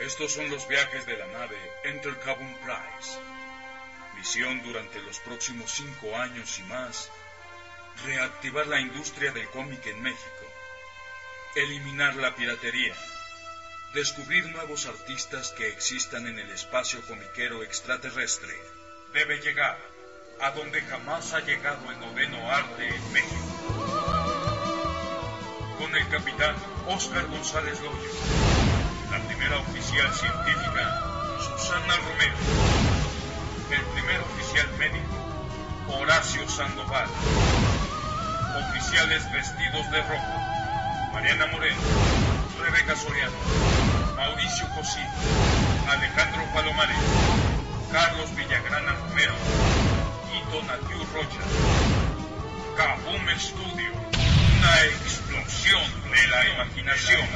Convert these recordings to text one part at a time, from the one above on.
Estos son los viajes de la nave Enter Cabum Prize. Misión durante los próximos cinco años y más, reactivar la industria del cómic en México, eliminar la piratería, descubrir nuevos artistas que existan en el espacio comiquero extraterrestre. Debe llegar a donde jamás ha llegado el noveno arte en México. El capitán Oscar González Loyo, la primera oficial científica Susana Romero, el primer oficial médico Horacio Sandoval, oficiales vestidos de rojo Mariana Moreno, Rebeca Soriano, Mauricio Cosío, Alejandro Palomares, Carlos Villagrana Romero y Donatiu Rocha. Kaboom Studio, una explosión de la imaginación.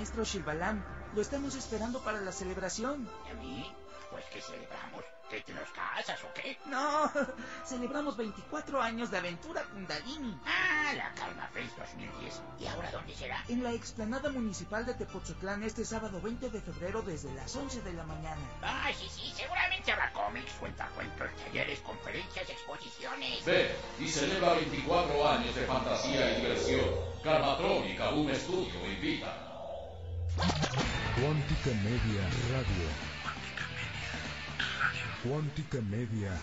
Maestro Shilbalam, lo estamos esperando para la celebración. ¿Y a mí? Pues ¿qué celebramos? ¿Que te nos casas o qué? No, celebramos 24 años de aventura Kundalini. Ah, la Calma Fest 2010. ¿Y ahora dónde será? En la explanada municipal de Tepozotlán este sábado 20 de febrero desde las 11 de la mañana. Ah, sí, sí, seguramente habrá cómics, cuentacuentos, talleres, conferencias, exposiciones. Ve y celebra 24 años de fantasía y diversión. Karmatron y Kaboom Studio invita. Cuántica Media Radio. Cuántica Media.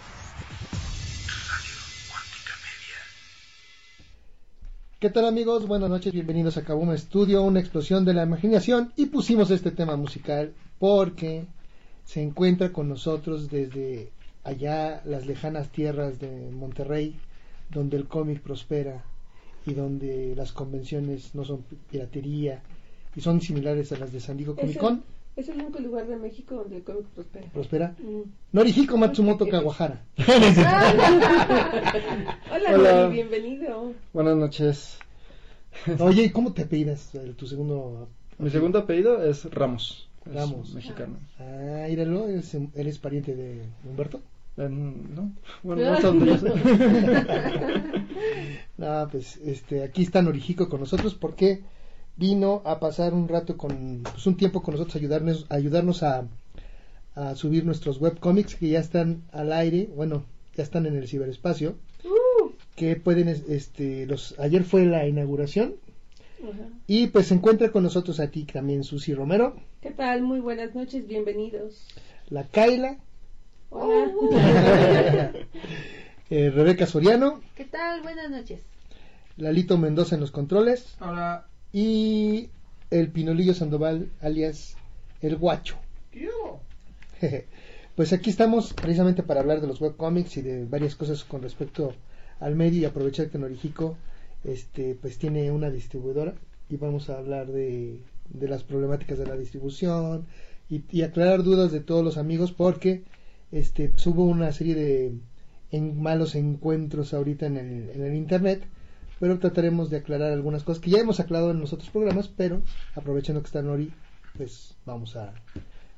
¿Qué tal amigos? Buenas noches, bienvenidos a Kaboom Studio, una explosión de la imaginación y pusimos este tema musical porque se encuentra con nosotros desde allá las lejanas tierras de Monterrey, donde el cómic prospera y donde las convenciones no son piratería y son similares a las de San Diego Comic Con. Es el único lugar de México donde el cómic prospera. ¿Prospera? Mm. Norihiko Matsumoto Kawahara. Hola, Hola. Nori, bienvenido. Buenas noches. Oye, ¿y cómo te apellidas? El- Tu segundo. Mi segundo apellido es Ramos. es Ramos. mexicano. Ah, míralo, eres, eres pariente de Humberto. Eh, no, bueno, no. No, pues este, aquí está Norijico con nosotros porque vino a pasar un rato con, pues un tiempo con nosotros, ayudarnos, ayudarnos a, a subir nuestros webcomics que ya están al aire, bueno, ya están en el ciberespacio, Uh, que pueden, es- este, los, ayer fue la inauguración ajá. y pues se encuentra con nosotros aquí también Susi Romero, ¿Qué tal? Muy buenas noches, bienvenidos. la Kaila, Hola. eh, Rebeca Soriano, ¿Qué tal? Buenas noches. Lalito Mendoza en los controles Hola. Y el Pinolillo Sandoval alias el Guacho. Pues aquí estamos precisamente para hablar de los webcomics y de varias cosas con respecto al medio y aprovechar que Norijico este, pues tiene una distribuidora y vamos a hablar de, de las problemáticas de la distribución y, y aclarar dudas de todos los amigos porque este, pues, hubo una serie de en malos encuentros ahorita en el, en el internet pero trataremos de aclarar algunas cosas que ya hemos aclarado en los otros programas pero aprovechando que está Nori pues vamos a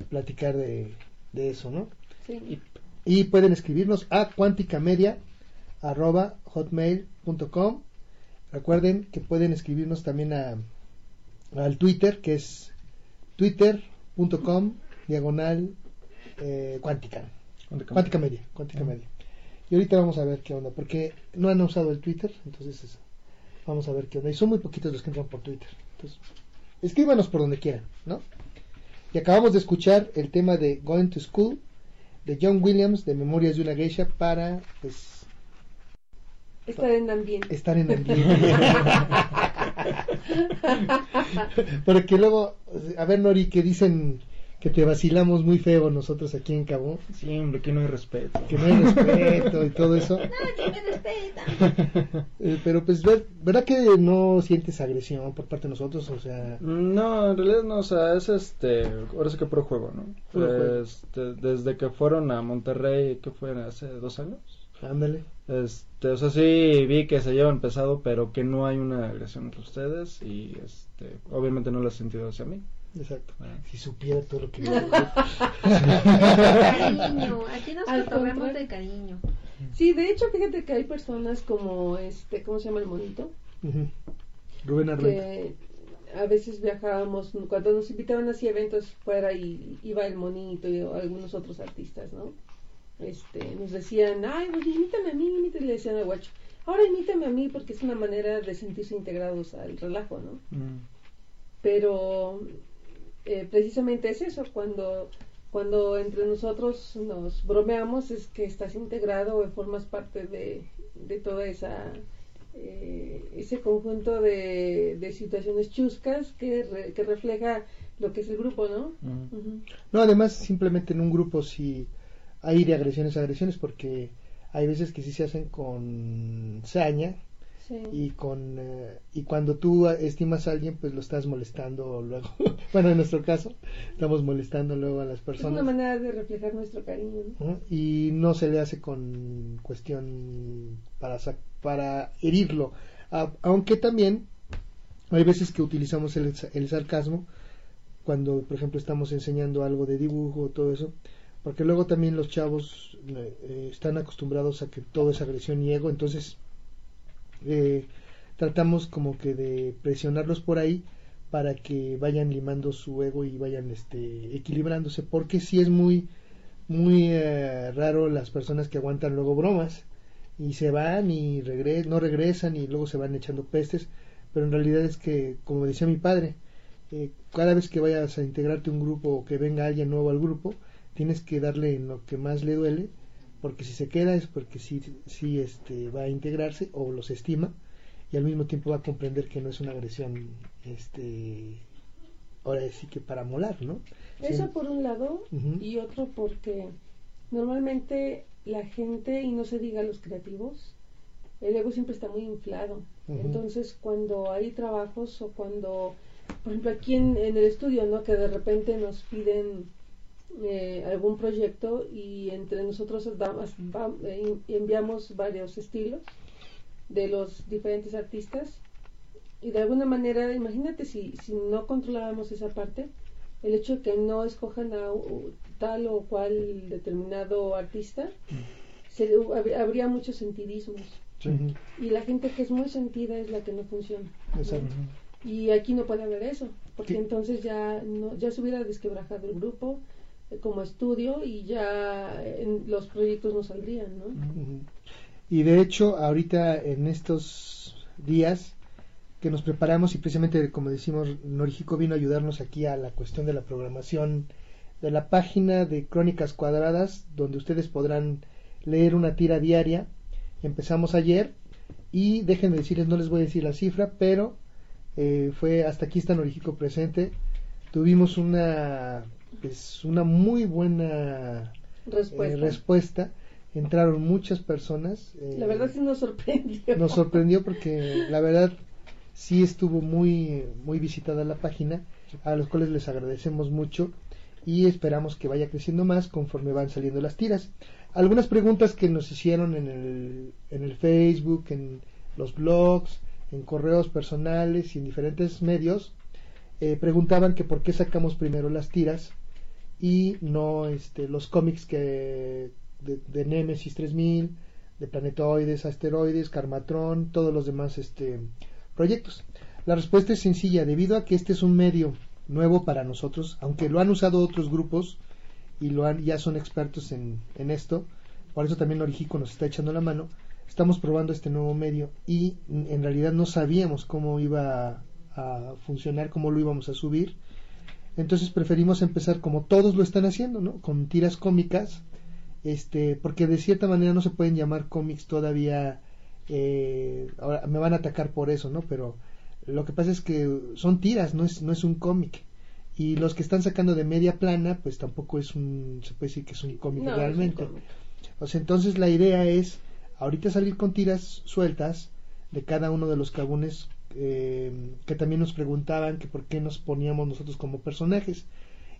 platicar de, de eso, ¿no? Sí. Y pueden escribirnos a cuanticamedia.hotmail.com Recuerden que pueden escribirnos también a, al Twitter, que es twitter.com diagonal eh, cuántica. Cuántica media, cuántica media. Y ahorita vamos a ver qué onda, porque no han usado el Twitter, entonces es- vamos a ver qué onda. Y son muy poquitos los que entran por Twitter. Entonces, escríbanos por donde quieran, ¿no? Y acabamos de escuchar el tema de Going to School de John Williams de Memorias de una Geisha para pues Estar en ambiente. estar en ambiente. Para que luego, a ver Nori, que dicen que te vacilamos muy feo nosotros aquí en Cabo, Sí, hombre, que no hay respeto. que no hay respeto y todo eso. Nadie me respeta. Eh, pero pues, ver- ¿verdad que no sientes agresión por parte de nosotros? O sea, No, en realidad no, o sea, es este, ahora sí que puro juego, ¿no? Puro juego. Este, desde que fueron a Monterrey, ¿qué fue? ¿Hace dos años? ándale. Este, o sea, sí vi que se llevan pesado, pero que no hay una agresión entre ustedes y este, obviamente no la he sentido hacia mí. Exacto. Ah. Si supiera todo lo que... Cariño. Aquí nos contrario. de cariño. Sí, de hecho, fíjate que hay personas como este, ¿cómo se llama el monito? Ujú. Rubén Armenta. Que a veces viajábamos, cuando nos invitaban así a eventos fuera y iba el monito y algunos otros artistas, ¿no? Este, nos decían, ay, oye, imítame a mí, imítame, le decían al guacho. Ahora imítame a mí porque es una manera de sentirse integrados al relajo, ¿no? Mm. pero eh, precisamente es eso cuando cuando entre nosotros nos bromeamos es que estás integrado o formas parte de, de toda esa eh, ese conjunto de, de situaciones chuscas que, re- que refleja lo que es el grupo, ¿no? No, además, simplemente en un grupo si hay de agresiones a agresiones, porque hay veces que sí se hacen con saña Sí. y con eh, y cuando tú estimas a alguien, pues lo estás molestando luego. bueno, en nuestro caso, estamos molestando luego a las es una personas. manera de reflejar nuestro cariño. Y no se le hace con cuestión para, sac- para herirlo. A- aunque también hay veces que utilizamos el, el sarcasmo cuando, por ejemplo, estamos enseñando algo de dibujo, todo eso, porque luego también los chavos eh, eh, están acostumbrados a que todo es agresión y ego, entonces eh, tratamos como que de presionarlos por ahí para que vayan limando su ego y vayan este equilibrándose porque si es muy muy eh, raro las personas que aguantan luego bromas y se van y regre no regresan y luego se van echando pestes pero en realidad es que como decía mi padre eh, cada vez que vayas a integrarte un grupo o que venga alguien nuevo al grupo tienes que darle en lo que más le duele porque si se queda es porque sí, sí este, va a integrarse o los estima y al mismo tiempo va a comprender que no es una agresión este ahora sí que para molar no Eso Sí. por un lado y otro porque normalmente la gente, y no se diga los creativos, el ego siempre está muy inflado. Entonces cuando hay trabajos o cuando, por ejemplo aquí en, en el estudio, ¿no? Que de repente nos piden eh, algún proyecto y entre nosotros eh, enviamos varios estilos. de los diferentes artistas y de alguna manera, imagínate si, si no controlábamos esa parte, el hecho de que no escojan a tal o cual determinado artista, se, hab- habría muchos sentidismos. Y la gente que es muy sentida es la que no funciona. ¿no? Y aquí no puede haber eso, porque ¿Qué? entonces ya no, ya se hubiera desquebrajado el grupo como estudio y ya eh, los proyectos no saldrían, ¿no? Y de hecho, ahorita en estos días que nos preparamos y precisamente, como decimos, Norijico vino a ayudarnos aquí a la cuestión de la programación de la página de Crónicas Cuadradas, donde ustedes podrán leer una tira diaria. Empezamos ayer y déjenme decirles, no les voy a decir la cifra, pero eh, fue hasta aquí está Norijico presente. Tuvimos una, pues, una muy buena Respuesta. eh, respuesta. Entraron muchas personas. eh, La verdad sí nos sorprendió. nos sorprendió porque la verdad sí estuvo muy muy visitada la página, a los cuales les agradecemos mucho y esperamos que vaya creciendo más conforme van saliendo las tiras. Algunas preguntas que nos hicieron en el, en el Facebook, en los blogs, en correos personales y en diferentes medios, eh, preguntaban que por qué sacamos primero las tiras y no este, los cómics que de, de Nemesis 3000, de planetoides, asteroides, Carmatron, todos los demás este, proyectos. La respuesta es sencilla, debido a que este es un medio nuevo para nosotros, aunque lo han usado otros grupos y lo han, ya son expertos en, en esto, por eso también Orijico nos está echando la mano, estamos probando este nuevo medio y en realidad no sabíamos cómo iba a funcionar, cómo lo íbamos a subir. Entonces preferimos empezar como todos lo están haciendo, ¿no? Con tiras cómicas, este, porque de cierta manera no se pueden llamar cómics todavía. eh, ahora me van a atacar por eso, ¿no? Pero lo que pasa es que son tiras, no es no es un cómic. Y los que están sacando de media plana, pues tampoco es un, se puede decir que es un cómic No, es un realmente. cómic. O sea, entonces la idea es ahorita salir con tiras sueltas de cada uno de los cabunes eh, que también nos preguntaban que por qué nos poníamos nosotros como personajes.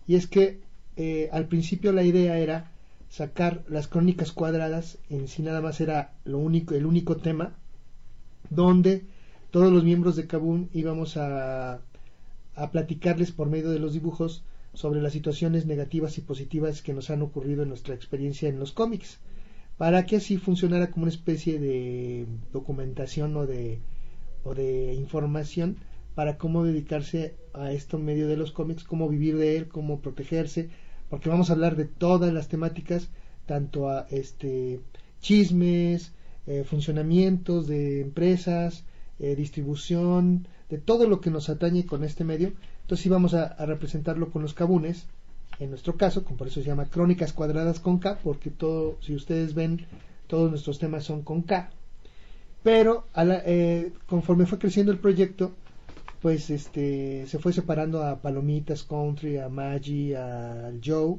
Y es que eh, al principio la idea era sacar las crónicas cuadradas, en sí nada más era lo único, el único tema, donde todos los miembros de Kabum íbamos a, a platicarles por medio de los dibujos sobre las situaciones negativas y positivas que nos han ocurrido en nuestra experiencia en los cómics, para que así funcionara como una especie de documentación o de, o de información para cómo dedicarse a esto en medio de los cómics, cómo vivir de él, cómo protegerse, porque vamos a hablar de todas las temáticas, tanto a este chismes, eh, funcionamientos de empresas, eh, distribución, de todo lo que nos atañe con este medio. Entonces íbamos a, a representarlo con los cabunes, en nuestro caso, como por eso se llama Crónicas Cuadradas con K, porque todo, si ustedes ven, todos nuestros temas son con K. Pero a la- eh, conforme fue creciendo el proyecto, pues este se fue separando a Palomitas Country, a Maggie, al Joe.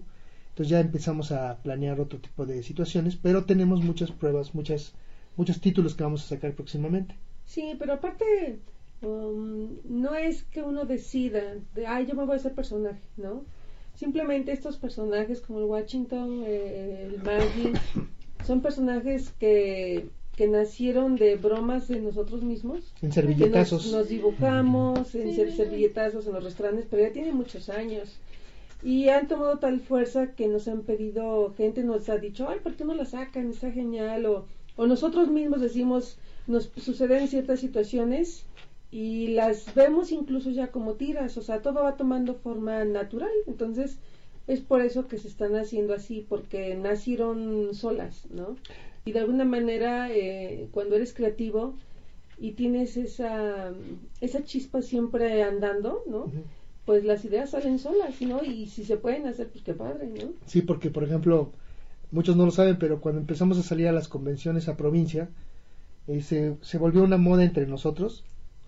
Entonces ya empezamos a planear otro tipo de situaciones, pero tenemos muchas pruebas, muchas muchos títulos que vamos a sacar próximamente. Sí, pero aparte, um, no es que uno decida de, ay, yo me voy a hacer personaje, ¿no? Simplemente estos personajes como el Washington, eh, el Maggie, son personajes que, que nacieron de bromas de nosotros mismos. En servilletazos. nos, nos dibujamos en ser- servilletazos en los restaurantes, pero ya tiene muchos años. Y han tomado tal fuerza que nos han pedido, gente nos ha dicho, ay, ¿por qué no la sacan? Está genial. O, o nosotros mismos decimos, nos suceden ciertas situaciones y las vemos incluso ya como tiras, o sea, todo va tomando forma natural. Entonces, es por eso que se están haciendo así, porque nacieron solas, ¿no? Y de alguna manera, eh, cuando eres creativo y tienes esa, esa chispa siempre andando, ¿no? Pues las ideas salen solas, ¿no? Y si se pueden hacer, pues qué padre, ¿no? Sí, porque por ejemplo, muchos no lo saben, pero cuando empezamos a salir a las convenciones a provincia, eh, se, se volvió una moda entre nosotros,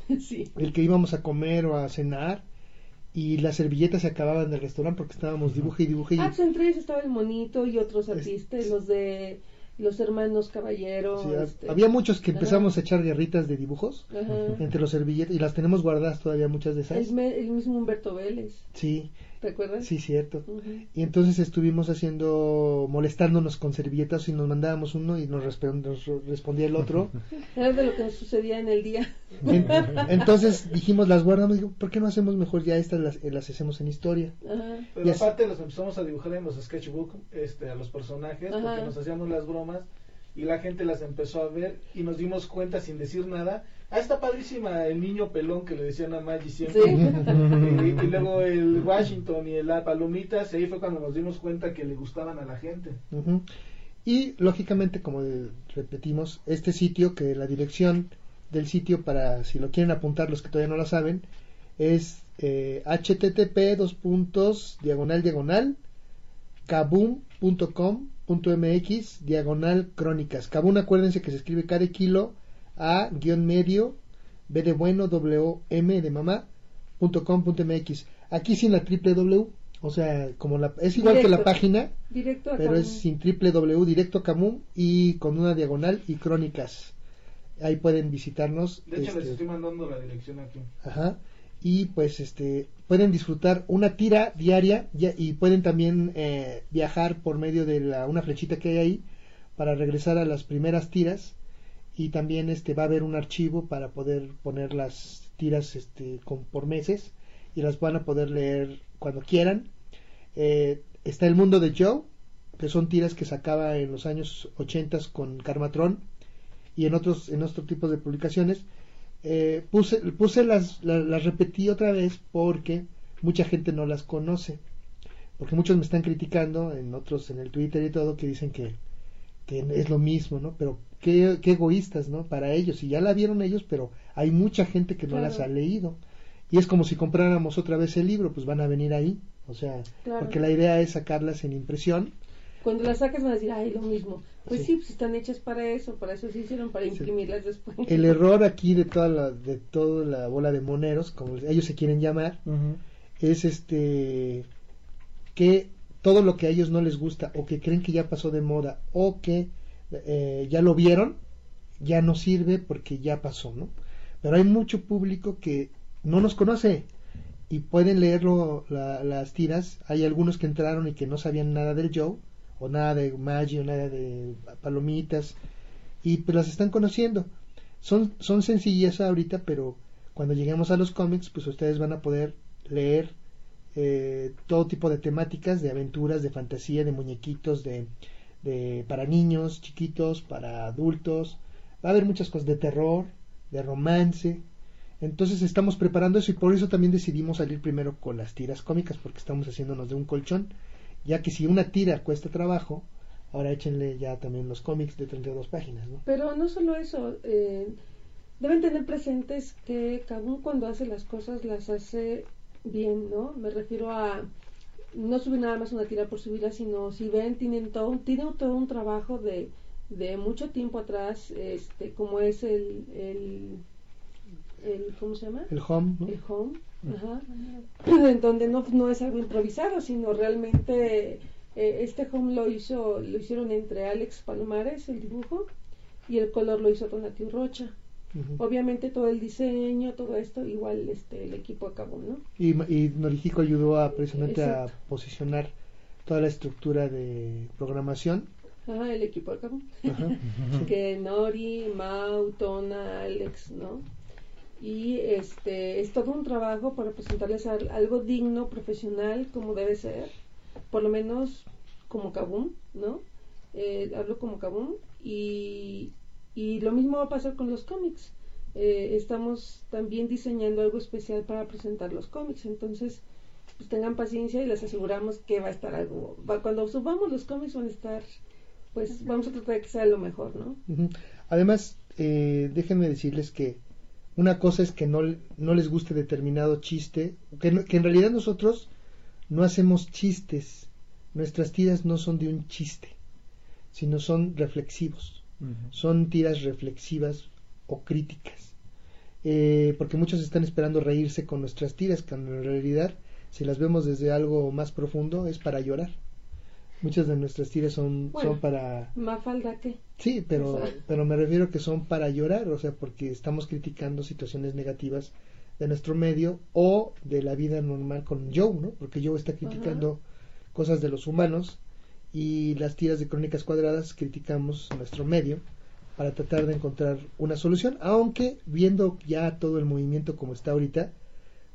sí. el que íbamos a comer o a cenar y las servilletas se acababan del restaurante porque estábamos dibuje y dibuje Ah, pues entre ellos estaba el monito y otros Es- artistas, los de los hermanos Caballero. sí, ha- este, había muchos que Ajá. empezamos a echar guerritas de dibujos Ajá. entre los servilletas y las tenemos guardadas todavía muchas de esas. Me- el mismo Humberto Vélez. Sí, ¿te acuerdas? Sí, cierto. Y entonces estuvimos haciendo, molestándonos con servilletas y nos mandábamos uno y nos, resp- nos respondía el otro. Era de lo que nos sucedía en el día. En- entonces dijimos, las guardamos, digo, ¿por qué no hacemos mejor ya estas, las, las hacemos en historia? Ajá. Pero Y aparte los empezamos a dibujar en los sketchbook este, a los personajes porque nos hacíamos las bromas y la gente las empezó a ver y nos dimos cuenta sin decir nada. Ah, está padrísima el niño pelón que le decían a Maggie siempre. Sí. Y, y luego el Washington y la Palomitas, y ahí fue cuando nos dimos cuenta que le gustaban a la gente. Y lógicamente, como de- repetimos, este sitio, que la dirección del sitio, para si lo quieren apuntar los que todavía no lo saben, es eh, http dos puntos diagonal diagonal kaboom.com.mx diagonal crónicas. Kaboom, acuérdense que se escribe cada kilo a guion medio b de bueno w m de mamá punto com punto mx. Aquí sin la triple w, o sea, como la, es igual que la Directo. página, Directo a pero es sin triple W, directo a Camus y con una diagonal y crónicas. Ahí pueden visitarnos. De hecho, les este, estoy mandando la dirección aquí. ajá, y pues este pueden disfrutar una tira diaria ya- y pueden también eh, viajar por medio de la, una flechita que hay ahí para regresar a las primeras tiras y también este va a haber un archivo para poder poner las tiras este con, por meses y las van a poder leer cuando quieran. Eh, está el mundo de Joe que son tiras que sacaba en los años 80 con Carmatron y en otros en otros tipos de publicaciones. Eh, puse puse las, la- las repetí otra vez porque mucha gente no las conoce porque muchos me están criticando en otros en el Twitter y todo que dicen que que es lo mismo, ¿no? Pero qué, qué egoístas, ¿no? Para ellos, y ya la vieron ellos, pero hay mucha gente que no Claro. las ha leído. Y es como si compráramos otra vez el libro, pues van a venir ahí, o sea, Claro. porque la idea es sacarlas en impresión. Cuando las sacas van a decir, ay, lo mismo. Pues Sí. sí, pues están hechas para eso, para eso se hicieron, para imprimirlas después. El error aquí de toda la, de toda la bola de moneros, como ellos se quieren llamar, es este que todo lo que a ellos no les gusta o que creen que ya pasó de moda o que eh, ya lo vieron ya no sirve porque ya pasó no pero hay mucho público que no nos conoce y pueden leerlo la- las tiras. Hay algunos que entraron y que no sabían nada del Joe o nada de Maggie o nada de palomitas y pues las están conociendo. Son son sencillas ahorita pero cuando lleguemos a los cómics pues ustedes van a poder leer eh, todo tipo de temáticas, de aventuras, de fantasía, de muñequitos, de, de para niños chiquitos, para adultos. Va a haber muchas cosas de terror, de romance. Entonces estamos preparando eso y por eso también decidimos salir primero con las tiras cómicas porque estamos haciéndonos de un colchón, ya que si una tira cuesta trabajo, ahora échenle ya también los cómics de 32 páginas, ¿no? Pero no solo eso, eh, deben tener presentes que Kabum cuando hace las cosas las hace bien, ¿no? Me refiero a no subir nada más una tira por subirla, sino si ven, tienen todo, tienen todo un trabajo de, de mucho tiempo atrás, este, como es el, el, el ¿cómo se llama? El home, ¿no? El home, ajá. en donde no, no es algo improvisado, sino realmente eh, este home lo hizo, lo hicieron entre Alex Palomares, el dibujo, y el color lo hizo Tonatiu Rocha. Obviamente todo el diseño, todo esto, igual este el equipo acabó, ¿no? Y, y Norijico ayudó a precisamente a posicionar toda la estructura de programación. Ajá, el equipo acabó. Que Nori, Mau, Tona, Alex, ¿no? Y este es todo un trabajo para presentarles al- algo digno, profesional, como debe ser, por lo menos como Kabum, ¿no? Eh, hablo como Kabum y, y lo mismo va a pasar con los cómics. Eh, estamos también diseñando algo especial para presentar los cómics, entonces pues tengan paciencia y les aseguramos que va a estar algo. Va, cuando subamos los cómics van a estar, pues vamos a tratar de que sea lo mejor, ¿no? Además, eh, déjenme decirles que una cosa es que no, no les guste determinado chiste, que, que en realidad nosotros no hacemos chistes, nuestras tiras no son de un chiste, sino son reflexivos, son tiras reflexivas o críticas, Eh, porque muchos están esperando reírse con nuestras tiras, cuando en realidad, si las vemos desde algo más profundo, es para llorar. Muchas de nuestras tiras son, Bueno. son para Mafalda, ¿qué? Sí, pero, O sea. pero me refiero que son para llorar, o sea, porque estamos criticando situaciones negativas de nuestro medio o de la vida normal con Joe, ¿no? Porque Joe está criticando cosas de los humanos y las tiras de crónicas cuadradas criticamos nuestro medio para tratar de encontrar una solución, aunque viendo ya todo el movimiento como está ahorita,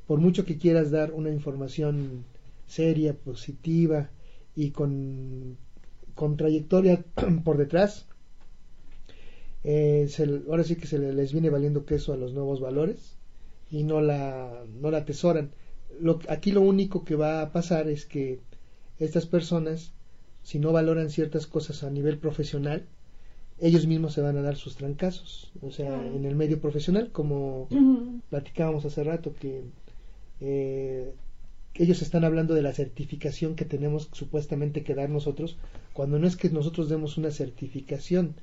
por mucho que quieras dar una información seria, positiva y con, con trayectoria por detrás, eh, se- ahora sí que se le- les viene valiendo queso a los nuevos valores y no la, no la atesoran. Lo, aquí lo único que va a pasar es que estas personas, si no valoran ciertas cosas a nivel profesional, ellos mismos se van a dar sus trancazos. O sea, en el medio profesional, como platicábamos hace rato, que eh, que ellos están hablando de la certificación que tenemos supuestamente que dar nosotros, cuando no es que nosotros demos una certificación,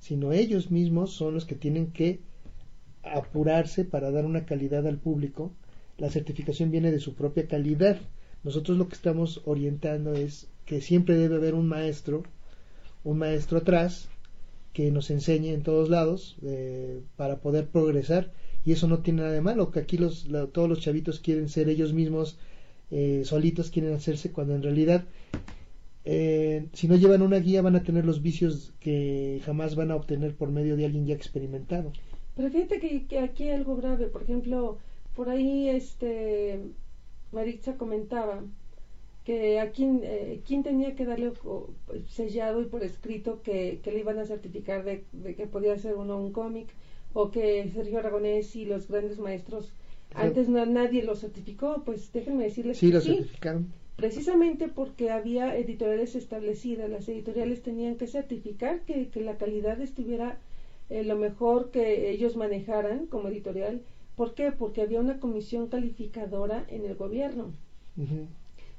sino ellos mismos son los que tienen que apurarse para dar una calidad al público. La certificación viene de su propia calidad. Nosotros lo que estamos orientando es que siempre debe haber un maestro, un maestro atrás, que nos enseñe en todos lados eh, para poder progresar. Y eso no tiene nada de malo que aquí los la- todos los chavitos quieren ser ellos mismos eh, solitos quieren hacerse cuando en realidad eh, si no llevan una guía van a tener los vicios que jamás van a obtener por medio de alguien ya experimentado. Pero fíjate que, que aquí hay algo grave, por ejemplo, por ahí este Maritza comentaba que a quién, eh, quién tenía que darle sellado y por escrito que, que le iban a certificar de, de que podía ser uno un cómic o que Sergio Aragonés y los grandes maestros antes no, nadie lo certificó, pues déjenme decirles sí que lo sí, certificaron precisamente porque había editoriales establecidas, las editoriales tenían que certificar que, que la calidad estuviera eh, lo mejor que ellos manejaran como editorial. ¿Por qué? Porque había una comisión calificadora en el gobierno, Ujú.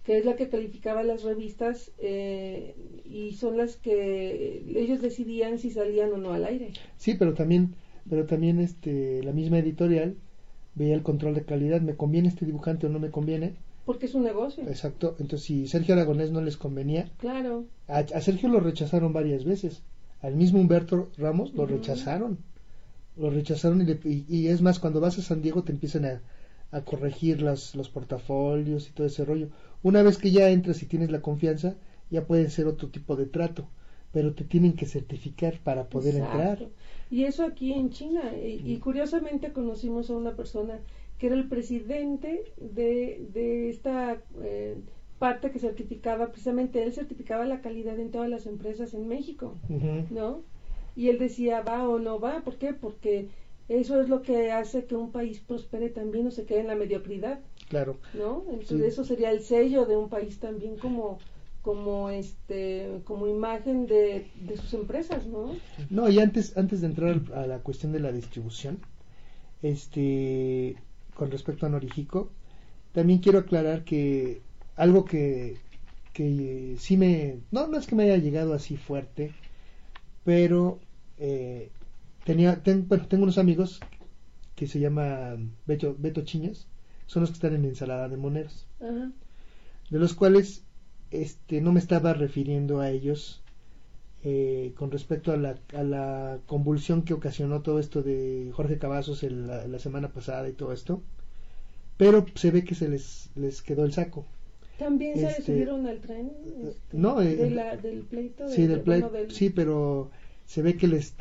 Que es la que calificaba las revistas eh, y son las que ellos decidían si salían o no al aire. sí pero también pero también este la misma editorial veía el control de calidad me conviene este dibujante o no me conviene Porque es un negocio. exacto entonces si Sergio Aragonés no les convenía Claro. A, a Sergio lo rechazaron varias veces. Al mismo Humberto Ramos lo rechazaron. Lo rechazaron y, le- y- y es más, cuando vas a San Diego te empiezan a, a corregir las, los portafolios y todo ese rollo. Una vez que ya entras y tienes la confianza, ya puede ser otro tipo de trato. Pero te tienen que certificar para poder Exacto. entrar. Y eso aquí en China. Y, y curiosamente conocimos a una persona que era el presidente de, de esta eh, parte que certificaba, precisamente él certificaba la calidad en todas las empresas en México. ¿no? Y él decía, va o no va, ¿por qué? Porque eso es lo que hace que un país prospere también o se quede en la mediocridad, Claro. ¿no? Entonces Sí. eso sería el sello de un país también como como este como imagen de, de sus empresas, ¿no? No, y antes, antes de entrar a la cuestión de la distribución, este, con respecto a Norijico, también quiero aclarar que algo que, que sí me, no, no es que me haya llegado así fuerte, pero eh, tenía, ten- bueno, tengo unos amigos que se llaman Beto, Beto Chiñas, son los que están en ensalada de moneros. De los cuales este no me estaba refiriendo a ellos eh, con respecto a la, a la convulsión que ocasionó todo esto de Jorge Cavazos el- la, la semana pasada y todo esto. Pero se ve que se les, les quedó el saco. También se Este, subieron al tren este, no, eh, de la- del pleito. sí de- del bueno, del- sí pero se ve que les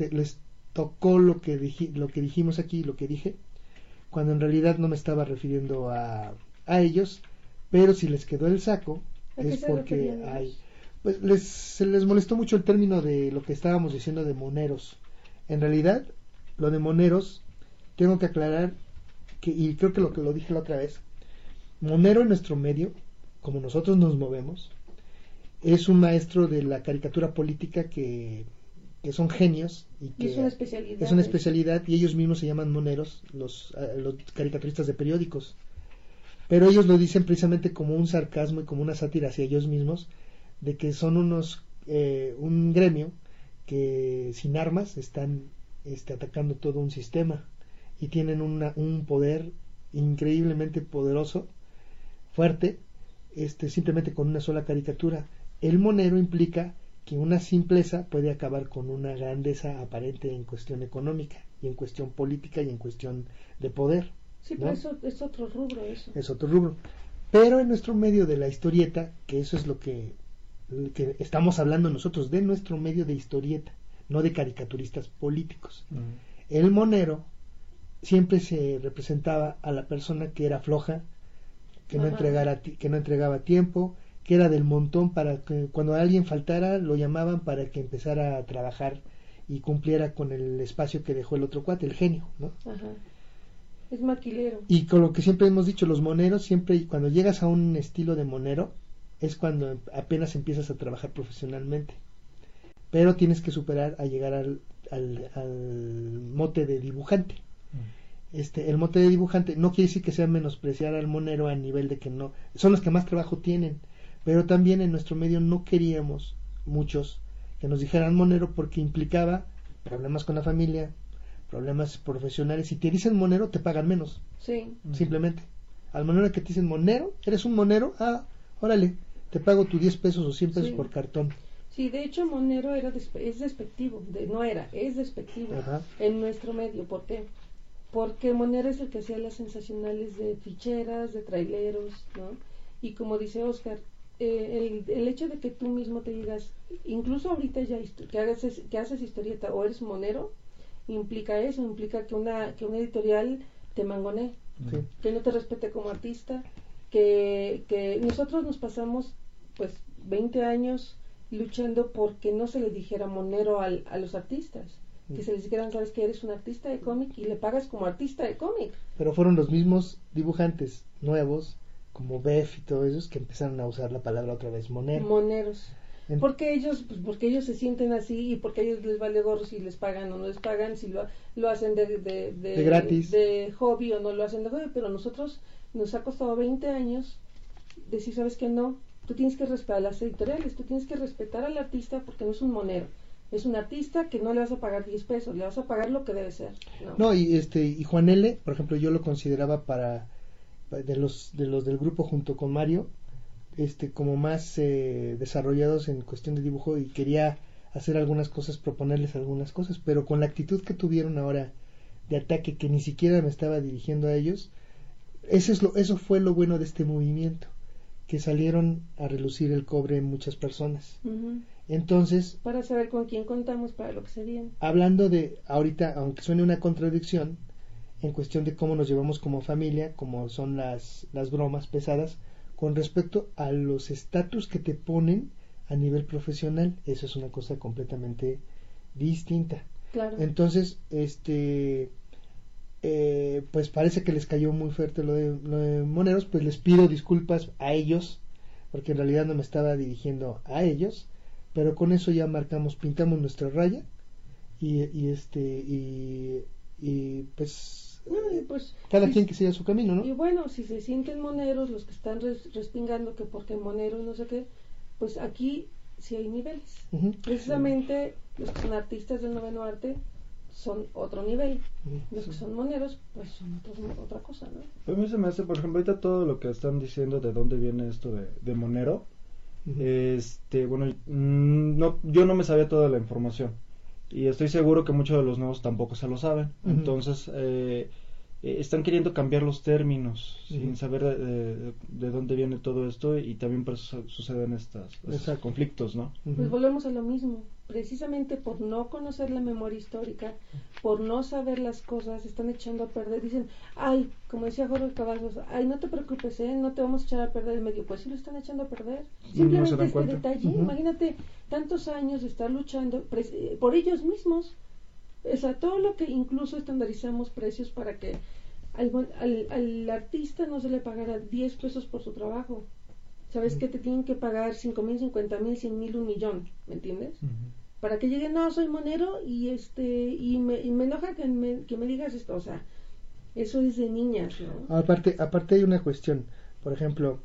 tocó lo que lo que dijimos aquí lo que dije cuando en realidad no me estaba refiriendo a, a ellos pero si les quedó el saco ¿A qué es se porque hay pues les se les molestó mucho el término de lo que estábamos diciendo de moneros. En realidad lo de moneros tengo que aclarar que y creo que lo que lo dije la otra vez monero en nuestro medio como nosotros nos movemos es un maestro de la caricatura política que, que son genios y que Y es una especialidad. es una especialidad y ellos mismos se llaman moneros, los, eh, los caricaturistas de periódicos. Pero ellos lo dicen precisamente como un sarcasmo y como una sátira hacia ellos mismos, de que son unos, eh, un gremio que sin armas están este, atacando todo un sistema y tienen una, un poder increíblemente poderoso, fuerte, este, simplemente con una sola caricatura. El monero implica que una simpleza puede acabar con una grandeza aparente en cuestión económica y en cuestión política y en cuestión de poder. Sí, ¿no? pero eso es otro rubro eso. es otro rubro. Pero en nuestro medio de la historieta, que eso es lo que, que estamos hablando nosotros, de nuestro medio de historieta, no de caricaturistas políticos. El monero siempre se representaba a la persona que era floja, que no, entregara, que no entregaba tiempo, que era del montón para que cuando alguien faltara lo llamaban para que empezara a trabajar y cumpliera con el espacio que dejó el otro cuate, el genio, ¿no? Ajá. Es maquilero. Y con lo que siempre hemos dicho, los moneros siempre, cuando llegas a un estilo de monero, es cuando apenas empiezas a trabajar profesionalmente. Pero tienes que superar a llegar al, al, al mote de dibujante. Este, el mote de dibujante no quiere decir que sea menospreciar al monero a nivel de que no, son los que más trabajo tienen, pero también en nuestro medio no queríamos muchos que nos dijeran monero porque implicaba problemas con la familia, problemas profesionales. Si te dicen monero, te pagan menos Sí. simplemente. Al monero que te dicen monero, eres un monero, ah, órale, te pago tus 10 pesos o 100 pesos Sí. por cartón. Sí, de hecho Monero era es despectivo, de- no era, es despectivo Ajá. en nuestro medio. ¿Por qué? Porque Monero es el que hacía las sensacionales de ficheras, de traileros, ¿no? Y como dice Oscar, eh, el, el hecho de que tú mismo te digas, incluso ahorita ya que hagas que haces historieta o eres monero, implica eso, implica que una que una editorial te mangonee Sí. que no te respete como artista, que, que nosotros nos pasamos pues 20 años luchando porque no se les dijera monero al- a los artistas, que se les dijeran, sabes que eres un artista de cómic y le pagas como artista de cómic. Pero fueron los mismos dibujantes nuevos, como Bef y todos esos, que empezaron a usar la palabra otra vez, monero. Moneros. En- Porque ellos, pues porque ellos se sienten así y porque a ellos les vale gorro si les pagan o no les pagan, si lo, lo hacen de, de, De gratis. de hobby o no lo hacen de hobby, pero a nosotros nos ha costado 20 años decir, sabes que no, tú tienes que respetar a las editoriales, tú tienes que respetar al artista porque no es un monero, es un artista que no le vas a pagar 10 pesos, le vas a pagar lo que debe ser. No, No, y este y Juan L, por ejemplo, yo lo consideraba para pa- de los de los del grupo junto con Mario, este como más eh, desarrollados en cuestión de dibujo y quería hacer algunas cosas, proponerles algunas cosas, pero con la actitud que tuvieron ahora de ataque que ni siquiera me estaba dirigiendo a ellos, eso es lo eso fue lo bueno de este movimiento, que salieron a relucir el cobre en muchas personas. Entonces, Para saber con quién contamos para lo que se viene. hablando de ahorita, aunque suene una contradicción, en cuestión de cómo nos llevamos como familia, como son las, las bromas pesadas, con respecto a los estatus que te ponen a nivel profesional, eso es una cosa completamente distinta. Claro. Entonces, este, eh, pues parece que les cayó muy fuerte lo de, lo de Moneros, pues les pido disculpas a ellos, porque en realidad no me estaba dirigiendo a ellos, pero con eso ya marcamos, pintamos nuestra raya y, y este, y, y pues No, pues, cada sí, quien que siga su camino, ¿no? Y bueno, si se sienten moneros, los que están res- respingando que porque monero y no sé qué, pues aquí sí hay niveles. Precisamente los que son artistas del noveno arte son otro nivel. Los que son moneros, pues son otro- otra cosa, ¿no? Pues a mí se me hace, por ejemplo, ahorita todo lo que están diciendo de dónde viene esto de, de Monero. Este, bueno, mm, no, yo no me sabía toda la información. Y estoy seguro que muchos de los nuevos tampoco se lo saben. Entonces, eh, eh, están queriendo cambiar los términos sin saber de, de- de dónde viene todo esto y también por eso su- suceden estas, estos Exacto. conflictos, ¿no? Pues volvemos a lo mismo. Precisamente por no conocer la memoria histórica, por no saber las cosas, están echando a perder. Dicen, ay, como decía Jorge Cavazos, ay, no te preocupes, ¿eh? no te vamos a echar a perder el medio. Pues sí lo están echando a perder. Simplemente este cuenta. detalle, imagínate tantos años de estar luchando eh, por ellos mismos. O sea, todo lo que incluso estandarizamos precios para que al, al, al artista no se le pagara 10 pesos por su trabajo. ¿Sabes que te tienen que pagar 5 mil, 50 mil, 100 mil, un millón? ¿Me entiendes? Para que llegue, no, soy monero y este y me, y me enoja que me, que me digas esto. O sea, eso es de niñas, ¿no? Aparte, aparte hay una cuestión, por ejemplo,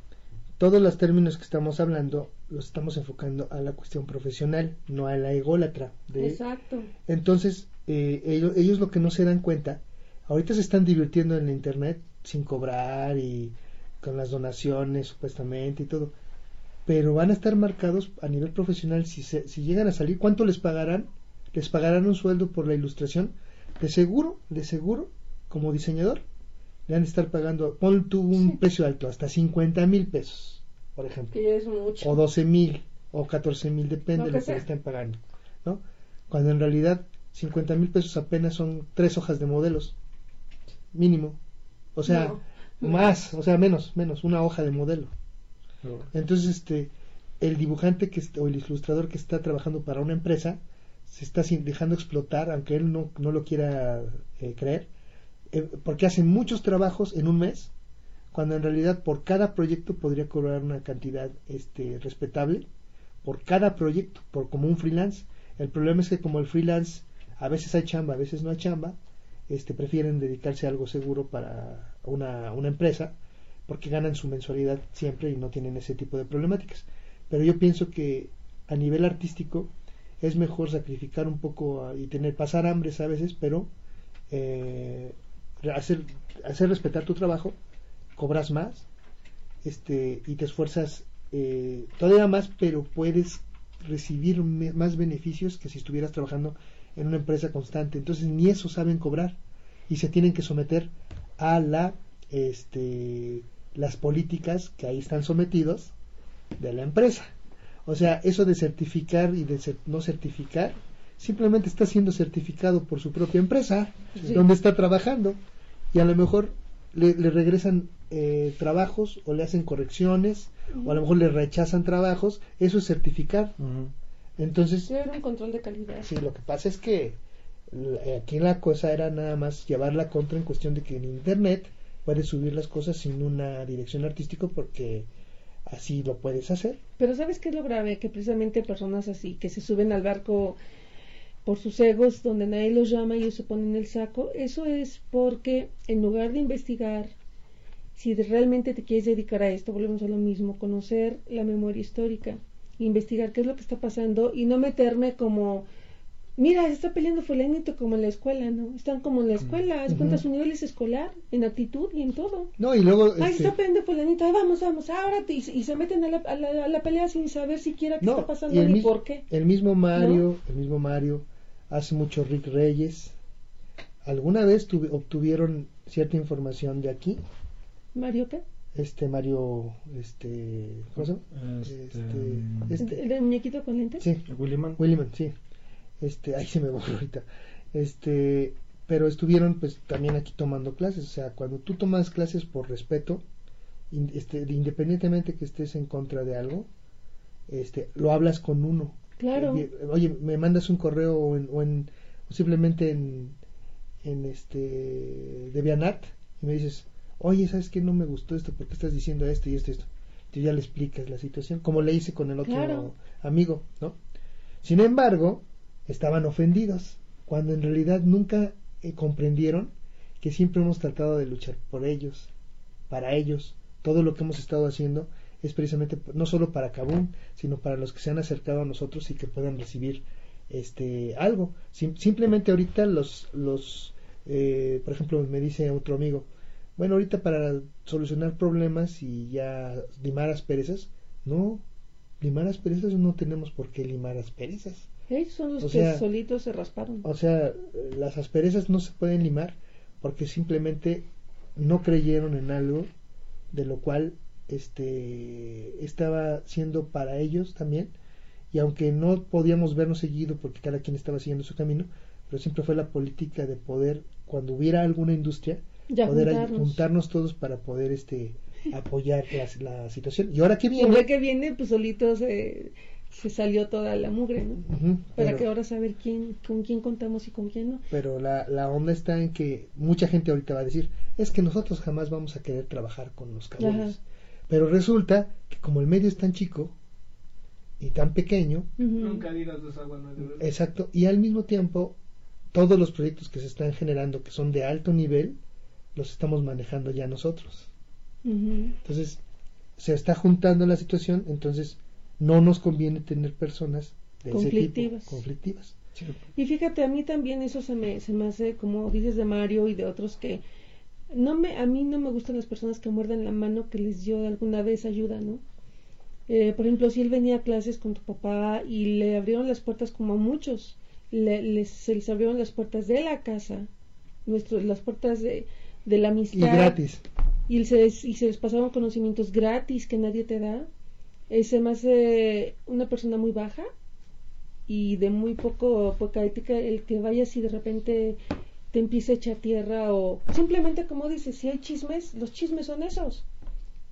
todos los términos que estamos hablando los estamos enfocando a la cuestión profesional, no a la ególatra. De, Exacto. Entonces, eh, ellos, ellos lo que no se dan cuenta, ahorita se están divirtiendo en internet sin cobrar y con las donaciones supuestamente y todo, pero van a estar marcados a nivel profesional si, se- si llegan a salir, ¿cuánto les pagarán? Les pagarán un sueldo por la ilustración, de seguro, de seguro, como diseñador, le han de estar pagando, pon tú un precio alto, hasta 50 mil pesos, por ejemplo. Es mucho. O 12 mil, o 14 mil, depende de lo que sea. le estén pagando. ¿no? Cuando en realidad 50 mil pesos apenas son tres hojas de modelos, mínimo. O sea, No. más, o sea, menos, menos, una hoja de modelo. Entonces, este, el dibujante que o el ilustrador que está trabajando para una empresa se está sin- dejando explotar, aunque él no, no lo quiera eh, creer, eh, porque hace muchos trabajos en un mes, cuando en realidad por cada proyecto podría cobrar una cantidad este, respetable, por cada proyecto, por como un freelance. El problema es que como el freelance a veces hay chamba, a veces no hay chamba, este, prefieren dedicarse a algo seguro para una, una empresa, porque ganan su mensualidad siempre y no tienen ese tipo de problemáticas. Pero yo pienso que a nivel artístico es mejor sacrificar un poco a- y tener pasar hambres a veces, pero eh, hacer, hacer respetar tu trabajo, cobras más este y te esfuerzas eh, todavía más, pero puedes recibir más beneficios que si estuvieras trabajando en una empresa constante. Entonces ni eso saben cobrar y se tienen que someter a la este las políticas que ahí están sometidos de la empresa. O sea, eso de certificar y de no certificar, simplemente está siendo certificado por su propia empresa, Sí. donde está trabajando. Y a lo mejor le, le regresan eh, trabajos o le hacen correcciones, o a lo mejor le rechazan trabajos. Eso es certificar. Entonces, Sí, era un control de calidad. Sí, lo que pasa es que l- aquí la cosa era nada más llevarla contra en cuestión de que en internet puedes subir las cosas sin una dirección artística porque así lo puedes hacer. Pero ¿sabes qué es lo grave? Que precisamente personas así, que se suben al barco por sus egos, donde nadie los llama y ellos se ponen el saco, eso es porque en lugar de investigar si realmente te quieres dedicar a esto, volvemos a lo mismo, conocer la memoria histórica, investigar qué es lo que está pasando y no meterme como, mira, se está peleando fulanito como en la escuela, ¿no? Están como en la escuela, haz cuenta Ujú. su nivel es escolar, en actitud y en todo. No, y luego... Ay, este, está peleando fulanito, ay, vamos, vamos, ahora te- y, se- y se meten a la, a la- a la pelea sin saber siquiera qué no, está y pasando ni mis- por qué. el mismo Mario, el mismo Mario, hace mucho Rick Reyes. ¿Alguna vez tuve- obtuvieron cierta información de aquí? ¿Mario qué? Este Mario, este, ¿cómo se llama? Este, Este, este, ¿El muñequito con lentes? Sí, Williman. Williman, sí. Este, ahí se me borró ahorita. Este, pero estuvieron pues también aquí tomando clases, o sea, cuando tú tomas clases por respeto, in- este, independientemente que estés en contra de algo, este, lo hablas con uno. Claro. Eh, Oye, me mandas un correo o, en, o, en- o simplemente en, en este Devianart y me dices, oye, ¿sabes qué? No me gustó esto, ¿por qué estás diciendo esto y esto y esto? Tú ya le explicas la situación, como le hice con el otro Claro. amigo, ¿no? Sin embargo, estaban ofendidos, cuando en realidad nunca eh, comprendieron que siempre hemos tratado de luchar por ellos, para ellos. Todo lo que hemos estado haciendo es precisamente no solo para Kabum, sino para los que se han acercado a nosotros y que puedan recibir este algo. Sim- simplemente ahorita los los eh, por ejemplo me dice otro amigo, bueno ahorita para solucionar problemas y ya limar asperezas, no, limar asperezas no tenemos por qué limar asperezas. Ellos son los O que sea, solitos se rasparon. O sea, eh, las asperezas no se pueden limar porque simplemente no creyeron en algo de lo cual este estaba siendo para ellos también y aunque no podíamos vernos seguido porque cada quien estaba siguiendo su camino, pero siempre fue la política de poder cuando hubiera alguna industria Ya poder juntarnos. juntarnos todos para poder este apoyar la, la situación. Y ahora que Y viene ahora que viene, pues solito se, se salió toda la mugre, ¿no? Para pero- que ahora saber quién, con quién contamos y con quién no. pero la, la onda está en que mucha gente ahorita va a decir es que nosotros jamás vamos a querer trabajar con los cabrones Ajá. pero resulta que como el medio es tan chico y tan pequeño Nunca digas de beber. exacto y al mismo tiempo todos los proyectos que se están generando que son de alto nivel los estamos manejando ya nosotros entonces se está juntando la situación entonces no nos conviene tener personas de ese tipo Conflictivas. conflictivas Y fíjate, a mí también eso se me, se me hace, como dices de Mario y de otros, que no me, a mí no me gustan las personas que muerden la mano que les dio alguna vez ayuda, ¿no? Eh, por ejemplo, si él venía a clases con tu papá y le abrieron las puertas como a muchos, le- les, se les abrieron las puertas de la casa, nuestro, las puertas de, de la amistad. Y gratis. Y se, les- y se les pasaban conocimientos gratis que nadie te da. Eh, se me hace una persona muy baja y de muy poco poca ética el que vayas y de repente te empiece a echar tierra o simplemente como dices, si hay chismes, los chismes son esos.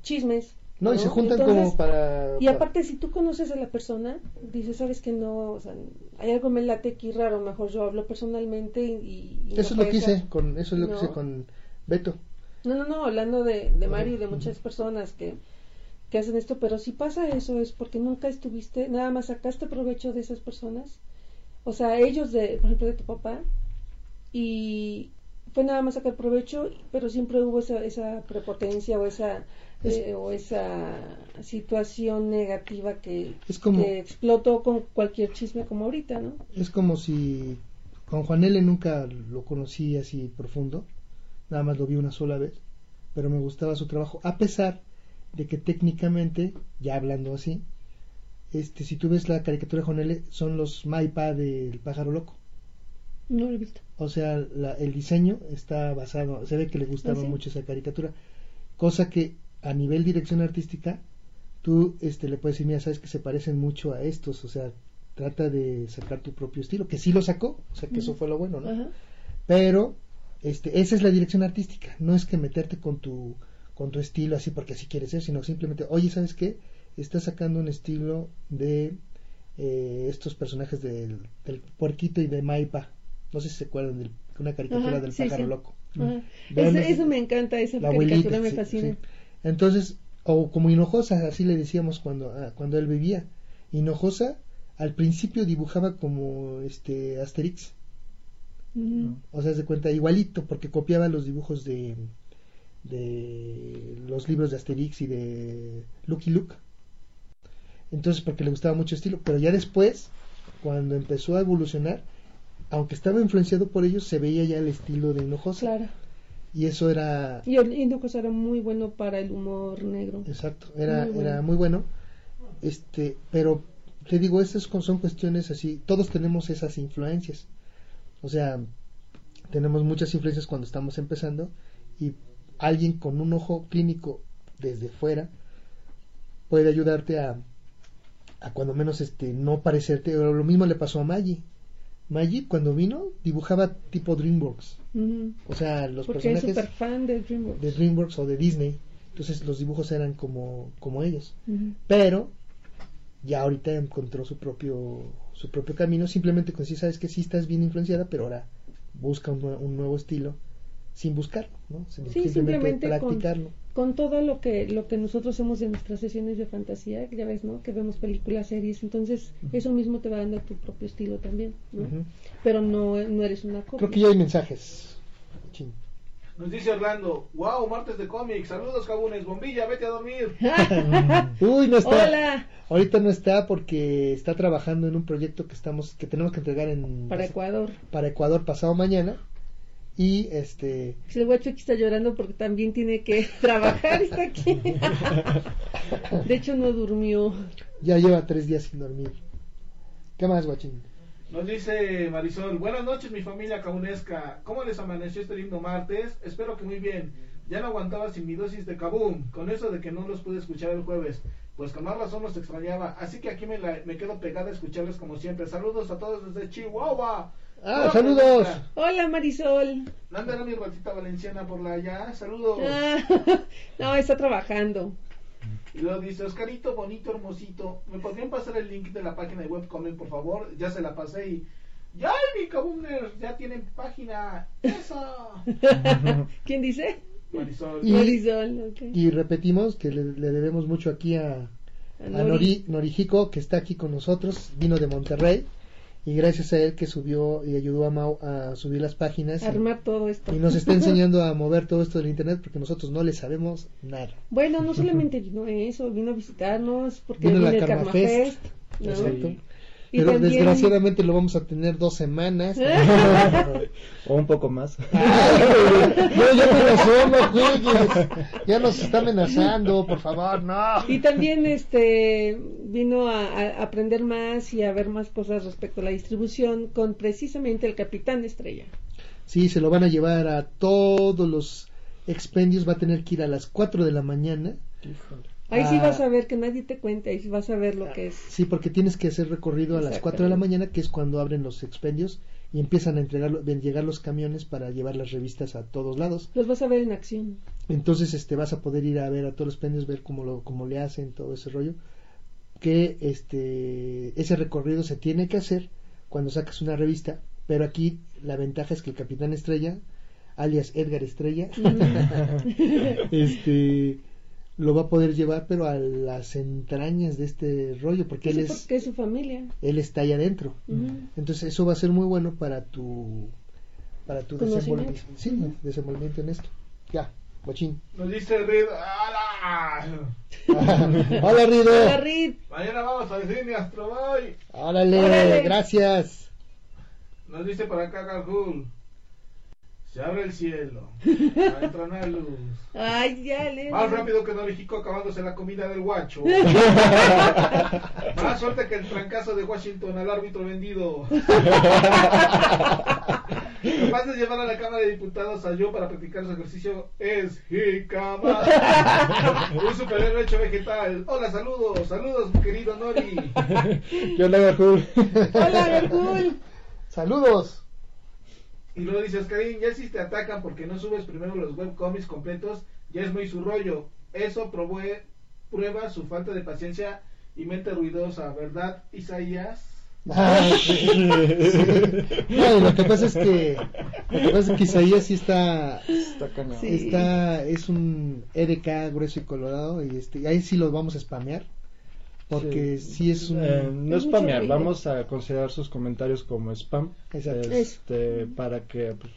Chismes. No, y se juntan Entonces, como para... y aparte, si tú conoces a la persona, dices, sabes que no, o sea, hay algo me late aquí raro, mejor yo hablo personalmente y... y no Eso es lo que hice con, eso es lo que hice con Beto. No, no, no, hablando de, de Mario y de muchas personas que, que hacen esto, pero si pasa eso es porque nunca estuviste, nada más sacaste provecho de esas personas, o sea, ellos de, por ejemplo, de tu papá, y fue nada más sacar provecho, pero siempre hubo esa, esa prepotencia o esa, eh, o esa situación negativa que, Es como- que explotó con cualquier chisme como ahorita, ¿no? Es como si con Juan L. nunca lo conocí así profundo, nada más lo vi una sola vez, pero me gustaba su trabajo, a pesar de que técnicamente, ya hablando así, este, si tú ves la caricatura de L., son los Maipa del pájaro loco. No lo he visto. O sea, la- el diseño está basado, se ve que le gustaba ¿Ah, sí? mucho esa caricatura, cosa que a nivel dirección artística, tú este, le puedes decir, mira, sabes que se parecen mucho a estos, o sea, trata de sacar tu propio estilo, que sí lo sacó, o sea, que eso fue lo bueno, ¿no? Pero este, esa es la dirección artística, no es que meterte con tu, con tu estilo así porque así quieres ser, sino simplemente, oye, ¿sabes qué? Estás sacando un estilo de eh, estos personajes del, del puerquito y de Maipa. No sé si se acuerdan de una caricatura Ajá, del sí, pájaro sí. loco. Eso, me encanta, esa la caricatura abuelita, me fascina. sí. Entonces, o como Hinojosa, así le decíamos cuando, ah, cuando él vivía. Hinojosa al principio dibujaba como este Asterix. O sea, se cuenta igualito porque copiaba los dibujos de, de los libros de Asterix y de Lucky Luke. Entonces, porque le gustaba mucho el estilo. Pero ya después, cuando empezó a evolucionar, aunque estaba influenciado por ellos, se veía ya el estilo de Hinojosa. Claro. Y eso era Y Hinojosa era muy bueno para el humor negro. Exacto, era Muy bueno. era muy bueno. Este, pero te digo, estas con- son cuestiones así, todos tenemos esas influencias. O sea, tenemos muchas influencias cuando estamos empezando y alguien con un ojo clínico desde fuera puede ayudarte a, a cuando menos este no parecerte. o Lo mismo le pasó a Maggie. Maggie cuando vino dibujaba tipo DreamWorks. O sea, los Porque es personajes súper fan de DreamWorks. de DreamWorks o de Disney. Entonces los dibujos eran como, como ellos. Pero ya ahorita encontró su propio su propio camino. Simplemente con sí sabes que sí estás bien influenciada, pero ahora busca un, un nuevo estilo sin buscarlo, ¿no? Sin- Sí, simplemente con, practicarlo. con todo lo que lo que nosotros hacemos en nuestras sesiones de fantasía, ya ves, ¿no? Que vemos películas, series, entonces eso mismo te va dando tu propio estilo también, ¿no? Pero no, no eres una copia. Creo que ya hay mensajes. Nos dice Orlando, wow, martes de cómics, saludos cabunes, bombilla, vete a dormir. Uy, no está. Hola. Ahorita no está porque está trabajando en un proyecto que estamos que tenemos que entregar en Para Ecuador. para Ecuador pasado mañana y este El guacho aquí está llorando porque también tiene que trabajar, está aquí. De hecho, no durmió. ya lleva tres días sin dormir. ¿Qué más, guachín? Nos dice Marisol, buenas noches mi familia cabunesca, ¿cómo les amaneció este lindo martes? Espero que muy bien. Ya no aguantaba sin mi dosis de kabum, con eso de que no los pude escuchar el jueves. Pues con más razón los extrañaba, así que aquí me, la- me quedo pegada a escucharles como siempre. Saludos a todos desde Chihuahua. Ah, Hola, saludos. cabunesca. Hola, Marisol. Mi ratita valenciana por la allá, saludos. Ah, no, está trabajando. Y luego dice, Oscarito, bonito, hermosito, ¿me podrían pasar el link de la página de webcomic, por favor? Ya se la pasé y... ¡Ya, mi Kabumers! Ya tienen página. ¡Eso! ¿Quién dice? Marisol. Y- Marisol, ok. Y repetimos que le, le debemos mucho aquí a, A a Nori. Nori, Norijico, que está aquí con nosotros, vino de Monterrey, y gracias a él que subió y ayudó a Mau a subir las páginas y- Armar todo esto. y, nos está enseñando a mover todo esto del internet porque nosotros no le sabemos nada. Bueno, no solamente vino eso, vino a visitarnos porque Vino vino, la el Karma Karma Fest. Fest. ¿no? Exacto. Y Pero también- desgraciadamente lo vamos a tener dos semanas. O un poco más. no, ya amenazó, no juegues. Ya nos está amenazando, por favor, no. Y también este vino a, a aprender más y a ver más cosas respecto a la distribución con precisamente el Capitán Estrella. Sí, se lo van a llevar a todos los expendios va a tener que ir a las 4 de la mañana. Ahí sí Ah. vas a ver que nadie te cuente, ahí sí vas a ver lo que es. Sí, porque tienes que hacer recorrido a las 4 de la mañana, que es cuando abren los expendios y empiezan a entregar, llegar los camiones para llevar las revistas a todos lados. Los vas a ver en acción. Entonces este vas a poder ir a ver a todos los expendios, ver cómo lo cómo le hacen todo ese rollo. Que este ese recorrido se tiene que hacer cuando sacas una revista, pero aquí la ventaja es que el Capitán Estrella, alias Edgar Estrella, este lo va a poder llevar pero a las entrañas de este rollo porque él es porque es su familia. él está ahí adentro. Entonces eso va a ser muy bueno para tu para tu desenvolvimiento, sí, desenvolvimiento en esto. Ya, bochín. Nos dice Red. ¡Hala! Hola Rido. Hola, Rid. Mañana vamos al cine Astroboy. Órale, Órale. gracias. Nos dice por acá Gargul. Se abre el cielo. Entra una luz. Ay, ya, le. Más rápido que México acabándose la comida del guacho. Más suerte que el trancazo de Washington al árbitro vendido. Capaz de llevar a la Cámara de Diputados a yo para practicar su ejercicio es Jicama. Un superhéroe hecho vegetal. Hola, saludos, saludos, mi querido Nori. ¿Qué onda? Hola, Gargul. Saludos. Y luego dice Oscarín, ya si te atacan porque no subes primero los webcomics completos, ya es muy su rollo. Eso probé, prueba su falta de paciencia y mente ruidosa, ¿verdad, Isaías? Ah, sí. No, lo que pasa es que lo que pasa es que Isaías sí está Está cañón. Sí. está es un EDK grueso y colorado y este ahí sí los vamos a spamear porque sí, es un Eh, no Es spamear, ruido. vamos a considerar sus comentarios como spam. Exacto. Este, para que. pues,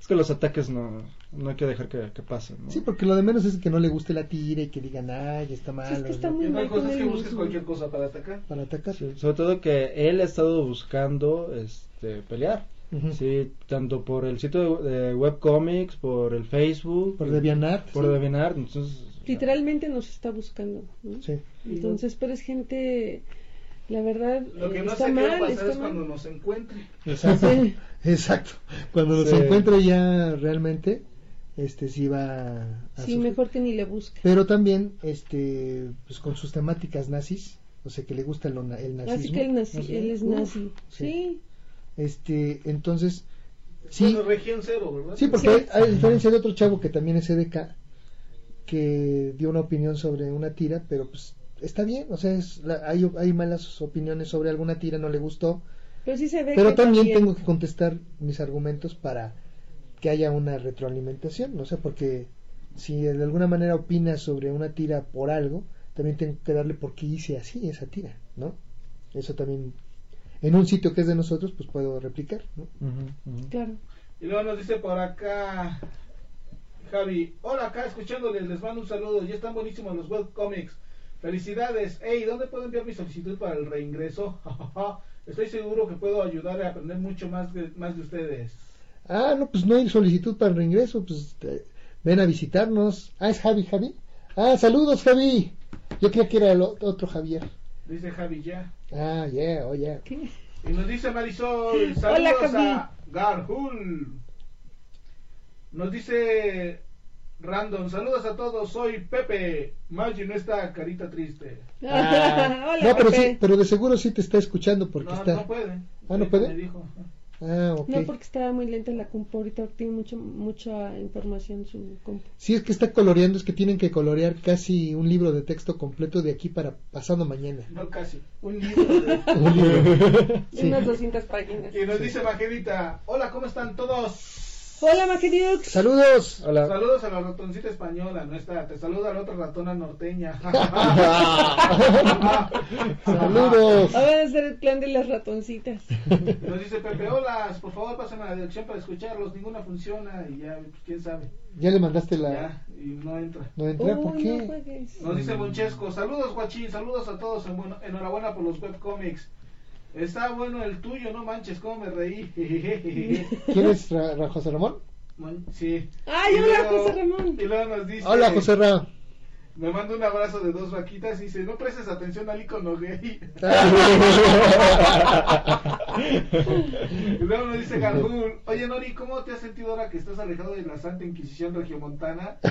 es que los ataques no, no hay que dejar que, que pasen. ¿no? Sí, porque lo de menos es que no le guste la tira y que digan, ay, está mal. Sí, es que está ¿no? muy mal cosa con es que busques mismo. cualquier cosa para atacar. Para atacar. Sí, sobre todo que él ha estado buscando este, pelear. Ujú. Sí, tanto por el sitio de, de webcomics, por el Facebook, Por DeviantArt. por sí. DeviantArt, entonces Literalmente nos está buscando. ¿no? Sí. Entonces, pero es gente, la verdad, Lo que eh, no está a mal, pasar está es cuando mal. nos encuentre. Exacto. Sí. Exacto. Cuando los Sí. encuentre ya realmente, este sí va a Sí, mejor que ni le busque. Pero también, este, pues con sus temáticas nazis, o sea que le gusta el, el nazismo. Así que él, nazi- ¿no? él es Uf, nazi. sí. Sí. Este, entonces, sí, Bueno, región cero, ¿verdad? sí, porque Sí. hay- a diferencia de otro chavo que también es EDK, que dio una opinión sobre una tira, pero pues está bien, o sea, es la- hay, hay malas opiniones sobre alguna tira, no le gustó, Pero sí se ve pero que también tengo que contestar mis argumentos para que haya una retroalimentación, ¿no? o sea, porque si de alguna manera opinas sobre una tira por algo, también tengo que darle por qué hice así esa tira, ¿no? Eso también, en un sitio que es de nosotros, pues puedo replicar, ¿no? Claro. Y luego nos dice por acá Javi, hola acá escuchándoles, les mando un saludo, ya están buenísimos los webcomics. Felicidades. Hey, ¿dónde puedo enviar mi solicitud para el reingreso? Estoy seguro que puedo ayudar a aprender mucho más de, más de ustedes. Ah, no, pues no hay solicitud para el reingreso, pues eh, ven a visitarnos. Ah, es Javi, Javi. Ah, saludos, Javi. Yo creía que era el otro Javier. Dice Javi ya. Ah, yeah, oh, yeah. ¿Qué? Y nos dice Marisol, Hola, saludos Javi. a Garhul. Nos dice Random, saludos a todos, soy Pepe. Maggi no está carita triste. Ah, Hola, no, pero, Pepe. sí, pero de seguro sí te está escuchando porque no, está. no puede. Ah, ¿no puede? me dijo. Ah, ok. No, porque estaba muy lenta la compu. Ahorita tiene mucho, mucha información su compu. Si es que está coloreando, es que tienen que colorear casi un libro de texto completo de aquí para pasado mañana. No, casi. Un libro. de- Un libro. Sí. Unas 200 páginas. Y nos dice Majerita, hola, ¿cómo están todos? Hola, Mageniux. Saludos. Hola. Saludos a la ratoncita española, no está, te saluda la otra ratona norteña. Saludos. Ahora a ser el clan de las ratoncitas. Nos dice Pepe, hola, por favor pásame la dirección para escucharlos, ninguna funciona y ya, pues, quién sabe. Ya le mandaste la. Ya, y no entra. No entra, ¿por qué? no. Nos dice Monchesco, saludos guachín, saludos a todos, en bueno- enhorabuena por los webcomics. Está bueno el tuyo, no manches, cómo me reí. ¿Quién es Ra- Ra- José Ramón? Sí. Ay, Y hola, luego- José Ramón. Y luego nos dice... Hola, José Ramón. Me manda un abrazo de dos vaquitas y dice, no prestes atención al icono gay. y luego nos dice Gargul, oye Nori, ¿cómo te has sentido ahora que estás alejado de la Santa Inquisición Regiomontana?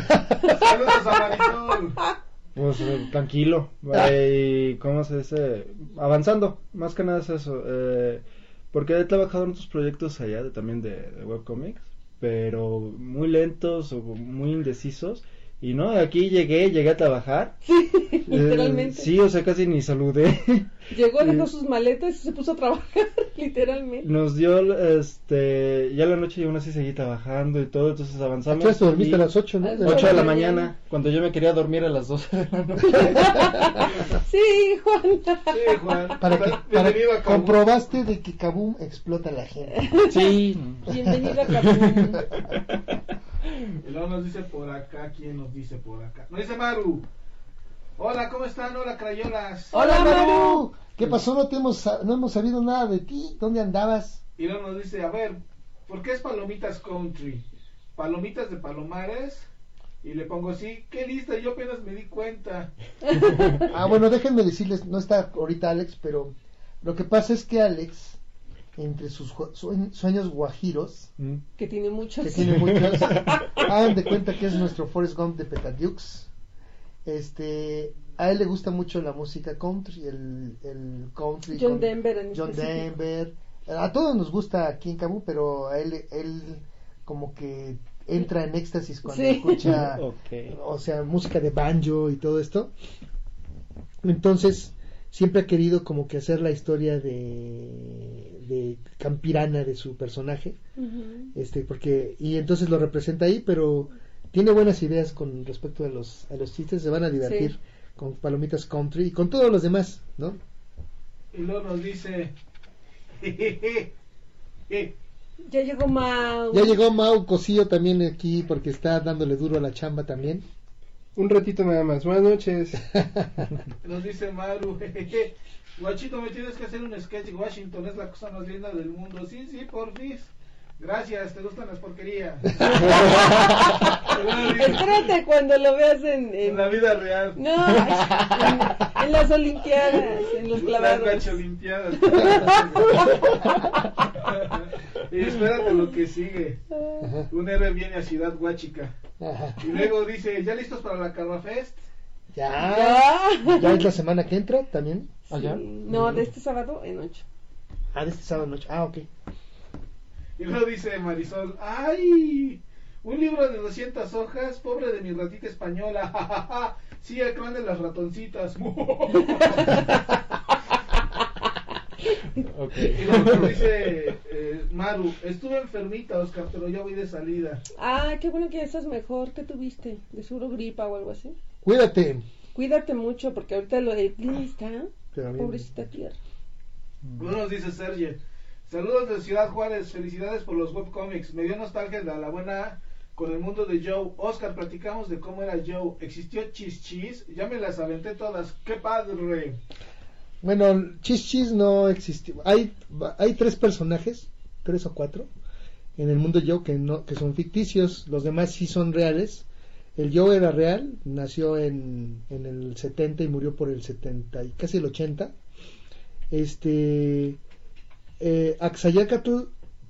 Saludos a Marisol. Pues eh, tranquilo, eh, ¿cómo se dice? Avanzando, más que nada es eso. eh, porque he trabajado en otros proyectos allá de, también de, de webcomics, pero muy lentos o muy indecisos. Y no, aquí llegué, llegué a trabajar. Sí, Eh, literalmente. sí, o sea, casi ni saludé. Llegó, dejó Eh, sus maletas y se puso a trabajar, literalmente. Nos dio, este, ya la noche y aún así seguí trabajando y todo, entonces avanzamos. Entonces dormiste a las 8, ¿no? A las 8 de la mañana. mañana, cuando yo me quería dormir a las 12 de la noche. Sí, Juan. Sí, Juan. Para que para, Bienvenido a Kabum. comprobaste de que Kabum explota a la gente. Sí. Bienvenido a Kabum. Y luego nos dice por acá, ¿quién nos dice por acá? Nos dice Maru. Hola, ¿cómo están? Hola, crayolas. Hola Maru, ¿qué pasó? No te hemos no hemos sabido nada de ti. ¿Dónde andabas? Y luego nos dice, a ver, ¿por qué es Palomitas Country? Palomitas de Palomares. Y le pongo, sí, qué lista, yo apenas me di cuenta. Ah, bueno, déjenme decirles, no está ahorita Alex, pero lo que pasa es que Alex, entre sus sueños guajiros, Mm. Que tiene muchos. que tiene muchos, hagan de cuenta que es nuestro Forrest Gump de Petadux. Este, a él le gusta mucho la música country, el, el country. John con- Denver en John específico. Denver. A todos nos gusta aquí en pero a él, él como que entra en éxtasis cuando Sí. escucha, o sea, música de banjo y todo esto. Entonces, siempre ha querido como que hacer la historia de, de campirana de su personaje, este, porque, y entonces lo representa ahí, pero tiene buenas ideas con respecto a los, a los chistes, se van a divertir Sí. con Palomitas Country y con todos los demás, ¿no? Y luego nos dice, Ya llegó Mau. Ya llegó Mau Cosillo también aquí porque está dándole duro a la chamba también. Un ratito nada más. Buenas noches. nos dice Maru, jejeje, guachito, me tienes que hacer un sketch, Washington es la cosa más linda del mundo. Sí, sí, por fin. Gracias, te gustan las porquerías. Espérate cuando lo veas en. en- En la vida real. No, en, en las Olimpiadas, en los Las clavados. y espérate lo que sigue. Un héroe viene a Ciudad Huachica. Ajá. Y luego dice, ¿ya listos para la Carva Fest? Ya. Ya es la semana que entra también. Allá. Sí. No, de este sábado en 8. Ah, de este sábado noche. Ah, ok. Y luego dice Marisol, ¡ay! Un libro de 200 hojas, pobre de mi ratita española. Sí, el clan de las ratoncitas. Y luego dice eh, Maru, estuve enfermita, Oscar, pero ya voy de salida. Ah, qué bueno que estás mejor. ¿Qué tuviste? ¿De seguro gripa o algo así? Cuídate. Cuídate mucho porque ahorita lo del clima está. Pobrecita tierra. Luego nos dice Sergio, saludos de Ciudad Juárez, felicidades por los webcomics. Me dio nostalgia de la buena con el mundo de Joe. Oscar, platicamos de cómo era Joe. ¿Existió Chis Chis? Ya me las aventé todas. ¡Qué padre! Bueno, Chis Chis no existió. Hay, hay tres personajes, tres o cuatro, en el mundo Joe que, no, que son ficticios. Los demás sí son reales. El Joe era real, nació en, en el 70 y murió por el 70 y casi el 80. Este. Eh,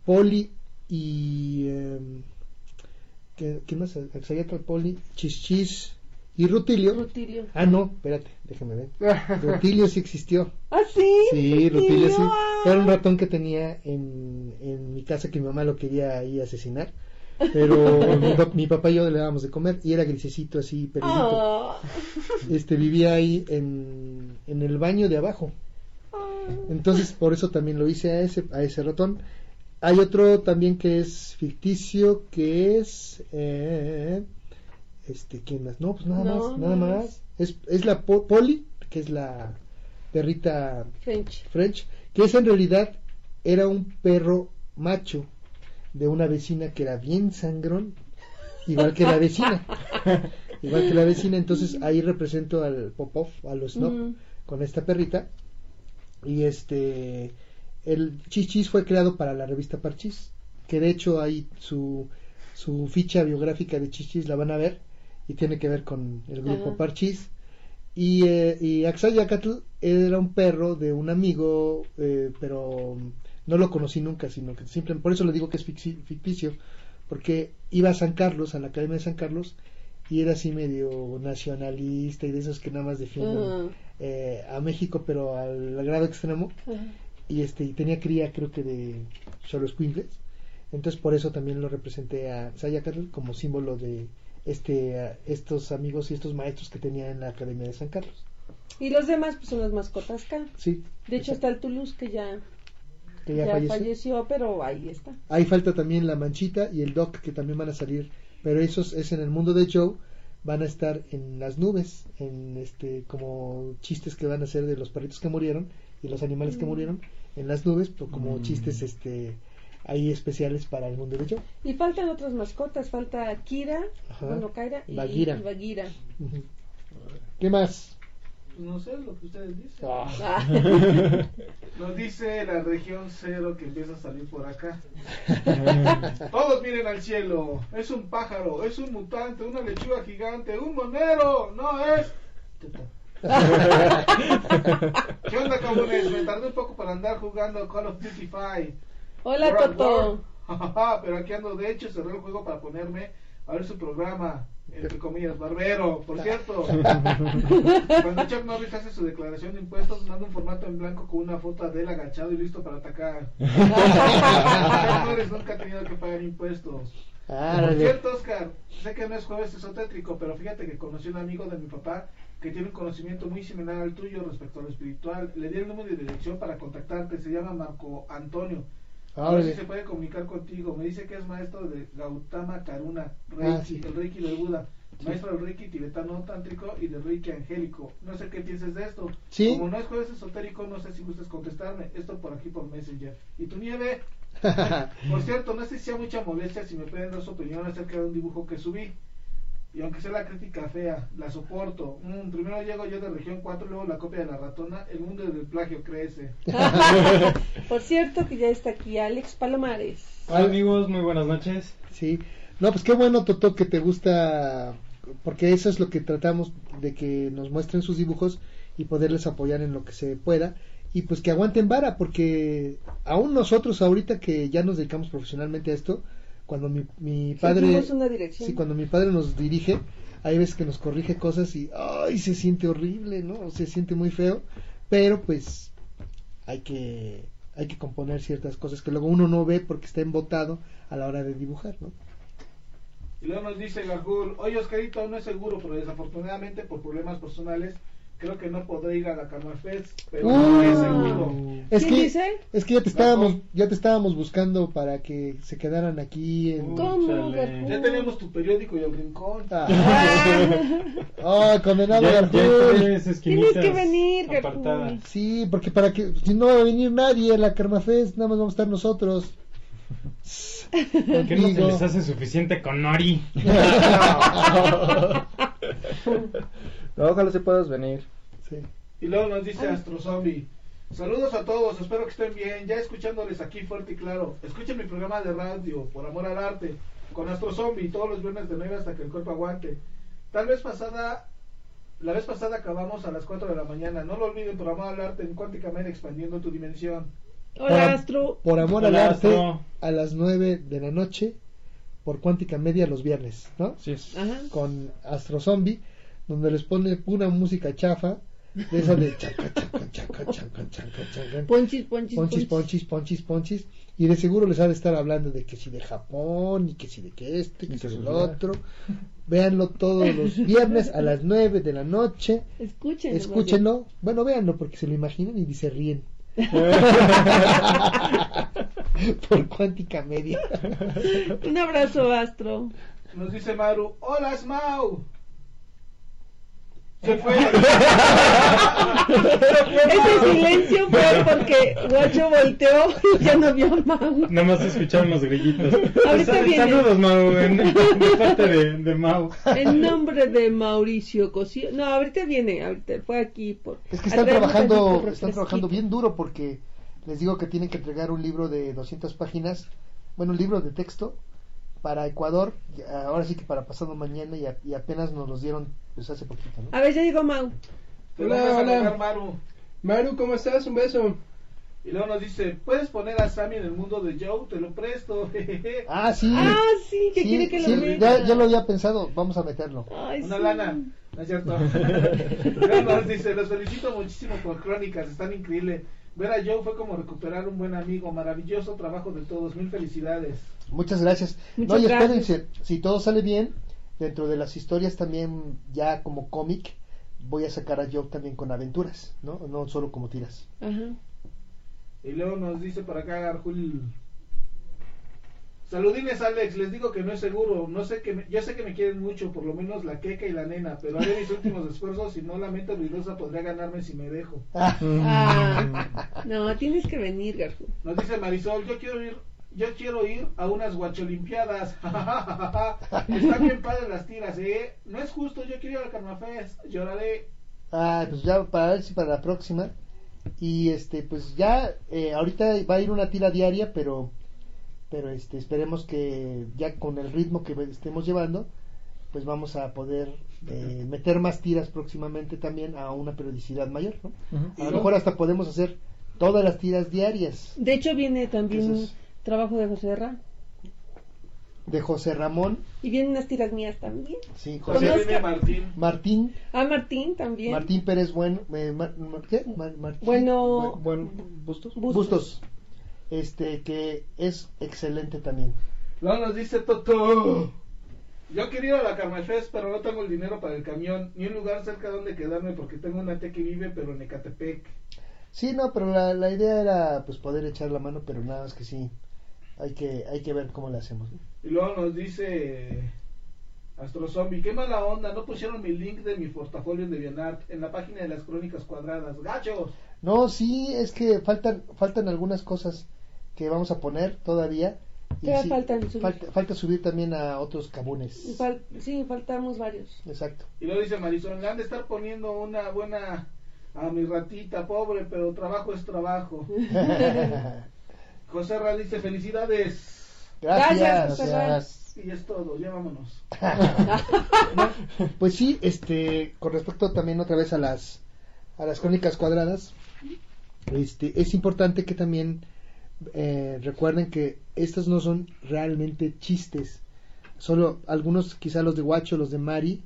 Poli y. em, ¿qué, ¿Quién más? Axayacatl, Poli, Chis Chis y Rutilio. Rutilio. Ah, no, espérate, déjame ver. Rutilio sí existió. ¿Ah, sí? Sí, Rutilio sí. Ah. Era un ratón que tenía en, en mi casa que mi mamá lo quería ahí asesinar. Pero mi, pa- mi papá y yo le dábamos de comer y era grisecito así, peludito. Ah. Este vivía ahí en, en el baño de abajo. Entonces por eso también lo hice a ese, a ese ratón. Hay otro también que es ficticio, que es... eh, este, ¿quién más? No, pues nada No, más, nada nada más. Es, es la Po- Polly, que es la perrita French. French, que es en realidad era un perro macho de una vecina que era bien sangrón, igual que la vecina, igual que la vecina, entonces ahí represento al Popov, a los Snob, Mm. con esta perrita, y este, el Chichis fue creado para la revista Parchis, que de hecho ahí su, su ficha biográfica de Chichis la van a ver, y tiene que ver con el grupo Ajá. Parchís. Y, eh, y Axayacatl era un perro de un amigo, eh, pero no lo conocí nunca, sino que simplemente, por eso le digo que es ficticio, porque iba a San Carlos, a la Academia de San Carlos, y era así medio nacionalista y de esos que nada más defienden eh, a México, pero al grado extremo y este y tenía cría creo que de Cholos entonces por eso también lo representé a Sayacatl como símbolo de este a- estos amigos y estos maestros que tenía en la Academia de San Carlos Y los demás pues son las mascotas K. sí De hecho está el Toulouse que ya, que ya, ya falleció. falleció, pero ahí está. ahí falta también la manchita y el doc que también van a salir pero esos es en el mundo de Joe van a estar en las nubes en este como chistes que van a ser de los perritos que murieron y los animales que Mm. murieron en las nubes pero como Mm. chistes este ahí especiales para el mundo de Y faltan otras mascotas, falta Kira, Ajá. bueno, Kaira y Bagheera. y. Ujú. ¿Qué más? No sé lo que ustedes dicen. Ah. Nos dice la región cero que empieza a salir por acá. Todos miren al cielo. Es un pájaro, es un mutante, una lechuga gigante, un monero. No es. ¿Qué onda, cabrones? Me tardé un poco para andar jugando Call of Duty 5. Hola, World Toto. Pero aquí ando. De hecho, cerré el juego para ponerme a ver su programa. Entre comillas, barbero. Por cierto, cuando Chuck Norris hace su declaración de impuestos, manda un formato en blanco con una foto de él agachado y listo para atacar. Chuck Norris nunca ha tenido que pagar impuestos. Por cierto, Oscar, sé que no es jueves esotérico, pero fíjate que conocí a un amigo de mi papá que tiene un conocimiento muy similar al tuyo respecto a lo espiritual. Le di el número de dirección para contactarte, se llama Marco Antonio. A ver si se puede comunicar contigo. Me dice que es maestro de Gautama Karuna, Reiki, Ah, sí. el Reiki del Buda. Maestro del Reiki tibetano tántrico y del Reiki angélico. No sé qué pienses de esto. Sí. Como no es jueves esotérico, no sé si gustas contestarme. Esto por aquí por Messenger. ¿Y tu nieve? Por cierto, no sé si sea mucha molestia si me pueden dar su opinión acerca de un dibujo que subí. Y aunque sea la crítica fea, la soporto. Mm, primero llego yo de región 4, luego la copia de la ratona. El mundo del plagio crece. Por cierto que ya está aquí Alex Palomares. Hola amigos, muy buenas noches. Sí. No, pues qué bueno, Toto, que te gusta, porque eso es lo que tratamos de que nos muestren sus dibujos y poderles apoyar en lo que se pueda. Y pues que aguanten vara, porque aún nosotros ahorita que ya nos dedicamos profesionalmente a esto, cuando mi, mi padre... Una dirección. Sí, cuando mi padre nos dirige, hay veces que nos corrige cosas y ay, se siente horrible, ¿no? Se siente muy feo, pero pues hay que hay que componer ciertas cosas que luego uno no ve porque está embotado a la hora de dibujar, ¿no? Y luego nos dice Gajul, oye Oscarito, no es seguro, pero desafortunadamente por problemas personales, creo que no podré ir a la Karma Fest, pero no es seguro. Es ¿Quién que dice? es que ya te estábamos ya te estábamos buscando para que se quedaran aquí en ¿Cómo. García? Ya tenemos tu periódico y el rincón. Ah, condenado Ya, ya Garfield. tienes que venir, apartadas. García. Sí, porque para que si no va a venir nadie a la Karma Fest, nada más vamos a estar nosotros. ¿Por qué no se les hace suficiente con Nori? No, ojalá sí puedas venir. Sí. Y luego nos dice Astro Zombie. Saludos a todos, espero que estén bien. Ya escuchándoles aquí fuerte y claro. Escuchen mi programa de radio, Por Amor al Arte, con Astro Zombie, todos los viernes de 9 hasta que el cuerpo aguante. Tal vez pasada, la vez pasada acabamos a las 4 de la mañana. No lo olviden, Por Amor al Arte en Cuántica Media, expandiendo tu dimensión. Hola, Por- Astro. Por amor al arte, Astro. a las 9 de la noche, por Cuántica Media los viernes, ¿no? Sí, es. Ajá. Con Astro Zombie, donde les pone pura música chafa, de esa de chaca, chaca, chaca, chaca, chaca, chaca. Ponchis, ponchis, ponchis, ponchis, ponchis, ponchis, y de seguro les ha de estar hablando de que si de Japón, y que si de que este, que Y si del otro. Véanlo todos los viernes a las 9 de la noche. Escuchen. Escúchenlo. Bueno, véanlo porque se lo imaginan y se ríen. Por cuántica media. Un abrazo, Astro. Nos dice Maru, hola Smau. Se fue. Ese silencio fue porque Guacho volteó y ya no vio a Mau. Nada más escucharon los grillitos. Ahorita viene. Saludos, Mau, en- de parte de, de Mau. En nombre de Mauricio Cosío. No, ahorita viene, ahorita fue aquí. Por, Es que están trabajando, están trabajando bien duro porque les digo que tienen que entregar un libro de 200 páginas, bueno, un libro de texto para Ecuador, ahora sí que para pasado mañana y, a- y apenas nos los dieron pues hace poquito, ¿no? A ver, ya llegó Mau. Te Hola, hola. saludar, Maru. Maru, ¿cómo estás? Un beso. Y luego nos dice, ¿puedes poner a Sammy en el mundo de Joe? Te lo presto. Ah, sí. Ah, sí, que Sí, quiere que sí, lo meta. ya, ya lo había pensado, vamos a meterlo. Ay, Una sí. lana. No es cierto. Luego nos dice, los felicito muchísimo por Crónicas, están increíbles. Ver a Joe fue como recuperar un buen amigo. Maravilloso trabajo de todos. Mil felicidades. Muchas gracias. Muchas no, y gracias. espérense, si todo sale bien, dentro de las historias también ya como cómic, voy a sacar a Joe también con aventuras, ¿no? No solo como tiras. Ajá. Y luego nos dice por acá Arjul. Saludines Alex, les digo que no es seguro, no sé que me- yo sé que me quieren mucho, por lo menos la queca y la nena, pero haré mis últimos esfuerzos y no la mente ruidosa podría ganarme si me dejo. Ah, no, tienes que venir, Garfu. Nos dice Marisol, yo quiero ir, yo quiero ir a unas guacholimpiadas. Están bien padres las tiras, eh. No es justo, yo quiero ir al Carnafest, lloraré. Ah, pues ya para ver si para la próxima. Y este, pues ya, eh, ahorita va a ir una tira diaria, pero, pero este, esperemos que ya con el ritmo que estemos llevando, pues vamos a poder eh, meter más tiras próximamente también a una periodicidad mayor, ¿no? A lo mejor hasta podemos hacer todas las tiras diarias De hecho, viene también. Trabajo de José Ra. de José Ramón, Y vienen unas tiras mías también. sí, José José viene Martín. Martín, Ah, Martín también. Martín Pérez Bueno, eh, Mar- Mar- ¿qué? Mar- Martín- Bueno, Bueno, bustos. Bustos. Bustos, este que es excelente también. Luego nos dice Toto. Yo quería ir a la Carnafest, pero no tengo el dinero para el camión, ni un lugar cerca donde quedarme porque tengo una tía que vive, pero en Ecatepec. Sí, no, pero la, la idea era pues poder echar la mano, pero nada más que sí, hay que, hay que ver cómo le hacemos. ¿no? Y luego nos dice Astro Zombie, qué mala onda, no pusieron mi link de mi portafolio en DeviantArt en la página de las crónicas cuadradas. ¡Gachos! No, sí, es que faltan, faltan algunas cosas que vamos a poner todavía. y sí, faltan subir. Falta, falta subir también a otros cabunes. Fal- sí, faltamos varios. Exacto. Y luego dice Marisol, le han de estar poniendo una buena a mi ratita, pobre, pero trabajo es trabajo. José Ra dice, felicidades. Gracias. Gracias. Y es todo, ya vámonos. Pues sí, este, con respecto también otra vez a las, a las crónicas cuadradas, este, es importante que también eh, recuerden que estas no son realmente chistes. Solo algunos, quizá los de Guacho, los de Mari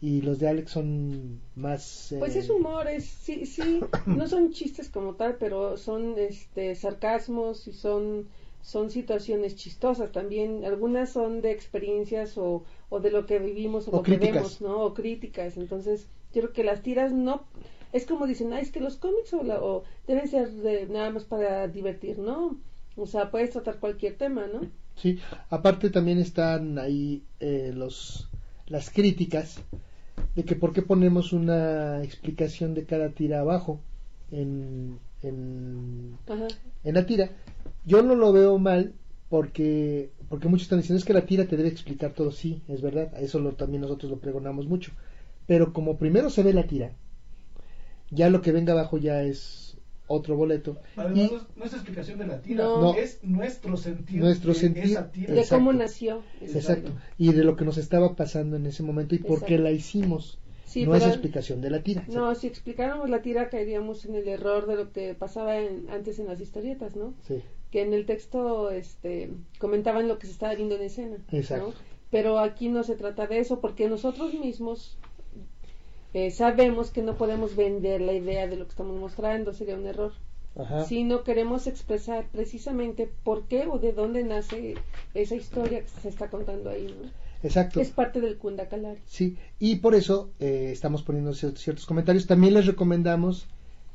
y los de Alex son más... eh, Pues es humor, es, sí, sí, no son chistes como tal, pero son este sarcasmos y son son situaciones chistosas también, algunas son de experiencias o, o de lo que vivimos o, O lo que vemos, ¿no? O críticas, entonces yo creo que las tiras no, es como dicen, ah, es que los cómics o, la- o deben ser de, nada más para divertir, ¿no? O sea, puedes tratar cualquier tema, ¿no? Sí, aparte también están ahí eh, los las críticas de que por qué ponemos una explicación de cada tira abajo en, en, en la tira. Yo no lo veo mal porque porque muchos están diciendo es que la tira te debe explicar todo, sí, es verdad, a eso lo, también nosotros lo pregonamos mucho. Pero como primero se ve la tira, ya lo que venga abajo ya es otro boleto. Además, Y- no, es, no es explicación de la tira, No. es nuestro sentido. Nuestro de sentido. esa tira. De Exacto. cómo nació. Exacto. Y de lo que nos estaba pasando en ese momento y por qué Exacto. la hicimos. Sí, no es explicación de la tira. No, si explicáramos la tira caeríamos en el error de lo que pasaba en- antes en las historietas, ¿no? Sí. Que en el texto este, comentaban lo que se estaba viendo en escena. ¿no? Exacto. Pero aquí no se trata de eso porque nosotros mismos eh, sabemos que no podemos vender la idea de lo que estamos mostrando, sería un error. Ajá. Si no queremos expresar precisamente por qué o de dónde nace esa historia que se está contando ahí, ¿no? Exacto. Es parte del Kundakalari. Sí, y por eso eh, estamos poniendo cier- ciertos comentarios. También les recomendamos,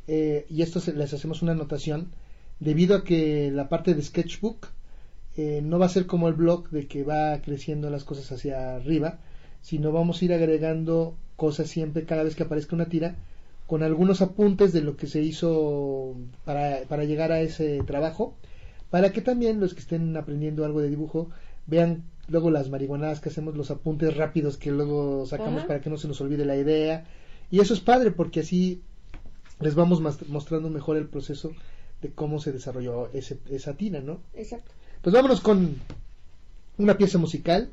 eh, y esto se- les hacemos una anotación, debido a que la parte de Sketchbook eh, no va a ser como el blog de que va creciendo las cosas hacia arriba, sino vamos a ir agregando cosas siempre cada vez que aparezca una tira, con algunos apuntes de lo que se hizo para, para llegar a ese trabajo, para que también los que estén aprendiendo algo de dibujo vean luego las marihuanadas que hacemos, los apuntes rápidos que luego sacamos Ajá. para que no se nos olvide la idea. Y eso es padre porque así les vamos mostrando mejor el proceso de cómo se desarrolló ese, esa tira, ¿no? Exacto. Pues vámonos con una pieza musical.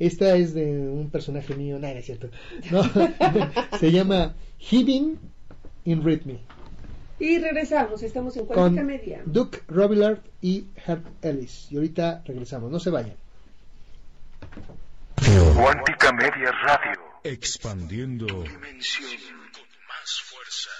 Esta es de un personaje mío, nada, es cierto. No, se llama Heaving in Rhythm Y regresamos, estamos en Cuántica Media. Duke Robillard y Herb Ellis. Y ahorita regresamos, no se vayan. Cuántica Media Radio. Expandiendo dimensión con más fuerza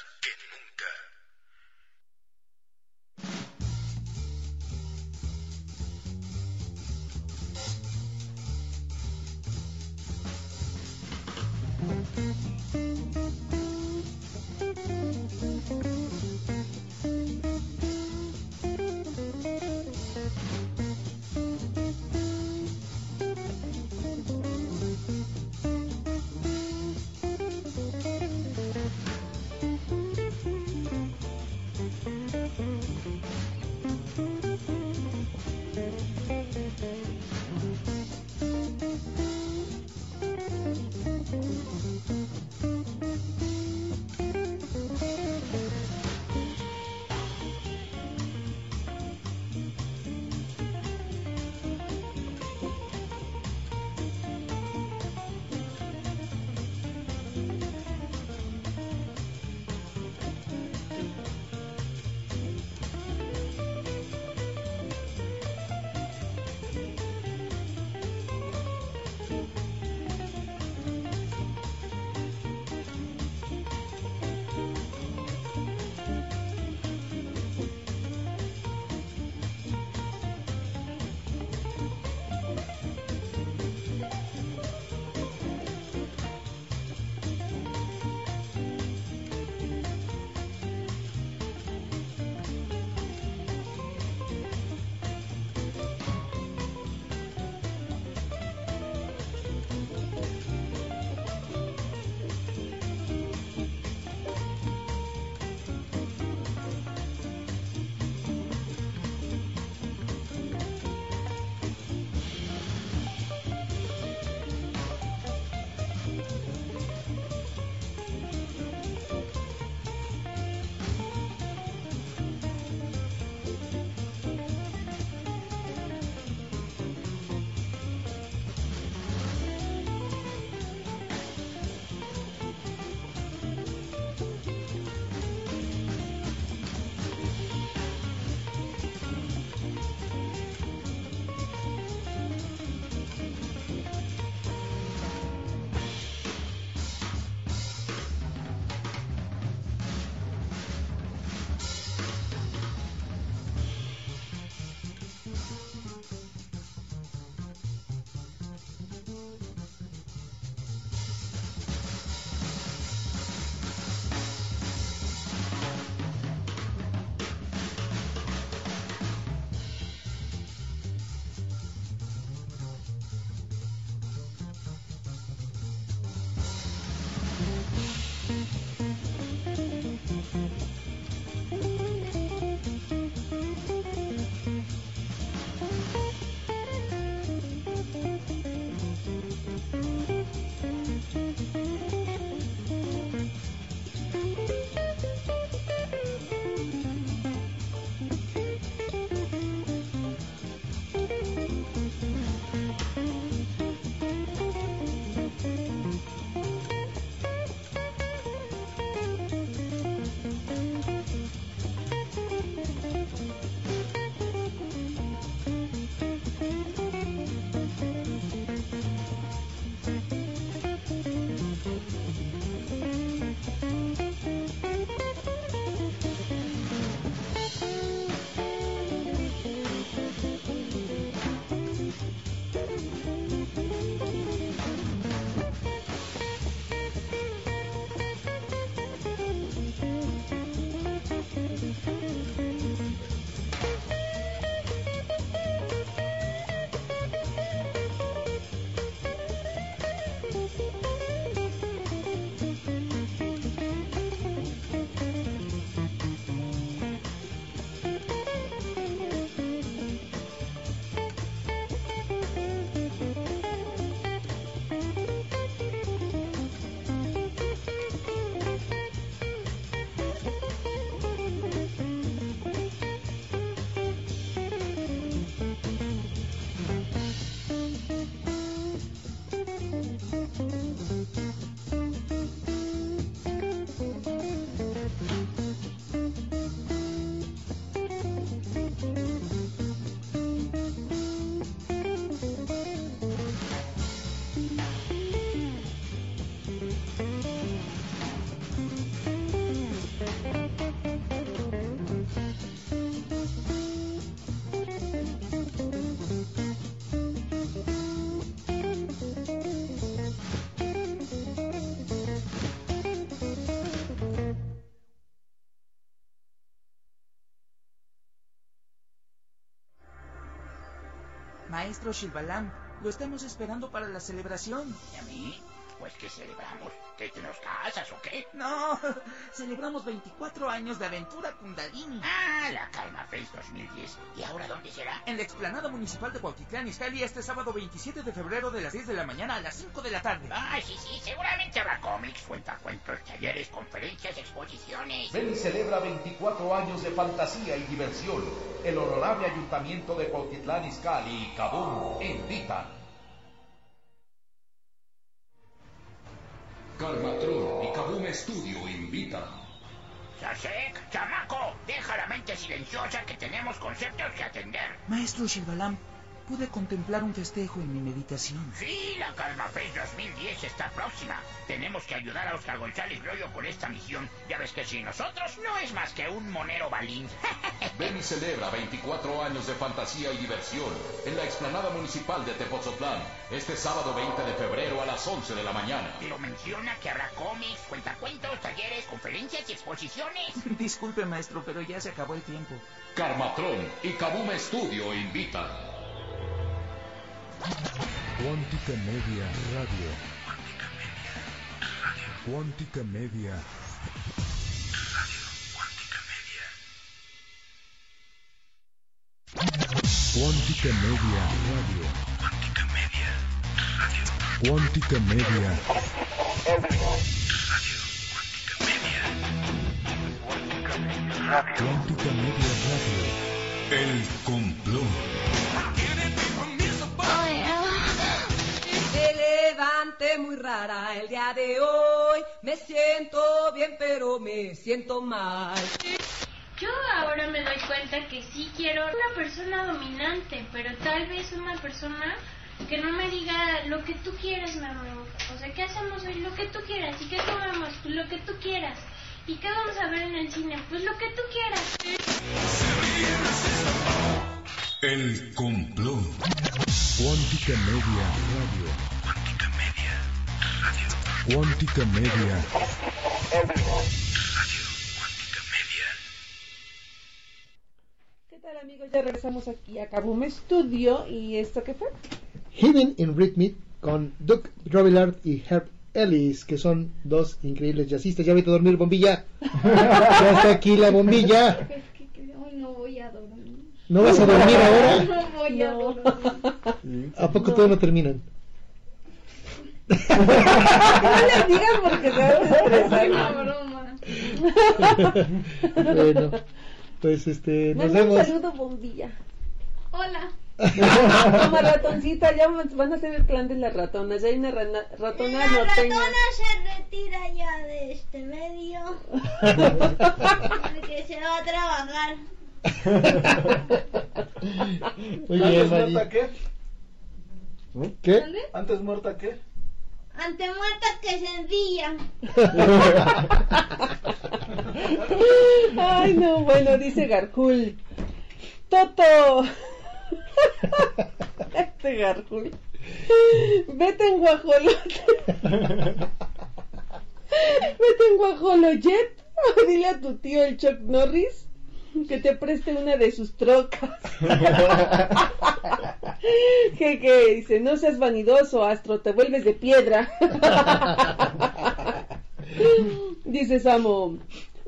Maestro Shilbalam, lo estamos esperando para la celebración. ¿Y a mí? Pues, ¿qué celebramos? ¿Que te nos casas o qué? No, celebramos 24 años de aventura Kundalini. Ah, la Calma Fest 2010. ¿Y ahora dónde será? En la explanada municipal de Cuautitlán, Izcalli, este sábado 27 de febrero de las 10 de la mañana a las 5 de la tarde. Ah, sí, sí, seguramente habrá cómics, cuentacuentos, talleres, conferencias, exposiciones. Ven y celebra 24 años de fantasía y diversión. El honorable ayuntamiento de Cuautitlán Izcalli y Kabum invitan. Karmatron y Kabum Studio invitan. Sasek, chamaco, deja la mente silenciosa que tenemos conceptos que atender. Maestro Shilbalam, pude contemplar un festejo en mi meditación. Sí, la Calma Fest 2010 está próxima. Tenemos que ayudar a Oscar González Rollo con esta misión. Ya ves que sin nosotros no es más que un monero balín. Ven y celebra 24 años de fantasía y diversión en la explanada municipal de Tepozotlán este sábado 20 de febrero a las 11 de la mañana. Pero menciona que habrá cómics, cuentacuentos, talleres, conferencias y exposiciones. Disculpe, maestro, pero ya se acabó el tiempo. Karmatron y Kabum Studio invitan. Cuántica Media Radio. Cuántica Media. Cuántica Media Radio. Cuántica Media. Cuántica Media Radio. El complot. Muy rara el día de hoy. Me siento bien, pero me siento mal. Yo ahora me doy cuenta que sí quiero una persona dominante, pero tal vez una persona que no me diga lo que tú quieras, mi amor. O sea, ¿qué hacemos hoy? Lo que tú quieras. ¿Y qué comemos? Pues lo que tú quieras. ¿Y qué vamos a ver en el cine? Pues lo que tú quieras. El complot. Cuántica Media Radio. Cuántica Media. ¿Qué tal amigos? Ya regresamos aquí a Kabum Studio y esto qué fue? Hidden in Rhythmic con Doug Robillard y Herb Ellis, que son dos increíbles jazzistas. Ya vete a dormir, bombilla. ya está aquí la bombilla. Hoy no voy a dormir. ¿No vas a dormir ahora? No voy a dormir. ¿A poco todavía no terminan? No les digan porque se van a estresar. Una broma. bueno, pues este, nos Manda un vemos. saludo, bombilla. Hola. Como ratoncita, ya van a hacer el plan de las ratonas. Ya hay una rana- ratona La norteña. ratona se retira ya de este medio. Porque se va a trabajar. Muy bien, ¿Antes muerta qué? ¿Qué? ¿Antes muerta qué? Ante muerta que sencilla. Ay, no, bueno, dice Garjul. Toto. Este Garjul. Vete en guajolote. Vete en guajoloyet. Dile a tu tío el Chuck Norris que te preste una de sus trocas. que dice, no seas vanidoso, Astro, te vuelves de piedra. dice Samo,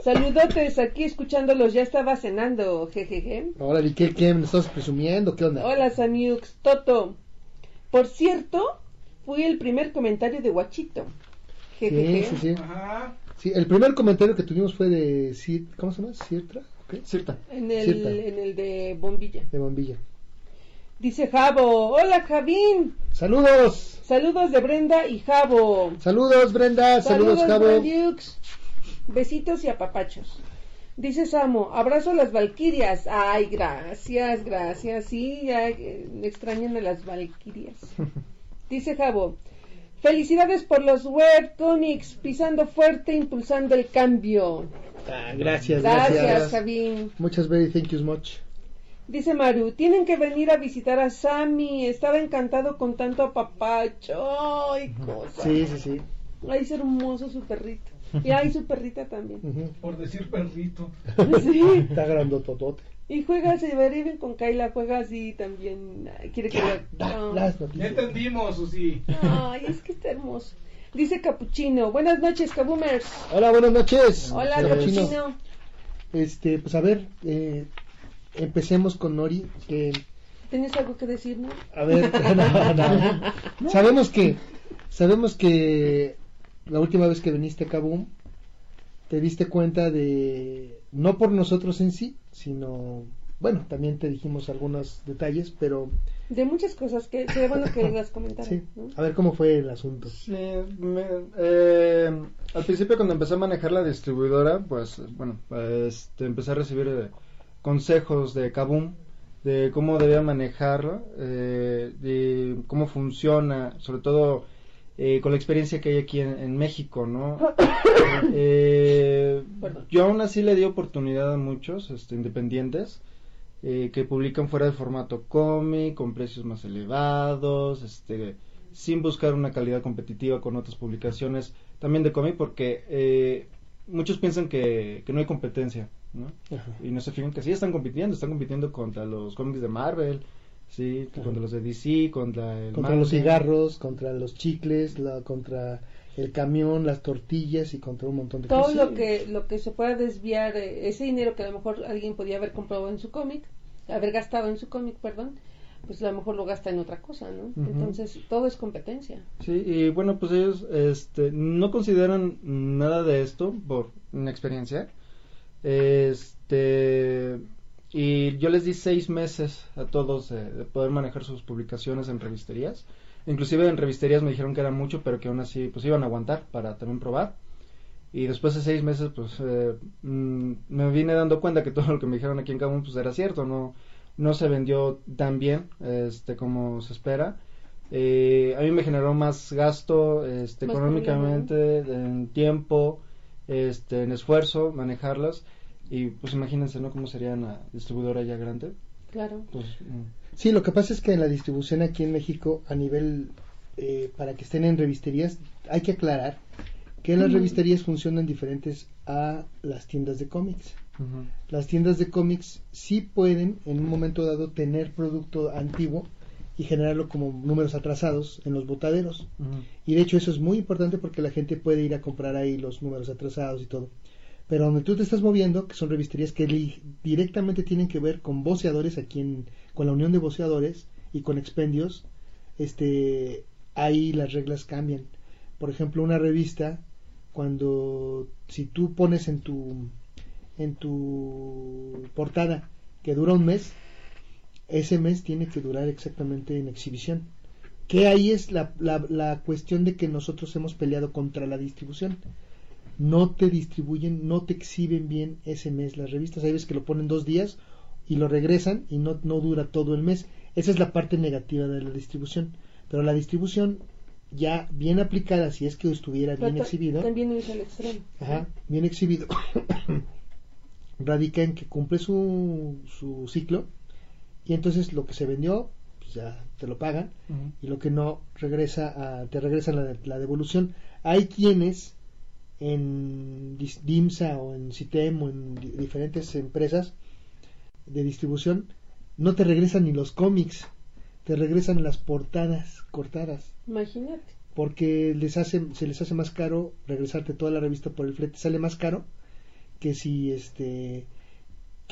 saludotes aquí escuchándolos, ya estaba cenando, jejeje. Órale, ¿qué, qué me estás presumiendo? ¿Qué onda? Hola Samiux, Toto. Por cierto, fui el primer comentario de Guachito. Sí, Jejeje. sí, sí. Ajá. Sí, el primer comentario que tuvimos fue de ¿cómo se llama? ¿Ciertra? Cirta. En el, Cirta, en el de Bombilla. de bombilla. Dice Javo, hola Javín. Saludos. Saludos de Brenda y Javo. Saludos, Brenda. Saludos, Javo. Brendux. Besitos y apapachos. Dice Samo, abrazo a las Valquirias. Ay, gracias, gracias. Sí, ya eh, extrañan a las Valquirias. Dice Javo, felicidades por los webcomics, pisando fuerte, impulsando el cambio. Ah, gracias, Gracias, gracias. Javín. Muchas very thank you much. Dice Maru, tienen que venir a visitar a Sammy. Estaba encantado con tanto apapacho. Ay, cosa. Sí, sí, sí. Ay, es hermoso su perrito. Y ay, su perrita también. Por decir perrito. Sí. Está grandototote. Y juega Severin con Kaila, juega así también. ay, Quiere que lo- no. Las Ya noticias. entendimos, Susi. Ay, es que está hermoso. Dice Capuchino. Buenas noches, Kaboomers. Hola, buenas noches. Hola, Capuchino. Capuchino. Este, pues a ver, eh, empecemos con Nori, que ¿Tienes algo que decir, no? A ver, no, no. sabemos que sabemos que la última vez que viniste a Kaboom te diste cuenta de no por nosotros en sí, sino bueno, también te dijimos algunos detalles, pero De muchas cosas que sería bueno que las comentaras. sí, ¿no? a ver cómo fue el asunto. Sí, me- eh, al principio cuando empecé a manejar la distribuidora, pues bueno, este, empecé a recibir eh, consejos de Kaboom de cómo debía manejarla, eh, de cómo funciona, sobre todo eh, con la experiencia que hay aquí en, en México, ¿no? Eh, yo aún así le di oportunidad a muchos este, independientes eh, que publican fuera de formato cómic, con precios más elevados, este, sin buscar una calidad competitiva con otras publicaciones también de cómic, porque eh, muchos piensan que, que no hay competencia, ¿no? Y no se fijan que sí están compitiendo, están compitiendo contra los cómics de Marvel, sí, contra los de DC, contra el Contra los cigarros, contra los chicles, la, contra el camión, las tortillas y contra un montón de Todo cosas. lo que lo que se pueda desviar, eh, ese dinero que a lo mejor alguien podía haber comprado en su cómic, haber gastado en su cómic, perdón, pues a lo mejor lo gasta en otra cosa, ¿no? Entonces, todo es competencia. Sí, y bueno, pues ellos este, no consideran nada de esto por inexperiencia. Este, y yo les di seis meses a todos de, de poder manejar sus publicaciones en revisterías. Inclusive en revisterías me dijeron que era mucho, pero que aún así pues iban a aguantar para también probar. Y después de seis meses, pues eh, mm, me vine dando cuenta que todo lo que me dijeron aquí en Cabón pues era cierto, no, no se vendió tan bien este, como se espera. Eh, a mí me generó más gasto este, Más económicamente, en tiempo, este, en esfuerzo, manejarlas. Y pues imagínense, ¿no? Cómo sería una distribuidora ya grande. Claro. Pues, mm, Sí, lo que pasa es que en la distribución aquí en México, a nivel, eh, para que estén en revisterías, hay que aclarar que las revisterías funcionan diferentes a las tiendas de cómics. Las tiendas de cómics sí pueden en un momento dado tener producto antiguo y generarlo como números atrasados en los botaderos. Y de hecho eso es muy importante porque la gente puede ir a comprar ahí los números atrasados y todo. Pero donde tú te estás moviendo, que son revisterías que directamente tienen que ver con voceadores aquí en, con la unión de voceadores y con expendios, este, ahí las reglas cambian. Por ejemplo, una revista, cuando si tú pones en tu en tu portada que dura un mes, ese mes tiene que durar exactamente en exhibición. Que ahí es la, la cuestión de que nosotros hemos peleado contra la distribución. No te distribuyen, no te exhiben bien ese mes las revistas. Hay veces que lo ponen dos días y lo regresan y no, no dura todo el mes. Esa es la parte negativa de la distribución. Pero la distribución ya bien aplicada, si es que estuviera bien Pero exhibido, También es el extremo. Ajá, bien exhibido, radica en que cumple su, su ciclo y entonces lo que se vendió, pues ya te lo pagan y lo que no regresa a, te regresa la, la devolución. Hay quienes en DIMSA o en CITEM o en di- diferentes empresas de distribución no te regresan ni los cómics, te regresan las portadas cortadas Imagínate. porque les hace, se les hace más caro regresarte toda la revista por el flete, sale más caro que si este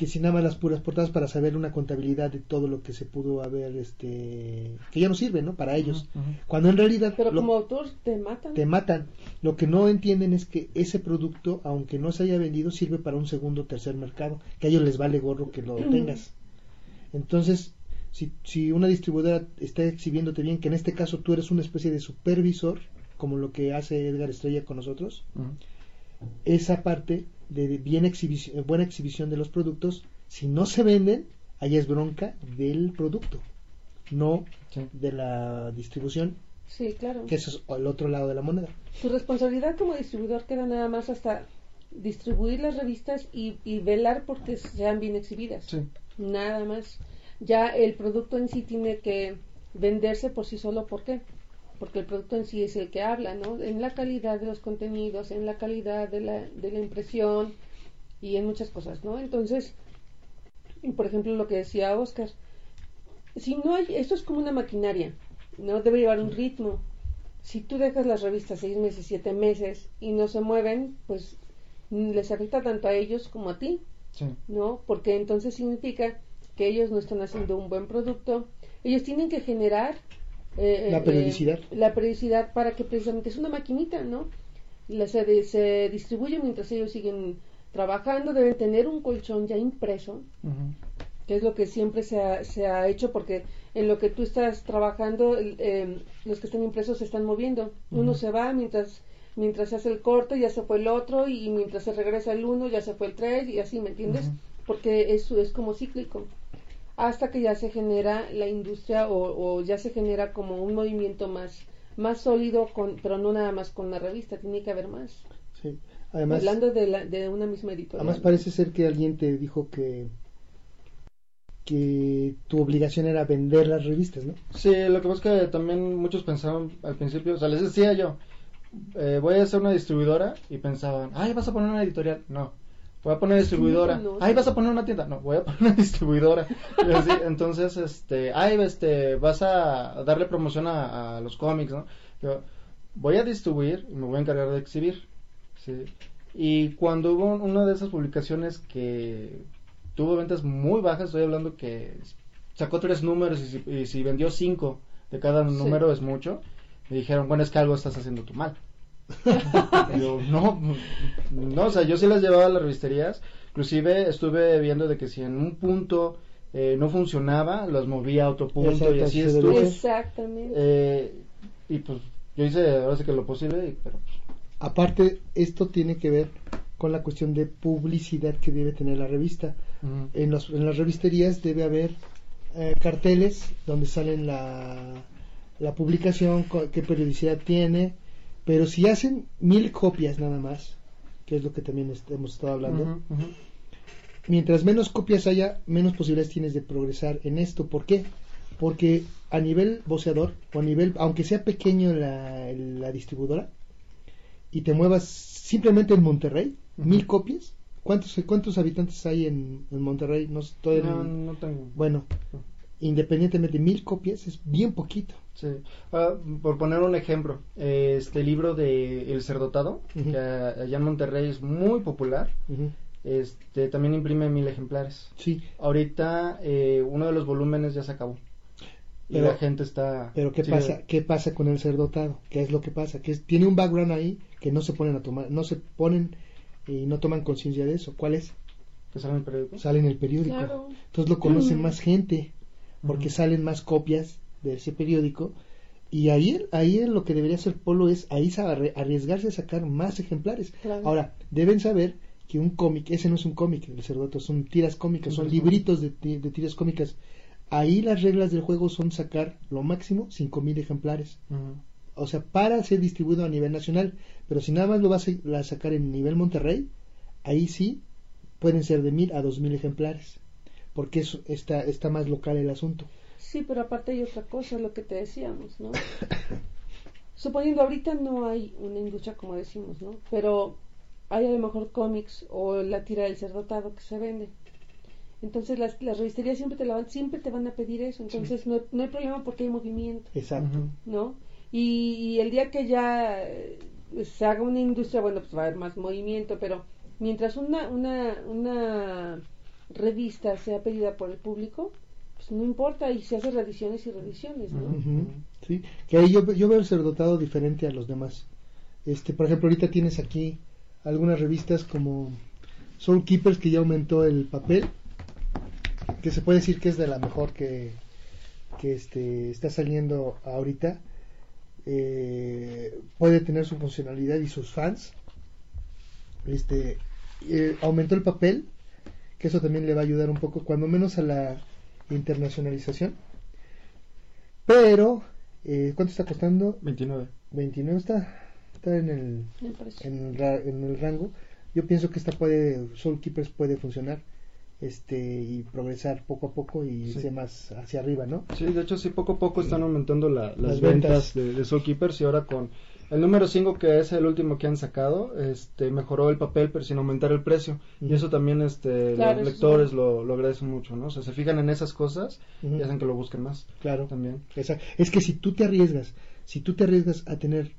que si nada más las puras portadas para saber una contabilidad de todo lo que se pudo haber este que ya no sirve no para ellos. Cuando en realidad Pero lo- como autor te matan. te matan. Lo que no entienden es que ese producto aunque no se haya vendido sirve para un segundo o tercer mercado que a ellos les vale gorro que lo tengas entonces si, si una distribuidora está exhibiéndote bien que en este caso tú eres una especie de supervisor como lo que hace Edgar Estrella con nosotros esa parte de bien exhibición, buena exhibición de los productos, si no se venden, ahí es bronca del producto, no de la distribución, Sí, claro. que eso es el otro lado de la moneda. Tu responsabilidad como distribuidor queda nada más hasta distribuir las revistas y, y velar porque sean bien exhibidas. Sí. Nada más. Ya el producto en sí tiene que venderse por sí solo. ¿Por qué? Porque el producto en sí es el que habla, ¿no? En la calidad de los contenidos, en la calidad de la, de la impresión y en muchas cosas, ¿no? Entonces, por ejemplo, lo que decía Oscar, si no hay, esto es como una maquinaria, no debe llevar un ritmo. Si tú dejas las revistas seis meses, siete meses y no se mueven, pues les afecta tanto a ellos como a ti, Sí. ¿no? Porque entonces significa que ellos no están haciendo un buen producto. Ellos tienen que generar eh, La eh, periodicidad. la periodicidad para que precisamente es una maquinita, ¿no? La, se, se distribuye mientras ellos siguen trabajando, deben tener un colchón ya impreso, que es lo que siempre se ha, se ha hecho porque en lo que tú estás trabajando eh, los que están impresos se están moviendo. Uno se va mientras mientras se hace el corte ya se fue el otro y mientras se regresa el uno ya se fue el tres y así me entiendes porque eso es como cíclico hasta que ya se genera la industria o, o ya se genera como un movimiento más más sólido con pero no nada más con la revista tiene que haber más Sí. Además, hablando de, la, de una misma editorial además parece ser que alguien te dijo que que tu obligación era vender las revistas, ¿no? Sí, lo que pasa es que también muchos pensaban al principio, o sea, les decía yo, eh, voy a hacer una distribuidora y pensaban, ay, vas a poner una editorial. No, voy a poner distribuidora. no, sí. vas a poner una tienda. No, voy a poner una distribuidora. Y así, entonces, este, ay, este, vas a darle promoción a, a los cómics, ¿no? Yo voy a distribuir y me voy a encargar de exhibir. Sí. Y cuando hubo una de esas publicaciones que tuvo ventas muy bajas, estoy hablando que sacó tres números y si, y si vendió cinco de cada Sí. número es mucho, me dijeron, bueno, es que algo estás haciendo tú mal. Yo, no, no, o sea, yo sí las llevaba a las revisterías, inclusive estuve viendo de que si en un punto eh, no funcionaba, las movía a otro punto Exacto, y así estuve. exactamente Eh, y pues yo hice ahora sí que lo posible, pero Aparte, esto tiene que ver con la cuestión de publicidad que debe tener la revista. Ujú. en, los- en las revisterías debe haber eh, carteles donde salen la, la publicación, qué periodicidad tiene, pero si hacen mil copias nada más, que es lo que también est- hemos estado hablando, mientras menos copias haya, menos posibilidades tienes de progresar en esto. ¿Por qué? Porque a nivel voceador, o a nivel, aunque sea pequeño la, la distribuidora, y te muevas simplemente en Monterrey, mil copias, ¿cuántos, cuántos habitantes hay en, en Monterrey? No estoy No, no tengo. Bueno, independientemente de mil copias, es bien poquito. Sí. Ah, por poner un ejemplo, este libro de El Cerdotado, que allá en Monterrey es muy popular, este también imprime mil ejemplares. Sí. Ahorita eh, uno de los volúmenes ya se acabó. Y Pero- la gente está... Pero ¿qué sigue- pasa? ¿Qué pasa con el ser dotado? ¿Qué es lo que pasa? Que es- tiene un background ahí que no se ponen a tomar, no se ponen y no toman conciencia de eso. ¿Cuál es? ¿Que sale en el periódico? Sale en el periódico. Claro. Entonces lo conocen Mm. más gente porque salen más copias de ese periódico y ahí ahí lo que debería hacer Polo es ahí arriesgarse a sacar más ejemplares. Claro. Ahora, deben saber que un cómic, ese no es un cómic, el cerdoto, son tiras cómicas, son libritos de, ti- de tiras cómicas. Ahí las reglas del juego son sacar lo máximo 5000 ejemplares. O sea, para ser distribuido a nivel nacional. Pero si nada más lo vas a a sacar en nivel Monterrey, ahí sí pueden ser de 1000 a 2000 ejemplares. Porque eso está, está más local el asunto. Sí, pero aparte hay otra cosa, lo que te decíamos, ¿no? Suponiendo ahorita no hay una industria como decimos, ¿no? Pero hay a lo mejor cómics o la tira del cerdotado que se vende. Entonces las, las revisterías siempre te la van, siempre te van a pedir eso. Entonces no, no hay problema porque hay movimiento, Exacto. ¿no? Y, y el día que ya eh, se haga una industria, bueno, pues va a haber más movimiento, pero mientras una, una, una revista sea pedida por el público, pues no importa y se hacen reediciones y. Ujú, Sí, que ahí yo, yo veo el cerdotado diferente a los demás. Este, por ejemplo, ahorita tienes aquí algunas revistas como Soul Keepers que ya aumentó el papel, que se puede decir que es de la mejor que, que este, está saliendo ahorita. Eh, puede tener su funcionalidad y sus fans. Este, eh, aumentó el papel, que eso también le va a ayudar un poco, cuando menos a la internacionalización. Pero, eh, ¿cuánto está costando? 29. 29 está, está en el, en el, ra- en el rango. Yo pienso que esta puede, Soul Keepers puede funcionar este y progresar poco a poco y Sí. irse más hacia arriba, ¿no? Sí, de hecho sí, poco a poco están aumentando la- las, Las ventas, ventas. de, de Soul Keepers y ahora con el número 5 que es el último que han sacado, este mejoró el papel pero sin aumentar el precio y eso también este Claro, los lectores lo, lo agradecen mucho, ¿no? O sea, se fijan en esas cosas y hacen que lo busquen más. Claro. También. Esa- es que si tú te arriesgas, si tú te arriesgas a tener,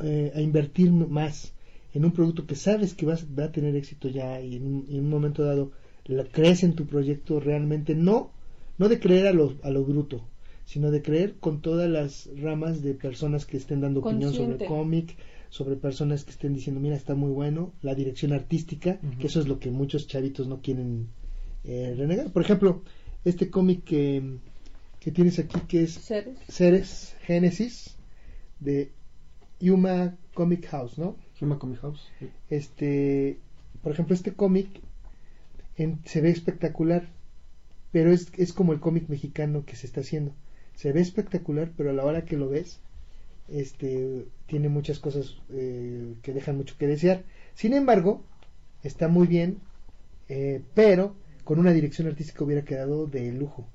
eh, a invertir más en un producto que sabes que vas, va a tener éxito ya y en un, y en un momento dado la- crees en tu proyecto realmente, no, no de creer a lo, a lo bruto, sino de creer con todas las ramas de personas que estén dando opinión sobre el cómic, sobre personas que estén diciendo, mira, está muy bueno, la dirección artística, que eso es lo que muchos chavitos no quieren eh, renegar. Por ejemplo, este cómic que, que tienes aquí, que es Ceres. Ceres Génesis, de Yuma Comic House, ¿no? Yuma Comic House. sí. Este, por ejemplo, este cómic en- se ve espectacular, pero es, es como el cómic mexicano que se está haciendo. Se ve espectacular, pero a la hora que lo ves, este, tiene muchas cosas eh, que dejan mucho que desear. Sin embargo, está muy bien, eh, pero con una dirección artística hubiera quedado de lujo,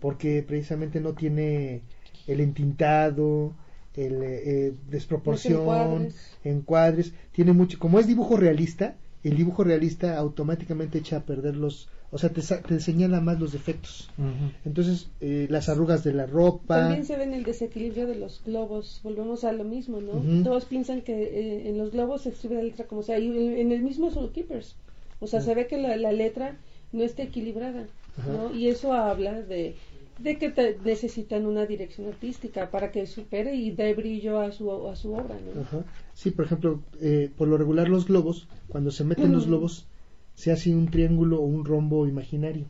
porque precisamente no tiene el entintado, el eh, desproporción, encuadres. encuadres, tiene mucho, como es dibujo realista, el dibujo realista automáticamente echa a perder los, o sea, te, sa- te señala más los defectos. Entonces, eh, las arrugas de la ropa, También se ve en el desequilibrio de los globos. Volvemos a lo mismo, ¿no? Todos piensan que eh, en los globos se escribe la letra como sea. Y en en el mismo Soul Keepers. O sea, se ve que la, la letra no está equilibrada, ¿no? Y eso habla de, de que te- necesitan una dirección artística para que supere y dé brillo a su, a su obra, ¿no? Ajá. Sí, por ejemplo, eh, por lo regular los globos, cuando se meten los globos, se hace un triángulo o un rombo imaginario.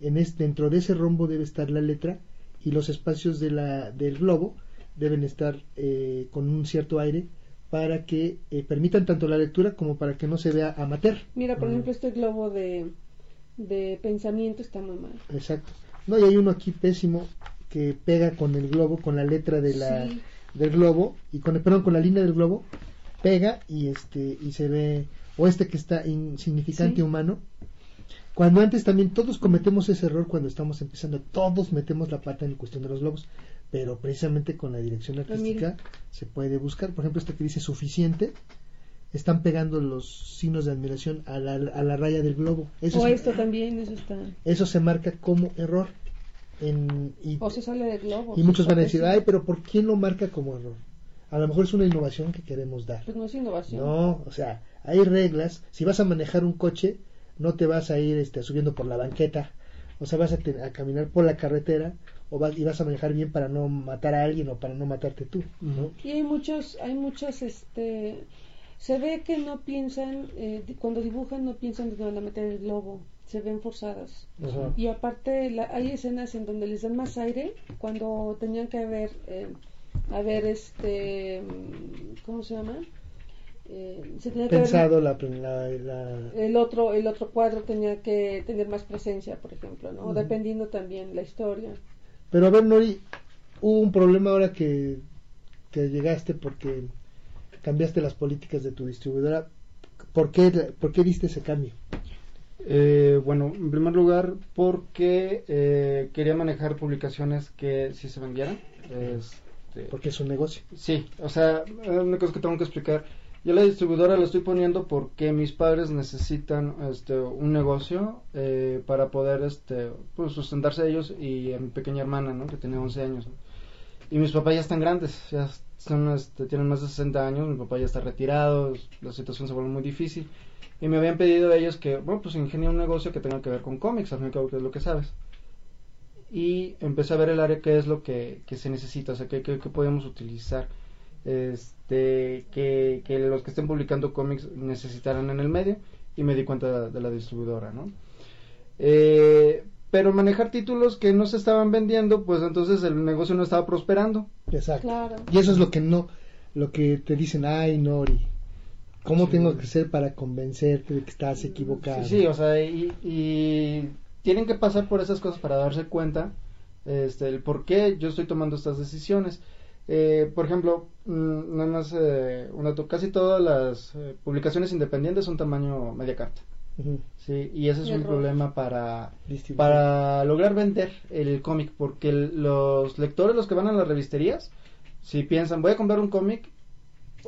En es, dentro de ese rombo debe estar la letra y los espacios de la, del globo deben estar eh, con un cierto aire para que eh, permitan tanto la lectura como para que no se vea amateur. Mira, por ejemplo, este globo de, de pensamiento está muy mal. Exacto. No, y hay uno aquí pésimo que pega con el globo, con la letra de la, Sí. del globo y con, perdón, con la línea del globo pega y este y se ve o este que está insignificante Sí. humano. Cuando antes también todos cometemos ese error cuando estamos empezando, todos metemos la pata en cuestión de los globos, pero precisamente con la dirección mira. artística se puede buscar. Por ejemplo, este que dice suficiente, están pegando los signos de admiración a la, a la raya del globo. Eso o es- esto también, eso está. eso se marca como error. En, y, O se sale del globo. y muchos van a decir, ay, pero ¿por quién lo marca como error? A lo mejor es una innovación que queremos dar. Pues no es innovación. No, o sea, hay reglas. Si vas a manejar un coche, no te vas a ir este, subiendo por la banqueta. O sea, vas a, te- a caminar por la carretera o vas, y vas a manejar bien para no matar a alguien o para no matarte tú. ¿no? Y hay muchos, hay muchos, este, se ve que no piensan, eh, cuando dibujan no piensan dónde van a meter el globo, se ven forzadas. Ajá. Y aparte la- hay escenas en donde les dan más aire cuando tenían que haber, eh, haber este, ¿cómo se llama? Eh, se tenía que haber- Pensado la, la, el otro, el otro cuadro tenía que tener más presencia, por ejemplo, ¿no? Dependiendo también la historia. Pero a ver, Nori, hubo un problema ahora que, que llegaste porque cambiaste las políticas de tu distribuidora. ¿Por qué, por qué diste ese cambio? Eh, bueno, en primer lugar, porque eh, quería manejar publicaciones que sí se vendieran. Este, Porque es un negocio. Sí, o sea, eh, una cosa que tengo que explicar. Yo la distribuidora la estoy poniendo porque mis padres necesitan este, un negocio eh, para poder este, pues, sustentarse ellos y a mi pequeña hermana, ¿no? que tiene 11 años. ¿no? Y mis papás ya están grandes, ya son, este, tienen más de 60 años, mi papá ya está retirado, la situación se vuelve muy difícil. Y me habían pedido ellos que, bueno, pues ingenie un negocio que tenga que ver con cómics, al fin y al cabo que es lo que sabes. Y empecé a ver el área que es lo que, que se necesita, o sea, que, que, que podemos utilizar este que, que los que estén publicando cómics necesitaran en el medio y me di cuenta de, de la distribuidora no Eh, pero manejar títulos que no se estaban vendiendo pues entonces el negocio no estaba prosperando Exacto. Claro. Y eso es lo que no, lo que te dicen, ay, Nori, ¿cómo tengo que ser para convencerte de que estás equivocado? Sí, sí, o sea, y, y tienen que pasar por esas cosas para darse cuenta este, el por qué yo estoy tomando estas decisiones. Eh, por ejemplo, mm, nada más, eh, un dato, casi todas las eh, publicaciones independientes son tamaño media carta. Sí, y ese es un problema para, para lograr vender el cómic, porque el- los lectores, los que van a las revisterías, si piensan, voy a comprar un cómic,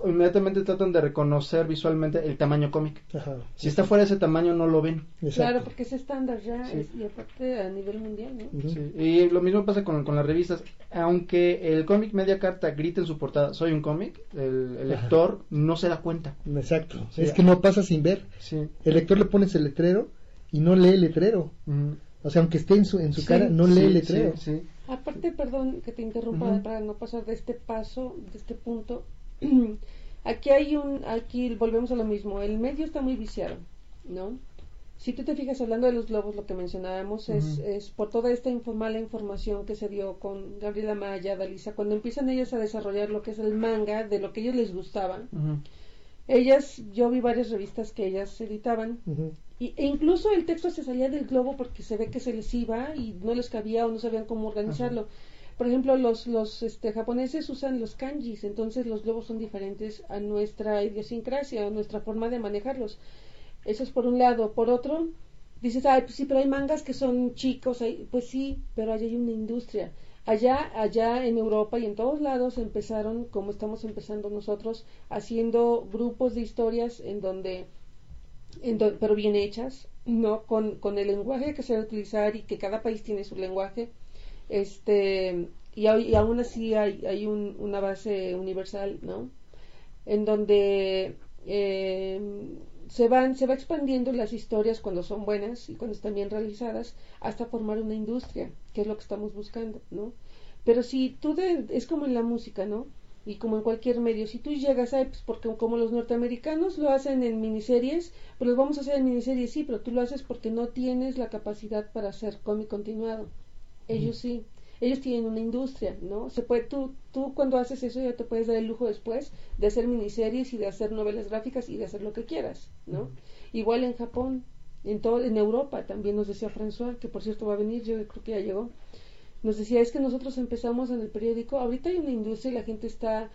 inmediatamente tratan de reconocer visualmente el tamaño cómic. Ajá. Si está fuera de ese tamaño, no lo ven. Claro, porque es estándar ya, Sí. es- y aparte a nivel mundial, ¿no? Ujú. Sí, Y lo mismo pasa con, con las revistas. Aunque el cómic media carta grite en su portada, soy un cómic, el, lector no se da cuenta. Exacto. Sí. Es que no pasa sin ver. Sí. El lector le pones el letrero y no lee el letrero. O sea, aunque esté en su, en su Sí, cara, no lee el letrero. sí, sí. Aparte, perdón que te interrumpa para no pasar de este paso, de este punto. aquí hay un, aquí volvemos a lo mismo. El medio está muy viciado, ¿no? Si tú te fijas hablando de los globos, lo que mencionábamos es, es por toda esta informal información que se dio con Gabriela Maya, Dalisa, cuando empiezan ellas a desarrollar lo que es el manga, de lo que a ellos les gustaba. Ellas, yo vi varias revistas que ellas editaban y, e incluso el texto se salía del globo porque se ve que se les iba y no les cabía o no sabían cómo organizarlo. Por ejemplo, los, los este, japoneses usan los kanjis, entonces los globos son diferentes a nuestra idiosincrasia, a nuestra forma de manejarlos. Eso es por un lado. Por otro, dices, ay, pues sí, pero hay mangas que son chicos, hay- pues sí, pero allá hay una industria. Allá, allá en Europa y en todos lados empezaron, como estamos empezando nosotros, haciendo grupos de historias en donde en pero bien hechas, ¿no? Con, con el lenguaje que se va a utilizar y que cada país tiene su lenguaje. Este, y, y aún así hay, hay un- una base universal, ¿no? En donde eh, se van, se va expandiendo las historias cuando son buenas y cuando están bien realizadas hasta formar una industria, que es lo que estamos buscando, ¿no? Pero si tú, de- es como en la música, ¿no? Y como en cualquier medio, si tú llegas a, pues porque como los norteamericanos lo hacen en miniseries, pues los vamos a hacer en miniseries, sí, pero tú lo haces porque no tienes la capacidad para hacer cómic continuado. Ellos sí, ellos tienen una industria, ¿no? Se puede, tú, tú cuando haces eso ya te puedes dar el lujo después de hacer miniseries y de hacer novelas gráficas y de hacer lo que quieras, ¿no? Igual en Japón, en todo, en Europa también nos decía François, que por cierto va a venir, yo creo que ya llegó, nos decía es que nosotros empezamos en el periódico, ahorita hay una industria y la gente está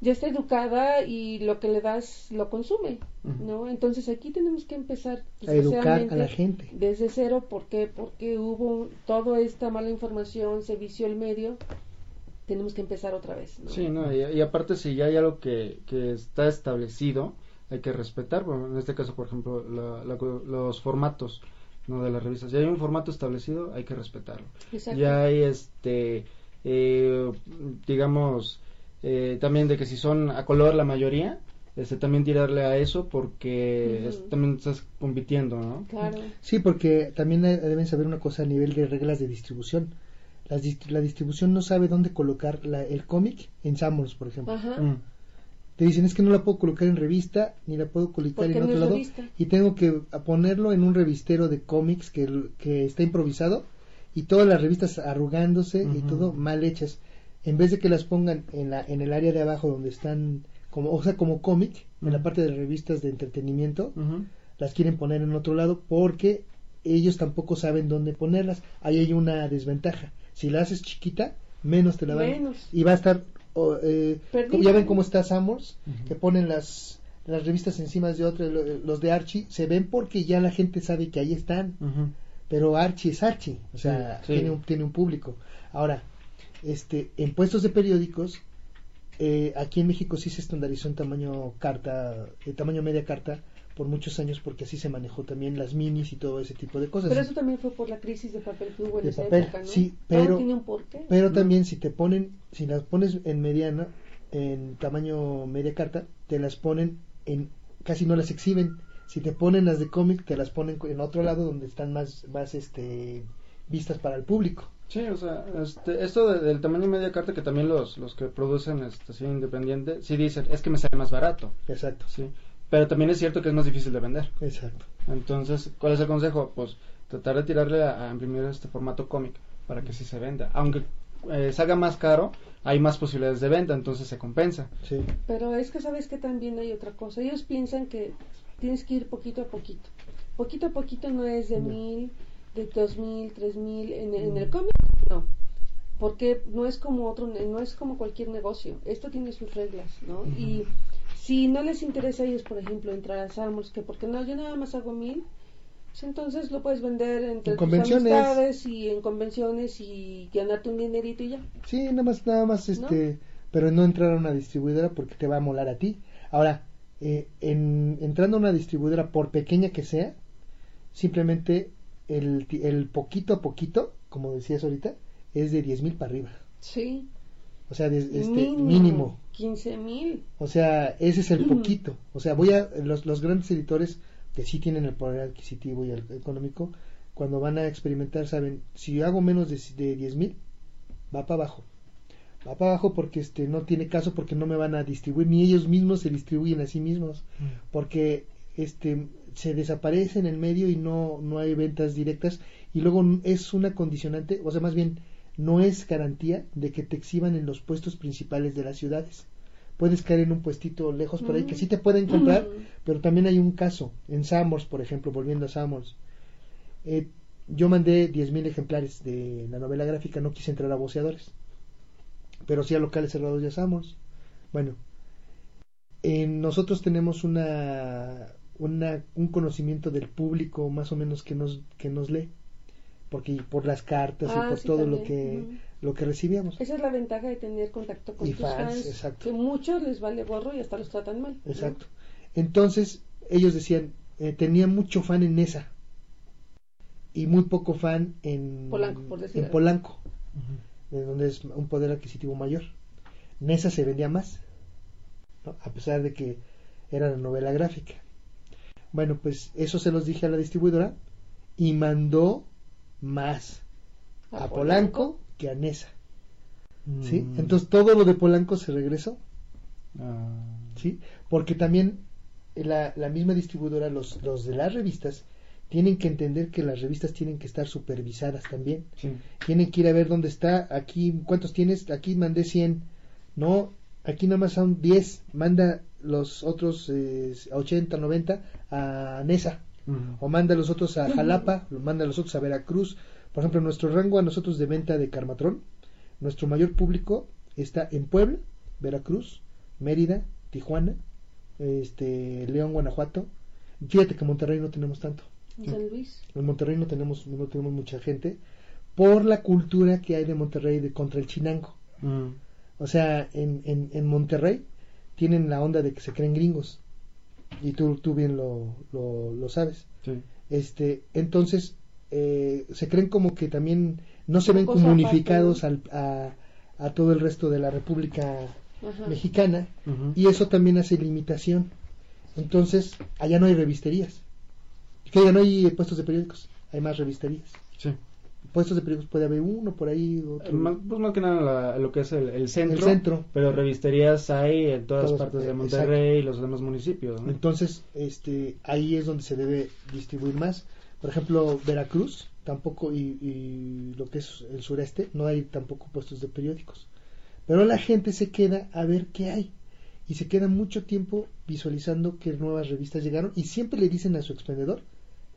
ya está educada y lo que le das lo consume, ¿no? Entonces aquí tenemos que empezar A educar a la gente. desde cero, ¿por qué? Porque hubo toda esta mala información, se vició el medio, tenemos que empezar otra vez, ¿no? Sí, no, y, y aparte si ya hay algo que, que está establecido, hay que respetar, bueno, en este caso, por ejemplo, la- la- los formatos no de las revistas. Si hay un formato establecido, hay que respetarlo. Exacto. Ya hay, este, eh, digamos, eh, también de que si son a color la mayoría, este, también tirarle a eso porque es- también estás compitiendo, ¿no? Claro. Sí, porque también deben saber una cosa a nivel de reglas de distribución. Las dist- la distribución no sabe dónde colocar la- el cómic en Summers, por ejemplo. Ajá. Mm. Te dicen es que no la puedo colocar en revista ni la puedo colocar Porque en no otro es lado revista. y tengo que a ponerlo en un revistero de cómics que, está improvisado y todas las revistas arrugándose y todo mal hechas en vez de que las pongan en la en el área de abajo donde están como o sea como cómic en la parte de revistas de entretenimiento las quieren poner en otro lado porque ellos tampoco saben dónde ponerlas. Ahí hay una desventaja. Si la haces chiquita, menos te la van Menos. y va a estar o, eh, Perdida. ya ven cómo está Ujú. que ponen las las revistas encima de otras, lo- los de Archie, se ven porque ya la gente sabe que ahí están, pero Archie es Archie, o sea, Sí, sí. tiene un tiene un público. Ahora, este en puestos de periódicos eh, aquí en México sí se estandarizó en tamaño carta, eh, tamaño media carta por muchos años porque así se manejó también las minis y todo ese tipo de cosas. Pero eso también fue por la crisis de papel que hubo en esa papel, época, ¿no? sí, pero tiene un porqué. pero también si te ponen, si las pones en mediana, en tamaño media carta, te las ponen en, casi no las exhiben. Si te ponen las de cómic, te las ponen en otro lado donde están más, más este, vistas para el público. Sí, o sea, este, esto de- del tamaño media carta que también los, los que producen este, así independiente, sí dicen, es que me sale más barato, Exacto, sí, pero también es cierto que es más difícil de vender. exacto. Entonces, ¿cuál es el consejo? Pues tratar de tirarle a, a imprimir este formato cómic para que sí se venda. Aunque eh, salga más caro, hay más posibilidades de venta, entonces se compensa. Sí. Pero es que sabes que también hay otra cosa. Ellos piensan que tienes que ir poquito a poquito. Poquito a poquito no es de No. mil, de dos mil, tres mil. En, en el Mm. cómic, no. Porque no es como otro, no es como cualquier negocio. Esto tiene sus reglas, ¿no? Y si no les interesa a ellos, por ejemplo, entrar a Summers, que porque no, yo nada más hago mil Sí, entonces lo puedes vender entre En tus convenciones. amistades y en convenciones y ganarte un dinerito y ya. Sí, nada más, nada más, este, pero no entrar a una distribuidora porque te va a molar a ti. Ahora, eh, en, entrando a una distribuidora, por pequeña que sea, simplemente el, ti- el poquito a poquito, como decías ahorita, es de 10 mil para arriba. Sí. O sea, de- este, mínimo. mínimo. 15 mil. O sea, ese es el poquito. O sea, voy a los, los grandes editores que sí tienen el poder adquisitivo y el económico, cuando van a experimentar, saben, si yo hago menos de, de 10 mil, va para abajo. Va para abajo porque este no tiene caso porque no me van a distribuir ni ellos mismos se distribuyen a sí mismos porque este se desaparece en el medio y no no hay ventas directas y luego es una condicionante, o sea, más bien no es garantía de que te exhiban en los puestos principales de las ciudades. Puedes caer en un puestito lejos por ahí que sí te pueden comprar, pero también hay un caso en Samos, por ejemplo, volviendo a Samos. Eh, yo mandé 10.000 ejemplares de la novela gráfica, no quise entrar a voceadores, pero sí a locales cerrados ya Samos. Bueno, eh, nosotros tenemos una, una, un conocimiento del público más o menos que nos, que nos lee, porque por las cartas Ah, y por sí, todo lo que, lo que recibíamos. Esa es la ventaja de tener contacto con Y tus fans. Que muchos les vale gorro y hasta los tratan mal. ¿no? Exacto. Entonces, ellos decían, eh, tenía mucho fan en esa y muy poco fan en Polanco, por decir en. Polanco, de donde es un poder adquisitivo mayor. Nesa se vendía más, ¿no? a pesar de que era la novela gráfica. Bueno, pues eso se los dije a la distribuidora y mandó más ¿A a, Polanco? Polanco que a Nesa. ¿sí? Mm. Entonces todo lo de Polanco se regresó. Ah. ¿sí? Porque también la, la misma distribuidora, los, los de las revistas, tienen que entender que las revistas tienen que estar supervisadas también. Sí. Tienen que ir a ver dónde está, aquí, ¿cuántos tienes? Aquí mandé 100. No, aquí nada más son 10. Manda los otros eh, 80, 90 a Nesa. O manda los otros a Jalapa, manda los otros a Veracruz. Por ejemplo, nuestro rango a nosotros de venta de Carmatrón, nuestro mayor público está en Puebla, Veracruz, Mérida, Tijuana, este, León, Guanajuato. Fíjate que en Monterrey no tenemos tanto. En San Luis. En Monterrey no tenemos, no tenemos mucha gente por la cultura que hay de Monterrey de contra el chinango. Mm. O sea, en, en, en Monterrey tienen la onda de que se creen gringos. Y tú, tú bien lo, lo, lo sabes. Sí. Este, entonces, eh, se creen como que también no se ven como unificados al- a, a todo el resto de la República Ajá. Mexicana. Y eso también hace limitación. Entonces, allá no hay revisterías. Que ya no hay puestos de periódicos, hay más revisterías. Sí. Puestos de periódicos puede haber uno por ahí, otro. Más, pues más que nada la- lo que es el, el centro, El centro. pero revisterías hay en todas Todos, partes de Monterrey y los demás municipios. ¿no? Entonces, este, ahí es donde se debe distribuir más. Por ejemplo, Veracruz, tampoco, y, y lo que es el sureste, no hay tampoco puestos de periódicos. Pero la gente se queda a ver qué hay. Y se queda mucho tiempo visualizando qué nuevas revistas llegaron y siempre le dicen a su expendedor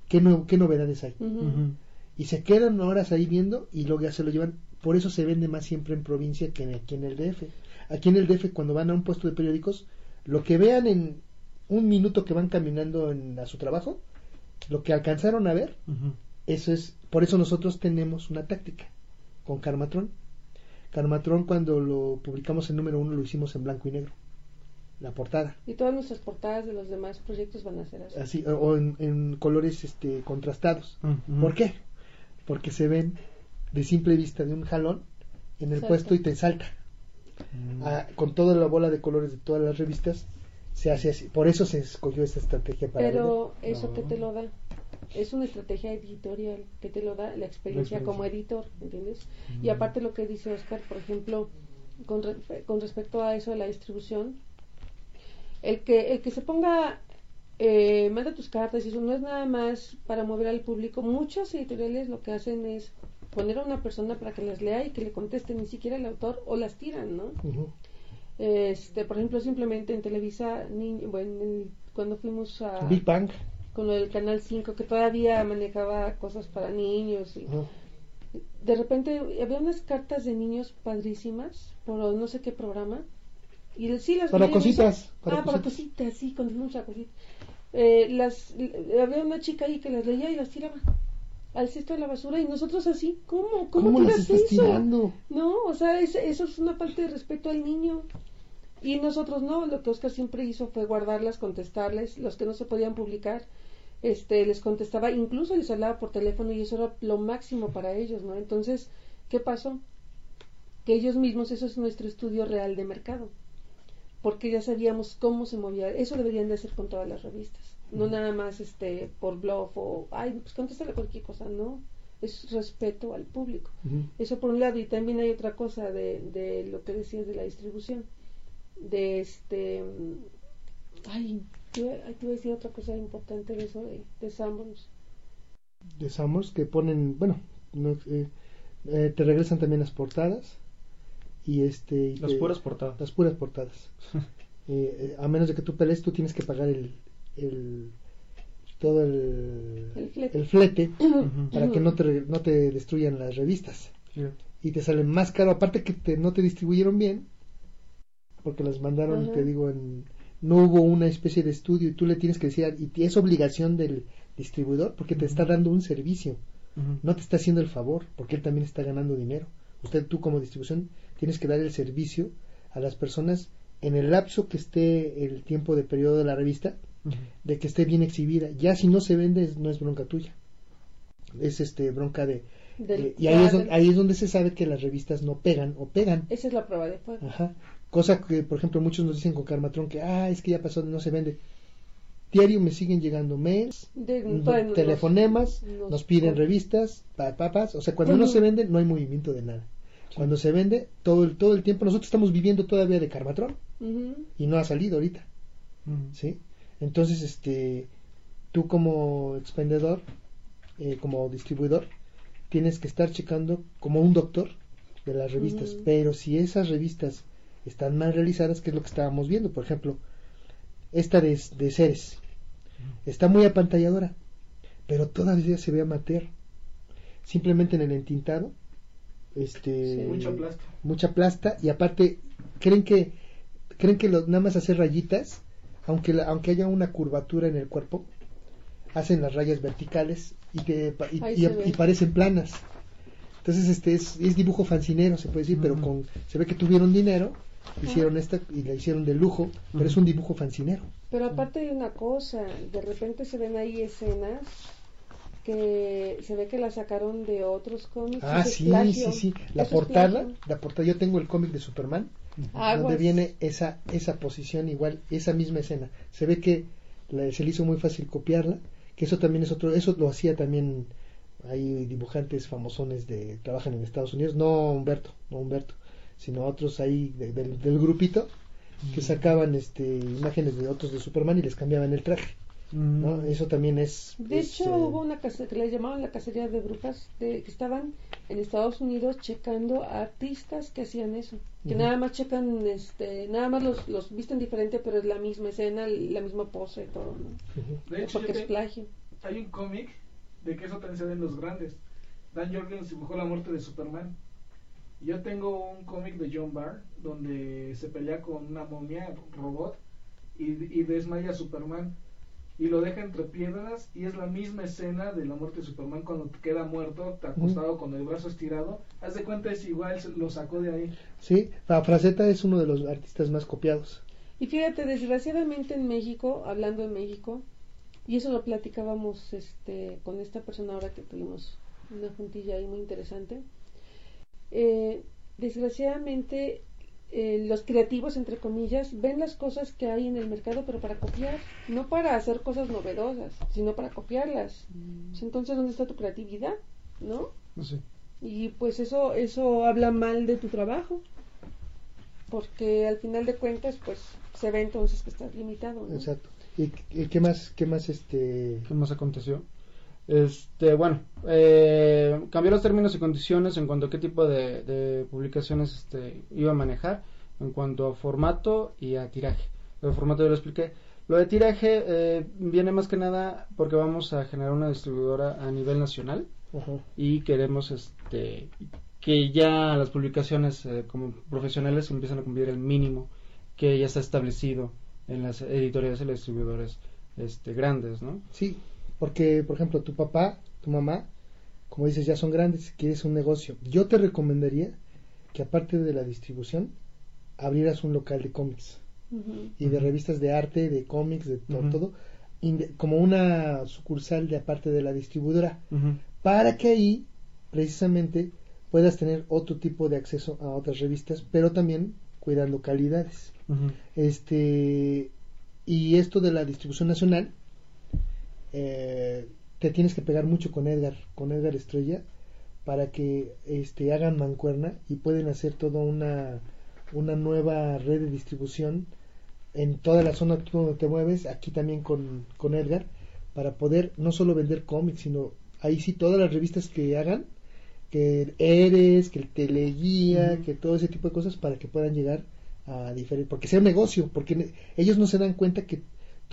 qué, qué novedades hay. Ujú. Y se quedan horas ahí viendo y luego ya se lo llevan. Por eso se vende más siempre en provincia que en- aquí en el DF. Aquí en el DF, cuando van a un puesto de periódicos, lo que vean en un minuto que van caminando en- a su trabajo, lo que alcanzaron a ver, eso es. Por eso nosotros tenemos una táctica con Carmatrón. Carmatrón, cuando lo publicamos en número uno, lo hicimos en blanco y negro. La portada. Y todas nuestras portadas de los demás proyectos van a ser así. Así, o- en, en colores este, contrastados. ¿Por qué? Porque se ven de simple vista de un jalón en el puesto y te salta. Ah, con toda la bola de colores de todas las revistas, se hace así. Por eso se escogió esta estrategia para Pero vender. eso que te lo da es una estrategia editorial que te lo da la experiencia, experiencia. como editor, ¿entiendes? Mm. Y aparte lo que dice Oscar, por ejemplo, con, re- con respecto a eso de la distribución, el que el que se ponga eh, manda tus cartas y eso no es nada más para mover al público. Muchas editoriales lo que hacen es poner a una persona para que las lea y que le conteste ni siquiera el autor o las tiran, ¿no? Ujú. Este, por ejemplo, simplemente en Televisa, ni- bueno, en- cuando fuimos a Big Bang. con del Canal 5, que todavía manejaba cosas para niños. Y. De repente había unas cartas de niños padrísimas por no sé qué programa. Y el- sí las Para cositas, para ah, para cositas. cositas, sí, con mucha cosita. Eh, las, l- había una chica ahí que las leía y las tiraba al cesto de la basura y nosotros así, ¿cómo? ¿Cómo, ¿Cómo las estás eso? tirando? No, o sea, es- eso es una falta de respeto al niño. Y nosotros no, lo que Oscar siempre hizo fue guardarlas, contestarles, los que no se podían publicar, este, les contestaba, incluso les hablaba por teléfono y eso era lo máximo para ellos, ¿no? Entonces, ¿qué pasó? Que ellos mismos, eso es nuestro estudio real de mercado, porque ya sabíamos cómo se movía, eso deberían de hacer con todas las revistas, no nada más este por bluff o, ay, pues contéstale cualquier cosa, no, es respeto al público. Eso por un lado, y también hay otra cosa de, de lo que decías de la distribución. De este. Ay, te iba, ay, te iba a decir otra cosa importante de eso, de, de Sanborns. de Summers que ponen, bueno, no, eh, eh, te regresan también las portadas y este y Las te- puras portadas. las puras portadas. Eh, eh, a menos de que tú pelees, tú tienes que pagar el, el todo el, El flete. el flete Ujú. para que no te, no te destruyan las revistas y te salen más caro aparte que te, no te distribuyeron bien porque las mandaron te digo en no hubo una especie de estudio y tú le tienes que decir y es obligación del distribuidor porque te está dando un servicio no te está haciendo el favor porque él también está ganando dinero usted tú como distribución tienes que dar el servicio a las personas en el lapso que esté el tiempo de periodo de la revista de que esté bien exhibida ya si no se vende es- no es bronca tuya es este bronca de Del- eh, y ahí es, donde, del- ahí es donde se sabe que las revistas no pegan o pegan Esa es la prueba de fuego. Ajá. Cosa que, por ejemplo, muchos nos dicen con Carmatrón que, ah, es que ya pasó, no se vende. Diario me siguen llegando mails, De- no- telefonemas, nos- nos, piden revistas, pa- papas. O sea, cuando no se vende, no hay movimiento de nada. Cuando se vende, todo el, todo el tiempo, nosotros estamos viviendo todavía de Carmatrón y no ha salido ahorita. ¿Sí? Entonces, este, tú como expendedor, eh, como distribuidor, tienes que estar checando como un doctor de las revistas. Pero si esas revistas están mal realizadas, que es lo que estábamos viendo, por ejemplo, esta de, de Ceres, está muy apantalladora, pero todavía se ve amateur. Simplemente en el entintado, este, Sí. Mucha plasta. mucha plasta y aparte creen que creen que lo- nada más hacer rayitas, aunque la- aunque haya una curvatura en el cuerpo, hacen las rayas verticales y que pa- y, parecen planas. Entonces este es, es dibujo fancinero, se puede decir, pero con se ve que tuvieron dinero, hicieron esta y la hicieron de lujo, pero es un dibujo fancinero. Pero aparte hay una cosa, de repente se ven ahí escenas que se ve que la sacaron de otros cómics. Ah, sí, plagio. sí, sí. La portada, la portada, yo tengo el cómic de Superman, Aguas. donde viene esa esa posición igual, esa misma escena. Se ve que la- se le hizo muy fácil copiarla, que eso también es otro, eso lo hacía también hay dibujantes famosones de trabajan en Estados Unidos, no Humberto, no Humberto, sino otros ahí de- del, del grupito que sacaban este imágenes de otros de Superman y les cambiaban el traje. ¿No? Eso también es De es, hecho, eh, hubo una casa que le llamaban la cacería de brujas, de, que estaban en Estados Unidos checando a artistas que hacían eso. Que nada más checan, este, nada más los, los visten diferente, pero es la misma escena, la misma pose, todo, ¿no? De hecho, Porque es te- plagio. hay un cómic de que eso también se ve en los grandes. Dan Jorgens dibujó la muerte de Superman. Yo tengo un cómic de John Barr donde se pelea con una momia robot y, y desmaya a Superman y lo deja entre piedras y es la misma escena de la muerte de Superman cuando queda muerto, acostado con el brazo estirado. Haz de cuenta es igual, se- lo sacó de ahí. Sí, Fra- Fraceta es uno de los artistas más copiados. Y fíjate, desgraciadamente en México, hablando de México, y eso lo platicábamos este, con esta persona ahora que tuvimos una juntilla ahí muy interesante, eh, desgraciadamente eh, los creativos, entre comillas, ven las cosas que hay en el mercado, pero para copiar, no para hacer cosas novedosas, sino para copiarlas. Pues Entonces, ¿dónde está tu creatividad? ¿No? No sé. Y pues eso, eso habla mal de tu trabajo, porque al final de cuentas, pues se ve entonces que estás limitado. ¿no? Exacto. ¿Y, y qué más, qué más este? ¿Qué más aconteció? Este, bueno, eh, cambió los términos y condiciones en cuanto a qué tipo de, de publicaciones este, iba a manejar, en cuanto a formato y a tiraje. Lo de formato ya lo expliqué. Lo de tiraje eh, viene más que nada porque vamos a generar una distribuidora a nivel nacional y queremos este que ya las publicaciones eh, como profesionales empiezan a cumplir el mínimo que ya está establecido en las editoriales y los distribuidores este, grandes, ¿no? Sí, porque, por ejemplo, tu papá, tu mamá, como dices, ya son grandes, quieres un negocio. Yo te recomendaría que aparte de la distribución, abrieras un local de cómics. Y de revistas de arte, de cómics, de todo, inde- como una sucursal de aparte de la distribuidora, para que ahí precisamente puedas tener otro tipo de acceso a otras revistas, pero también cuidando calidades. Este y esto de la distribución nacional, eh, te tienes que pegar mucho con Edgar, con Edgar Estrella, para que este hagan mancuerna y pueden hacer toda una una nueva red de distribución en toda la zona donde te mueves, aquí también con, con Edgar, para poder no solo vender cómics, sino ahí sí todas las revistas que hagan, que Eres, que el Teleguía, que todo ese tipo de cosas para que puedan llegar a diferentes, porque sea un negocio, porque ellos no se dan cuenta que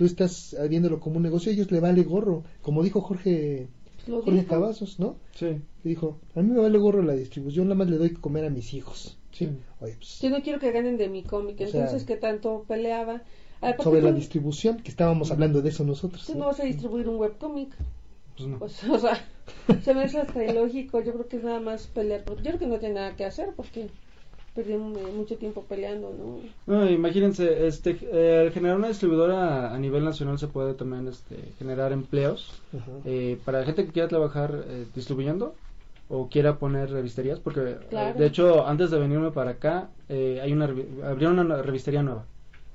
tú estás viéndolo como un negocio, a ellos le vale gorro, como dijo Jorge, Lo Jorge. Cavazos, ¿no? Sí. Dijo, a mí me vale gorro la distribución, nada más le doy que comer a mis hijos, ¿sí? Oye, pues, Yo no quiero que ganen de mi cómic, O sea, entonces que tanto peleaba. Aparte, sobre la distribución, que estábamos hablando de eso nosotros. Tú ¿no? no vas a distribuir un webcómic. Pues no. O sea, o sea, se me hace hasta ilógico. Yo creo que es nada más pelear. porque Yo creo que no tiene nada que hacer porque perdí mu- mucho tiempo peleando, ¿no? No, imagínense, este, eh, al generar una distribuidora a nivel nacional se puede también este, generar empleos Ajá. eh, para gente que quiera trabajar eh, distribuyendo o quiera poner revisterías, porque eh, Claro. de hecho antes de venirme para acá eh, hay una revi- abrieron una revistería nueva,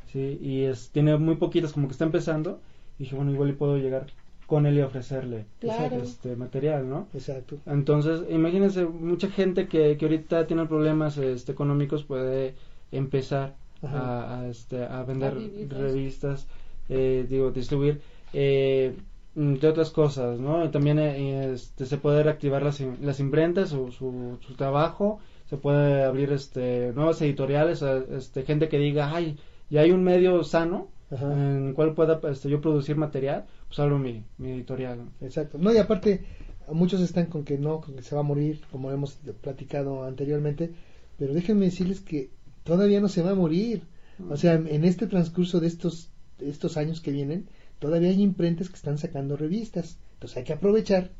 sí, y es tiene muy poquitas, como que está empezando, y dije bueno igual y puedo llegar con él y ofrecerle Claro. este material, ¿no? Exacto. Entonces, imagínense, mucha gente que, que ahorita tiene problemas este, económicos puede empezar a, a, este, a vender A vivir de eso. revistas, eh, digo, distribuir, eh, entre otras cosas, ¿no? También eh, este, se puede reactivar las, las imprentas, su, su, su trabajo, se puede abrir este, nuevas editoriales, a- este, gente que diga, ay, ya hay un medio sano Ajá. en el cual pueda este, yo producir material, pues mi, editorial. Exacto. No, y aparte, muchos están con que no, con que se va a morir, como hemos platicado anteriormente, pero déjenme decirles que todavía no se va a morir. O sea, en este transcurso de estos, estos años que vienen, todavía hay imprentas que están sacando revistas. Entonces hay que aprovechar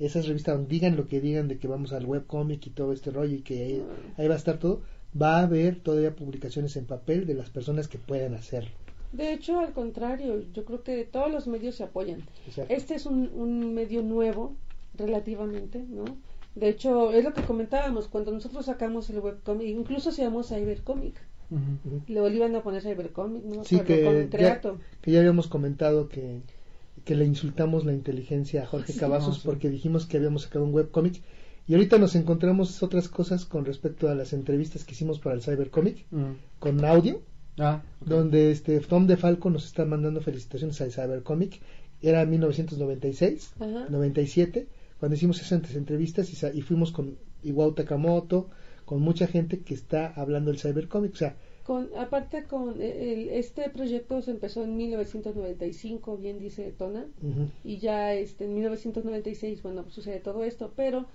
esas revistas, digan lo que digan de que vamos al webcomic y todo este rollo y que ahí, ahí va a estar todo. Va a haber todavía publicaciones en papel de las personas que puedan hacerlo. De hecho, al contrario, yo creo que todos los medios se apoyan. Exacto. Este es un, un medio nuevo, relativamente, ¿no? De hecho, es lo que comentábamos, cuando nosotros sacamos el webcomic, incluso se llamó Cybercomic. Luego le iban a poner Cybercomic, ¿no? Sí, que ya, que ya habíamos comentado que, que le insultamos la inteligencia a Jorge Sí. Cavazos sí. porque dijimos que habíamos sacado un webcomic y ahorita nos encontramos otras cosas con respecto a las entrevistas que hicimos para el Cybercomic Mm. con audio Ah, donde este Tom DeFalco nos está mandando felicitaciones al Cybercomic. Era 1996 Ajá. 97 cuando hicimos esas entrevistas y, fuimos con Iwao Takamoto con mucha gente que está hablando del Cybercomic o sea Con, aparte, con eh, el- este proyecto se empezó en 1995, bien dice Tona, y ya este, en 1996, bueno, pues sucede todo esto, pero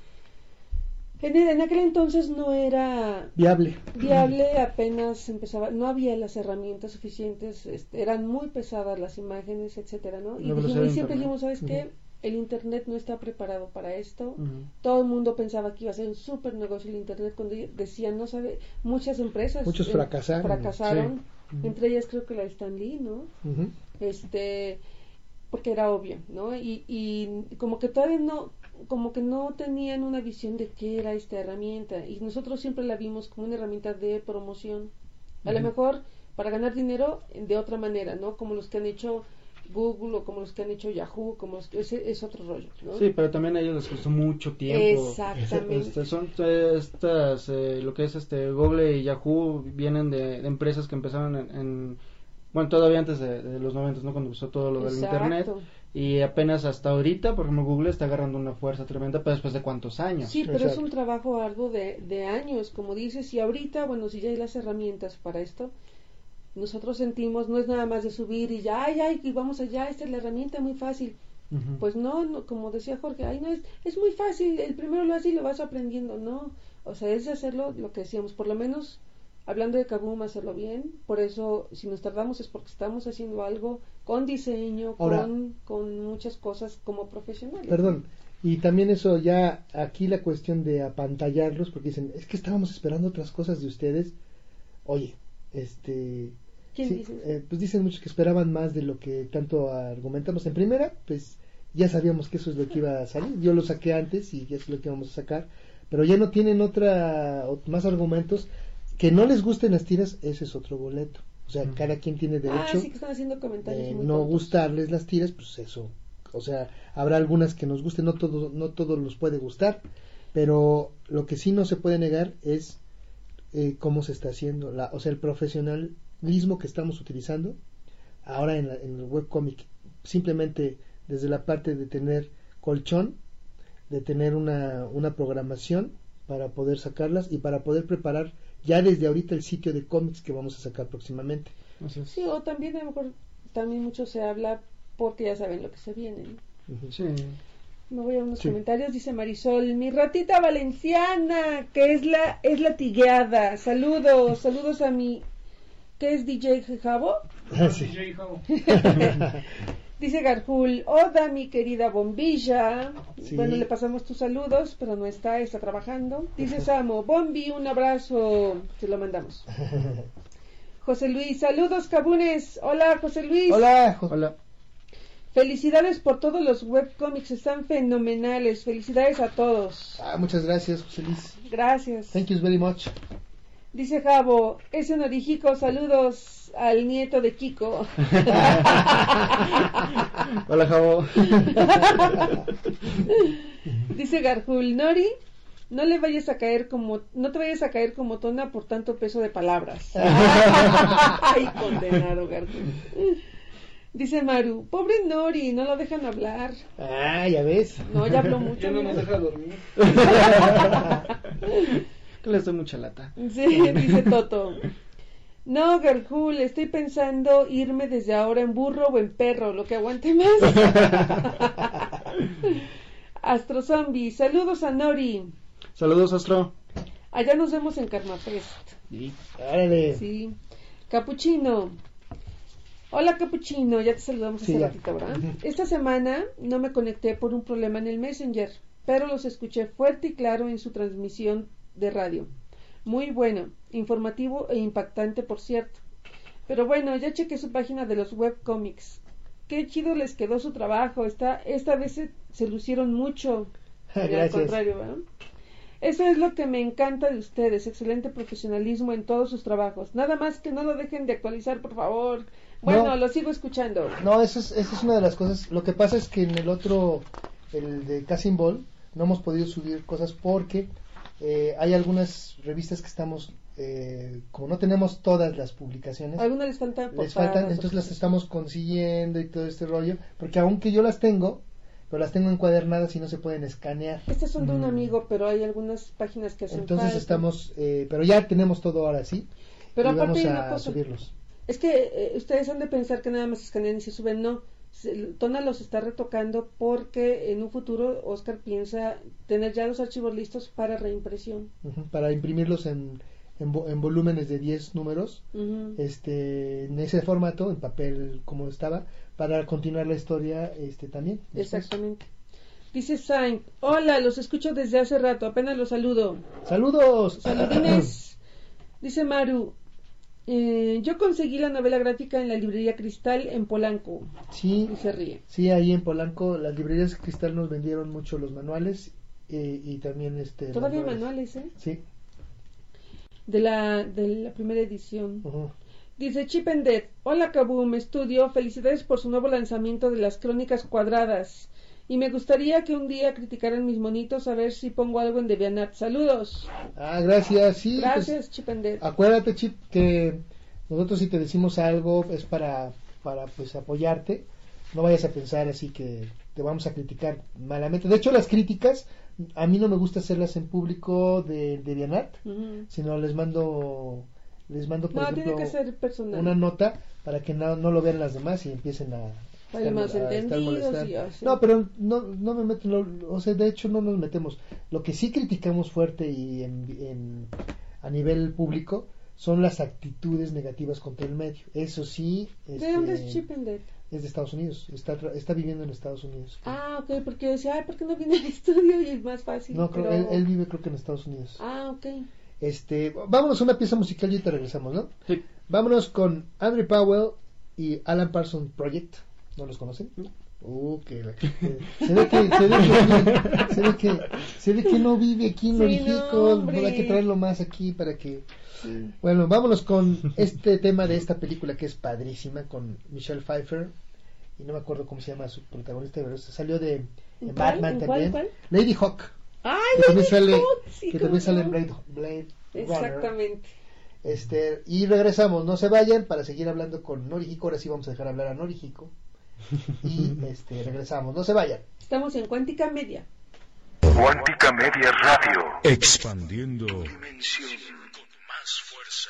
en, en aquel entonces no era viable viable, apenas empezaba, no había las herramientas suficientes, este, eran muy pesadas las imágenes, etcétera, ¿no? Y, dijimos- y siempre dijimos, ¿sabes qué? Ujú. El internet no está preparado para esto. Todo el mundo pensaba que iba a ser un súper negocio el internet cuando decían, no sabe, muchas empresas Muchos eh, fracasaron. fracasaron, Sí. Entre ellas creo que la Stan Lee, ¿no? Este porque era obvio no y, y como que todavía no como que no tenían una visión de qué era esta herramienta y nosotros siempre la vimos como una herramienta de promoción a lo mejor para ganar dinero de otra manera no como los que han hecho Google o como los que han hecho Yahoo como los que ese es otro rollo ¿no? Sí, pero también a ellos les costó mucho tiempo. Exactamente. Este, son eh, estas, eh, lo que es este Google y Yahoo vienen de, de empresas que empezaron en, en- bueno, todavía antes de, de los 90, ¿no? Cuando empezó todo lo del internet. Y apenas hasta ahorita, por ejemplo, Google está agarrando una fuerza tremenda, pero después de cuántos años. Sí, pero es un trabajo arduo de, de años, como dices, y ahorita, bueno, si ya hay las herramientas para esto, nosotros sentimos, no es nada más de subir y ya, ay, ay, y vamos allá, esta es la herramienta muy fácil. Pues no, no, como decía Jorge, ay, no, es, es muy fácil, el primero lo haces y lo vas aprendiendo, no. O sea, es de hacerlo lo que decíamos, por lo menos hablando de Kaboom, hacerlo bien. Por eso, si nos tardamos es porque estamos haciendo algo con diseño, Ahora- con, con muchas cosas como profesionales. Perdón. Y también eso, ya aquí la cuestión de apantallarlos, porque dicen, es que estábamos esperando otras cosas de ustedes. Oye, este... ¿Quién sí, dice eh, pues dicen muchos que esperaban más de lo que tanto argumentamos en primera, pues ya sabíamos que eso es lo que iba a salir. Yo lo saqué antes y ya es lo que vamos a sacar. Pero ya no tienen otra, ot- más argumentos. Que no les gusten las tiras, ese es otro boleto. O sea, cada quien tiene ah, derecho sí que están haciendo comentarios de muy no tontos. gustarles las tiras, pues eso. O sea, habrá algunas que nos gusten, no todos, no todos los puede gustar, pero lo que sí no se puede negar es eh, cómo se está haciendo, la, o sea, el profesionalismo que estamos utilizando ahora en, la- en el webcomic, simplemente desde la parte de tener colchón, de tener una, una programación para poder sacarlas y para poder preparar ya desde ahorita el sitio de cómics que vamos a sacar próximamente. Sí, o también a lo mejor también mucho se habla porque ya saben lo que se viene. ¿no? Sí. Me voy a unos Sí. comentarios, dice Marisol, mi ratita valenciana, que es la es latigueada. Saludos, saludos a mi ¿qué es DJ Jabo? Sí. DJ Jao. Dice Garjul, Oda, mi querida bombilla. Sí. Bueno, le pasamos tus saludos, pero no está, está trabajando. Dice Samo, Bombi, un abrazo. Se lo mandamos. José Luis, saludos, cabunes. Hola, José Luis. Hola, Jo- Hola. Felicidades por todos los webcomics, están fenomenales. Felicidades a todos. Ah, muchas gracias, José Luis. Gracias. Thank you very much. Dice Javo, es Orijico, saludos al nieto de Kiko. Hola, Javo. Dice Garjul, Nori, no le vayas a caer como, no te vayas a caer como tona por tanto peso de palabras. Ay, condenado Garjul. Dice Maru, pobre Nori, no lo dejan hablar. Ah, ya ves. No, ya habló mucho. Ya no mira. nos deja dormir. Que les doy mucha lata. Sí, dice Toto. No, Garjul, estoy pensando irme desde ahora en burro o en perro, lo que aguante más. Astro Zombie, saludos a Nori. Saludos, Astro. Allá nos vemos en Karmafest. Árale. Sí. Capuchino. Hola Capuchino, ya te saludamos Sí, hace ya. ratito, ¿verdad? Esta semana no me conecté por un problema en el Messenger, pero los escuché fuerte y claro en su transmisión de radio. Muy bueno, informativo e impactante, por cierto. Pero bueno, ya chequé su página de los webcomics. Qué chido les quedó su trabajo. Esta, esta vez se, se lucieron mucho. Al contrario, ¿verdad? Eso es lo que me encanta de ustedes, excelente profesionalismo en todos sus trabajos. Nada más que no lo dejen de actualizar, por favor. Bueno, No. lo sigo escuchando. No, eso es, esa es una de las cosas. Lo que pasa es que en el otro, el de Casting Ball, no hemos podido subir cosas porque eh, hay algunas revistas que estamos, eh, como no tenemos todas las publicaciones, Algunas les faltan les faltan, entonces las estamos consiguiendo y todo este rollo, porque aunque yo las tengo, pero las tengo encuadernadas y no se pueden escanear. Estas son de un amigo, pero hay algunas páginas que hacen Entonces falta. estamos, eh, pero ya tenemos todo ahora sí. Pero y aparte vamos a cosa. subirlos. Es que eh, ustedes han de pensar que nada más escanean y se suben. No, Tona los está retocando porque en un futuro Oscar piensa tener ya los archivos listos para reimpresión. Para imprimirlos en, en, vo- en volúmenes de 10 números. Este en ese formato en papel como estaba para continuar la historia este también después. Exactamente. Dice Saint, hola, los escucho desde hace rato, apenas los saludo. saludos Saludines. Dice Maru, eh, yo conseguí la novela gráfica en la librería Cristal en Polanco. sí Y se ríe. sí ahí en Polanco las librerías Cristal nos vendieron mucho los manuales eh, y también este Todavía manuales, ¿eh? sí De la, de la primera edición. Dice Chip and Dead, hola Kaboom, estudio, felicidades por su nuevo lanzamiento de las crónicas cuadradas. Y me gustaría que un día criticaran mis monitos a ver si pongo algo en DeviantArt. Saludos. ah gracias sí pues, Gracias, Dead. acuérdate Chip que nosotros si te decimos algo es para para pues apoyarte no vayas a pensar así que te vamos a criticar malamente de hecho las críticas a mí no me gusta hacerlas en público de, de Bianart Ujú. sino les mando les mando por No, ejemplo tiene que ser personal. una nota para que no, no lo vean las demás y empiecen a estar- más a estar molestando. no pero no, no me meten lo- o sea de hecho no nos metemos lo que sí criticamos fuerte y en, en- a nivel público son las actitudes negativas contra el medio. Eso sí. ¿De este, dónde es Chip and Dale? Es de Estados Unidos. Está, está viviendo en Estados Unidos. Ah, ok, porque decía, ay, ¿por qué no viene al estudio y es más fácil? No, creo, pero- él, él vive creo que en Estados Unidos. Ah, ok. Este, vámonos a una pieza musical y te regresamos, ¿no? Vámonos con Andrew Powell y Alan Parsons Project. ¿No los conocen? Uh, que la- se ve que se ve que, se ve que se ve que no vive aquí en Sí, no, hay que traerlo más aquí para que bueno, vámonos con este tema de esta película que es padrísima con Michelle Pfeiffer y no me acuerdo cómo se llama su protagonista, pero se salió de. Batman ¿En cuál, también. cuál? Lady Hawk. Ay, que también sale, Hawk, sí, que también sale en no. Blade, Blade Runner. Exactamente. Este, y regresamos, no se vayan para seguir hablando con Norihiko, ahora sí vamos a dejar hablar a Norihiko. Y este, regresamos, no se vayan. Estamos en Cuántica Media. Cuántica Media Radio. Expandiendo Dimensión con más fuerza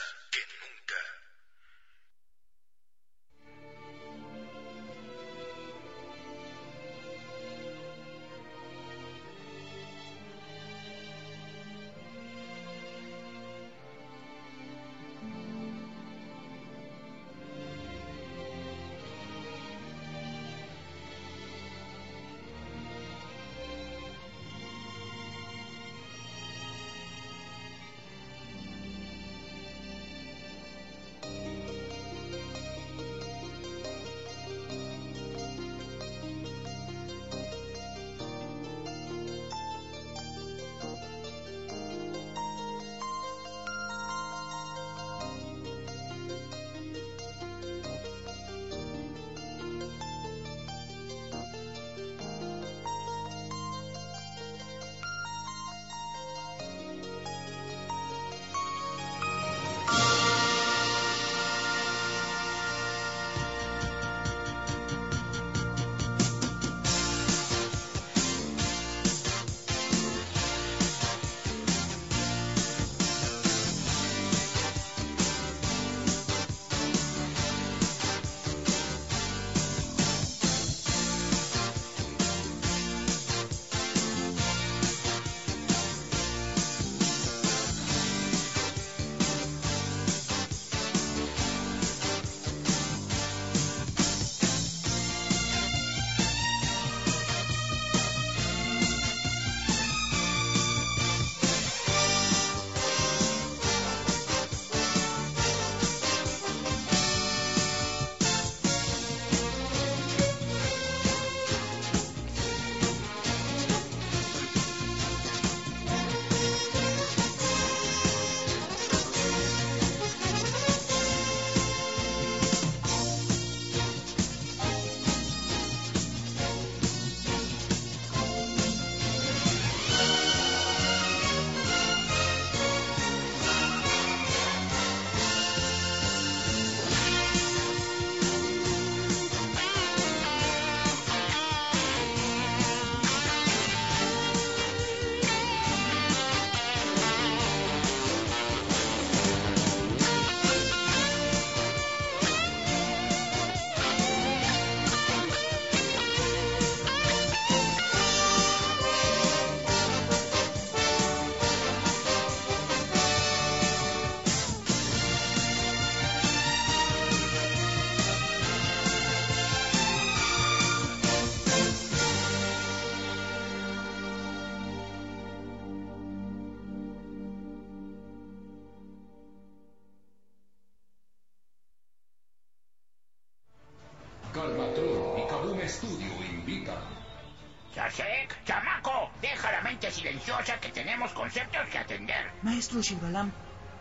Maestro Shivalam,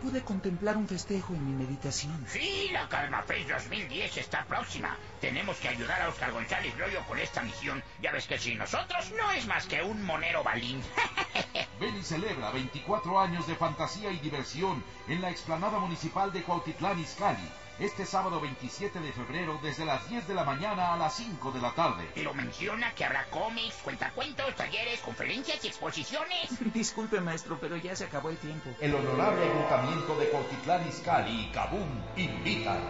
pude contemplar un festejo en mi meditación. Sí, la Calma Face 2010 está próxima. Tenemos que ayudar a Oscar González Loyo con esta misión. Ya ves que sin nosotros no es más que un monero balín. Ven y celebra 24 años de fantasía y diversión en la explanada municipal de Cuautitlán Izcalli. Este sábado 27 de febrero desde las 10 de la mañana a las 5 de la tarde. Pero menciona que habrá cómics, cuentacuentos, talleres, conferencias y exposiciones. Disculpe, maestro, pero ya se acabó el tiempo. El honorable agrupamiento de Cuautitlán Izcalli y Kaboom invitan.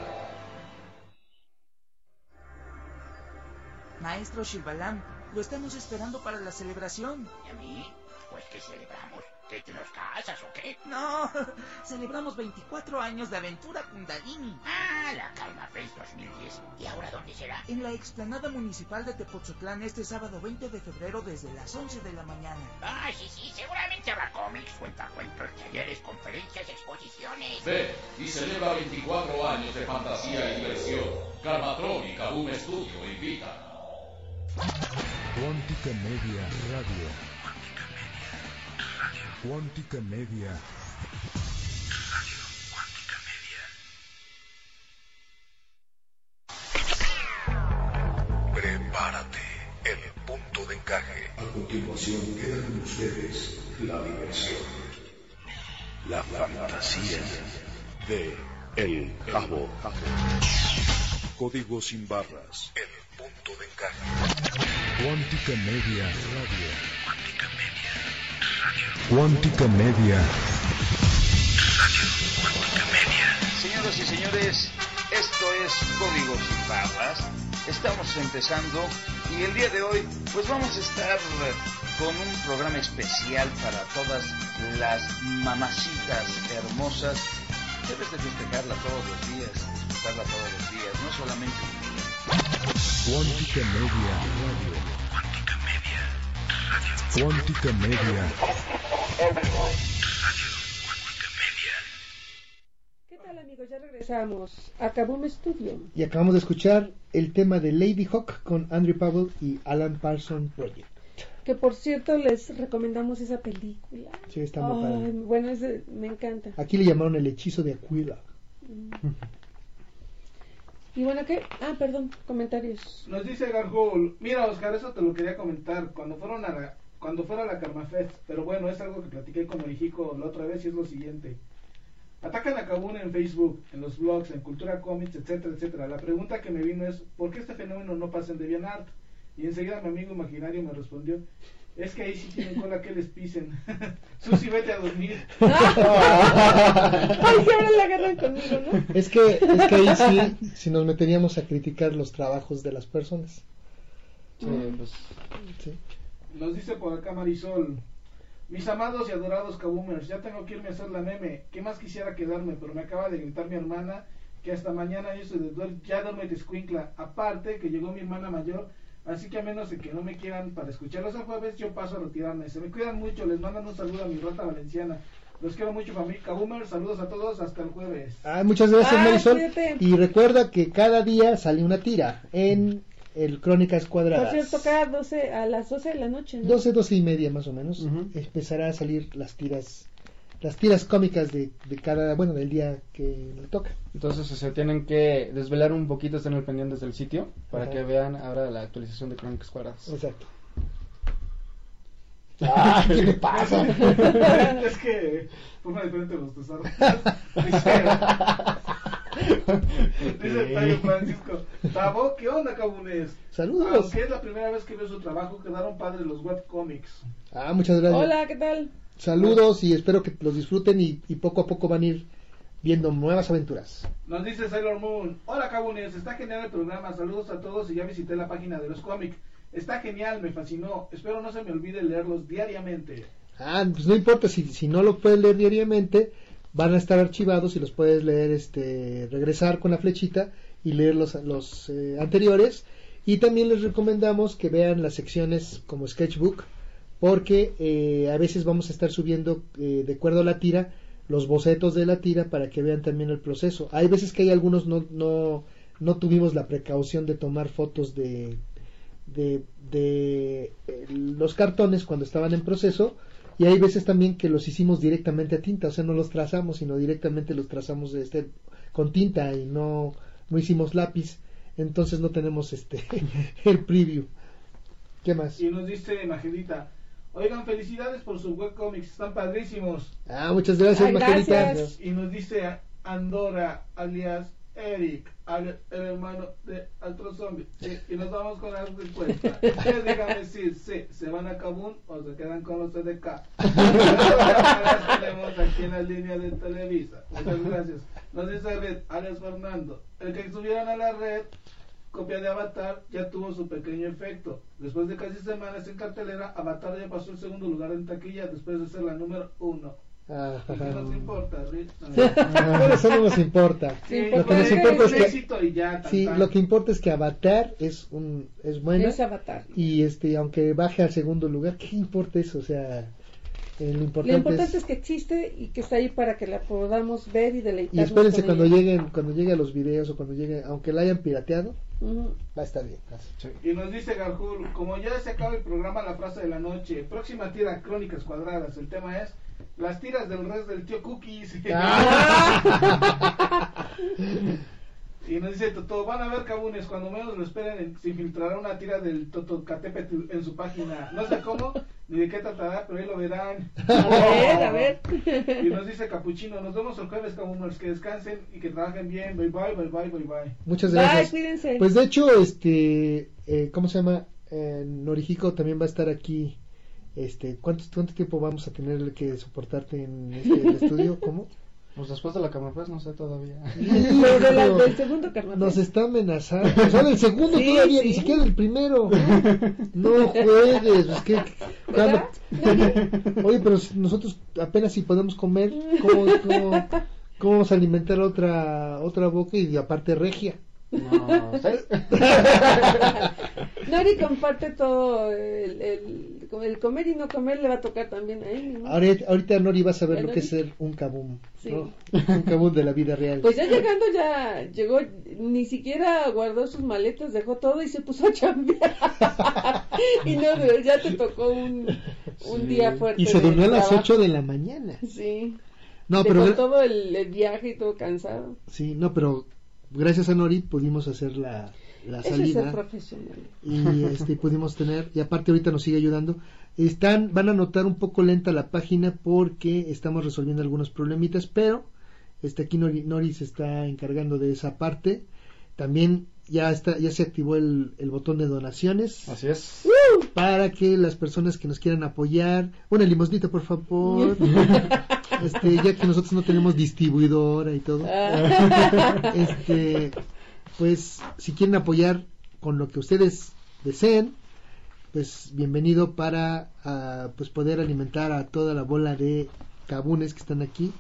Maestro Shilbalam, lo estamos esperando para la celebración. ¿Y a mí? Pues que celebramos. ¿Que te nos casas o qué? No, celebramos 24 años de aventura Kundalini. Ah, la Calma Fest 2010. ¿Y ahora dónde será? En la explanada municipal de Tepozotlán este sábado 20 de febrero desde las 11 de la mañana. Ah, sí, sí, seguramente habrá cómics, cuentacuentos, talleres, conferencias, exposiciones. Ve y celebra 24 años de fantasía y diversión. Carmatron y Kaboom Studio invitan. Cuántica Media Radio. Cuántica Media. Radio Cuántica Media. Prepárate. El punto de encaje. A continuación queda con ustedes la diversión. La fantasía de El Cabo. Código sin barras. El punto de encaje. Cuántica Media Radio. Cuántica Media. Cuántica Media. Señoras y señores, esto es Códigos y Barras. Estamos empezando y el día de hoy pues vamos a estar con un programa especial para todas las mamacitas hermosas. Debes de festejarla todos los días, disfrutarla todos los días, no solamente un día. Cuántica Media Radio. Cuántica Media. ¿Qué tal amigos? Ya regresamos a Kaboom Studio. Y acabamos de escuchar el tema de Lady Hawk con Andrew Powell y Alan Parsons Project. Que por cierto les recomendamos esa película. Sí, está muy padre. Ay, bueno, es de- me encanta. Aquí le llamaron el hechizo de Aquila. Y bueno, ¿qué? Ah, perdón, comentarios. Nos dice Gargul, mira Oscar, eso te lo quería comentar cuando fueron a la, cuando fuera a la Karma Fest, pero bueno, es algo que platiqué con Orijico la otra vez y es lo siguiente. Atacan a Kabun en Facebook, en los blogs, en Cultura Comics, etcétera, etcétera. La pregunta que me vino es, ¿por qué este fenómeno no pasa en DeviantArt? Y enseguida mi amigo imaginario me respondió, es que ahí sí tienen cola que les pisen. Susi, vete a dormir. Ay, sí, ahora la agarran conmigo, ¿no? Es que, es que ahí sí, si nos meteríamos a criticar los trabajos de las personas. Sí, pues. Sí. Nos dice por acá Marisol. Mis amados y adorados Kabumers, ya tengo que irme a hacer la meme. ¿Qué más quisiera quedarme? Pero me acaba de gritar mi hermana que hasta mañana yo soy de duer- ya duerme de escuincla. Aparte que llegó mi hermana mayor, así que a menos de que no me quieran para escucharlos el jueves, yo paso a retirarme. Se me cuidan mucho, les mandan un saludo a mi rata valenciana. Los quiero mucho, familia Kabumers. Saludos a todos, hasta el jueves. Ah, muchas gracias, Ah, Marisol. Y recuerda que cada día sale una tira en el Crónicas Por Cuadradas. cierto, cada 12, a las 12 de la noche, ¿no? 12, 12 y media más o menos, empezará a salir las tiras, las tiras cómicas de, de cada, bueno, del día que le toca. Entonces se tienen que desvelar un poquito, estén al pendiente del sitio para Ajá. que vean ahora la actualización de Crónicas Cuadradas. Exacto. Ah, ¿Qué le pasa? es que forma diferente los tesoros. Dice Tayo Francisco. Tabo, ¿qué onda, cabunes? Saludos. Aunque es la primera vez que veo su trabajo, quedaron padres los webcomics. Ah, muchas gracias. Hola, ¿qué tal? Saludos y espero que los disfruten y, y poco a poco van a ir viendo nuevas aventuras. Nos dice Sailor Moon. Hola, cabunes. Está genial el programa. Saludos a todos y ya visité la página de los cómics. Está genial, me fascinó. Espero no se me olvide leerlos diariamente. Ah, pues no importa, si, si no lo puedes leer diariamente, van a estar archivados y los puedes leer, este, regresar con la flechita y leer los, los eh, anteriores. Y también les recomendamos que vean las secciones como Sketchbook, porque eh, a veces vamos a estar subiendo, eh, de acuerdo a la tira, los bocetos de la tira para que vean también el proceso. Hay veces que hay algunos no, no, no tuvimos la precaución de tomar fotos de, de, de eh, los cartones cuando estaban en proceso y hay veces también que los hicimos directamente a tinta, o sea, no los trazamos, sino directamente los trazamos este, con tinta y no, no hicimos lápiz, entonces no tenemos este el preview. ¿Qué más? Y nos dice Magelita. Oigan, felicidades por sus webcomics. Están padrísimos. Ah, muchas gracias, Ay, Margarita. gracias. Y nos dice Andora, alias Eric, el hermano de Altro Zombie. Sí, y nos vamos con la respuesta. Ustedes díganme si sí, se van a Kabul o se quedan con los TDK. Las tenemos aquí en la línea de Televisa. Muchas gracias. Nos dice Red, alias Fernando. El que subieron a la red copia de Avatar ya tuvo su pequeño efecto. Después de casi semanas en cartelera, Avatar ya pasó el segundo lugar en taquilla después de ser la número uno. Ah, ¿Y qué nos importa, Rick? Por eso no nos importa. Sí, lo que nos pues, importa es es que éxito y ya, tan, sí, tan. lo que importa es que Avatar es un es buena Es Avatar. y este aunque baje al segundo lugar, ¿qué importa eso? O sea, eh, lo importante, Lo importante es, es que existe y que está ahí para que la podamos ver y deleitarnos. y espérense con cuando ella. lleguen cuando llegue a los videos o cuando llegue, aunque la hayan pirateado, Va a estar bien. Y nos dice Garjul, como ya se acaba el programa La frase de la noche, próxima tira Crónicas Cuadradas, el tema es las tiras del res del tío Cookies. y nos dice Toto, van a ver cabunes, cuando menos lo esperen se infiltrará una tira del Totocatépetl en su página. No sé cómo ni de qué tratará, pero ahí lo verán. A ver, a ver. Y nos dice Capuchino, nos vemos el jueves cabuners, que descansen y que trabajen bien. Bye bye, bye bye, bye bye. Muchas Bye, gracias. cuídense. Pues de hecho, este, eh, ¿cómo se llama? Eh, Norijico también va a estar aquí. Este, ¿cuánto, ¿Cuánto tiempo vamos a tener que soportarte en este estudio? ¿Cómo? Pues después de la pues no sé todavía. La- del segundo carnaval. Nos está amenazando. O sea, del segundo Sí, todavía, sí. ni siquiera del primero. No juegues. Pues que. Oye, pero si nosotros apenas si podemos comer, ¿cómo, cómo, cómo vamos a alimentar otra otra boca y aparte regia? No sé. Nori comparte todo el, el, el comer y no comer le va a tocar también a él. ¿no? Ahorita, ahorita Nori va a saber ¿Ya, lo que es ser un. Sí. ¿no? Un kabum de la vida real. Pues ya llegando ya llegó, ni siquiera guardó sus maletas, dejó todo y se puso a chambear. y no, ya te tocó un, un Sí. día fuerte. Y se durmió a las trabajo. 8 de la mañana. Sí. No, Dejó pero todo el, el viaje y todo cansado. sí, no, pero gracias a Nori pudimos hacer la, la es salida. profesional. y este pudimos tener y aparte ahorita nos sigue ayudando. Están van a notar un poco lenta la página porque estamos resolviendo algunos problemitas pero este aquí Nori, Nori se está encargando de esa parte. También ya está ya se activó el, el botón de donaciones. Así es. para que las personas que nos quieran apoyar una limosnita por favor. Este ya que nosotros no tenemos distribuidora y todo. Este pues si quieren apoyar con lo que ustedes deseen pues bienvenido para ah, pues poder alimentar a toda la bola de cabunes que están aquí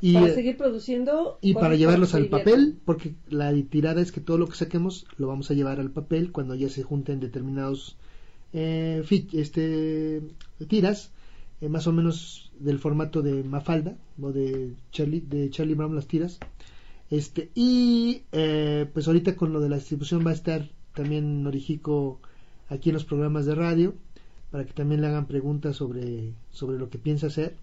y, para seguir produciendo. y para llevarlos al papel porque la tirada es que todo lo que saquemos lo vamos a llevar al papel cuando ya se junten determinados eh, este tiras eh, más o menos del formato de Mafalda o de Charlie de Charlie Brown las tiras este y eh, pues ahorita con lo de la distribución va a estar también Norijico aquí en los programas de radio para que también le hagan preguntas sobre sobre lo que piensa hacer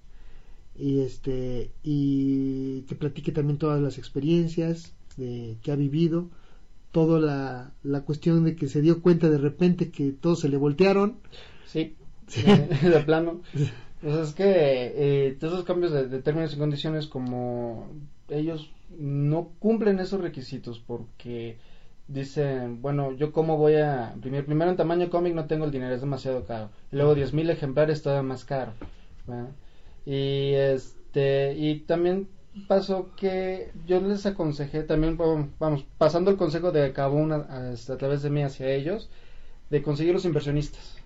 y este y que platique también todas las experiencias de, que ha vivido toda la, la cuestión de que se dio cuenta de repente que todos se le voltearon Sí, de, de plano. Pues es que eh, todos esos cambios de, de términos y condiciones, como ellos no cumplen esos requisitos porque dicen, bueno, yo cómo voy a imprimir, primero en tamaño cómic no tengo el dinero, es demasiado caro. Y luego 10.000 ejemplares todavía más caro. ¿verdad? Y este, y también pasó que yo les aconsejé, también vamos, pasando el consejo de Cabún a, a- a través de mí hacia ellos, de conseguir los inversionistas.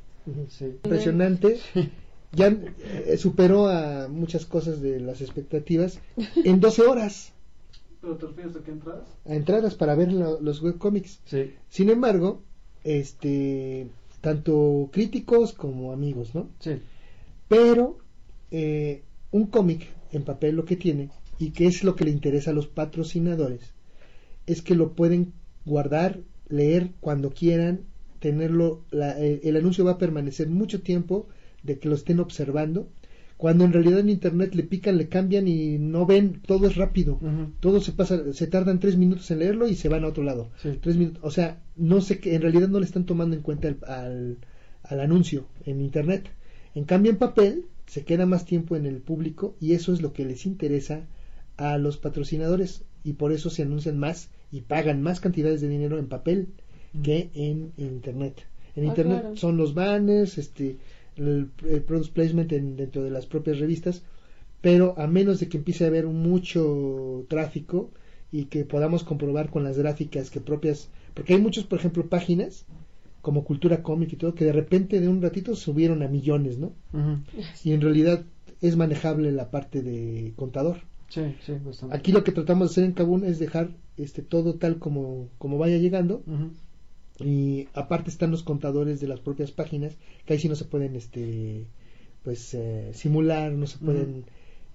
Sí. impresionante ya eh, superó a muchas cosas de las expectativas en 12 horas ¿Pero te refieres a qué entradas? a entradas para ver lo- los webcomics Sí. sin embargo este tanto críticos como amigos no Sí. pero eh, un cómic en papel lo que tiene y que es lo que le interesa a los patrocinadores es que lo pueden guardar leer cuando quieran tenerlo la- el, el anuncio va a permanecer mucho tiempo de que lo estén observando cuando en realidad en internet le pican le cambian y no ven todo es rápido. Todo se pasa se tardan tres minutos en leerlo y se van a otro lado. Sí. tres minutos o sea no sé que en realidad no le están tomando en cuenta el- al, al anuncio en internet. En cambio en papel se queda más tiempo en el público y eso es lo que les interesa a los patrocinadores. Y por eso se anuncian más y pagan más cantidades de dinero en papel que en, internet. En Ah, internet claro. son los banners este el, el product placement en- dentro de las propias revistas pero a menos de que empiece a haber mucho tráfico y que podamos comprobar con las gráficas que propias Porque hay muchos, por ejemplo, páginas como Cultura Cómic y todo, que de repente de un ratito subieron a millones, ¿no? Y en realidad es manejable la parte de contador. Sí, sí, bastante. Aquí lo que tratamos de hacer en Kabun es dejar este todo tal como, como vaya llegando. Y aparte están los contadores de las propias páginas, que ahí sí no se pueden este pues eh, simular, no se pueden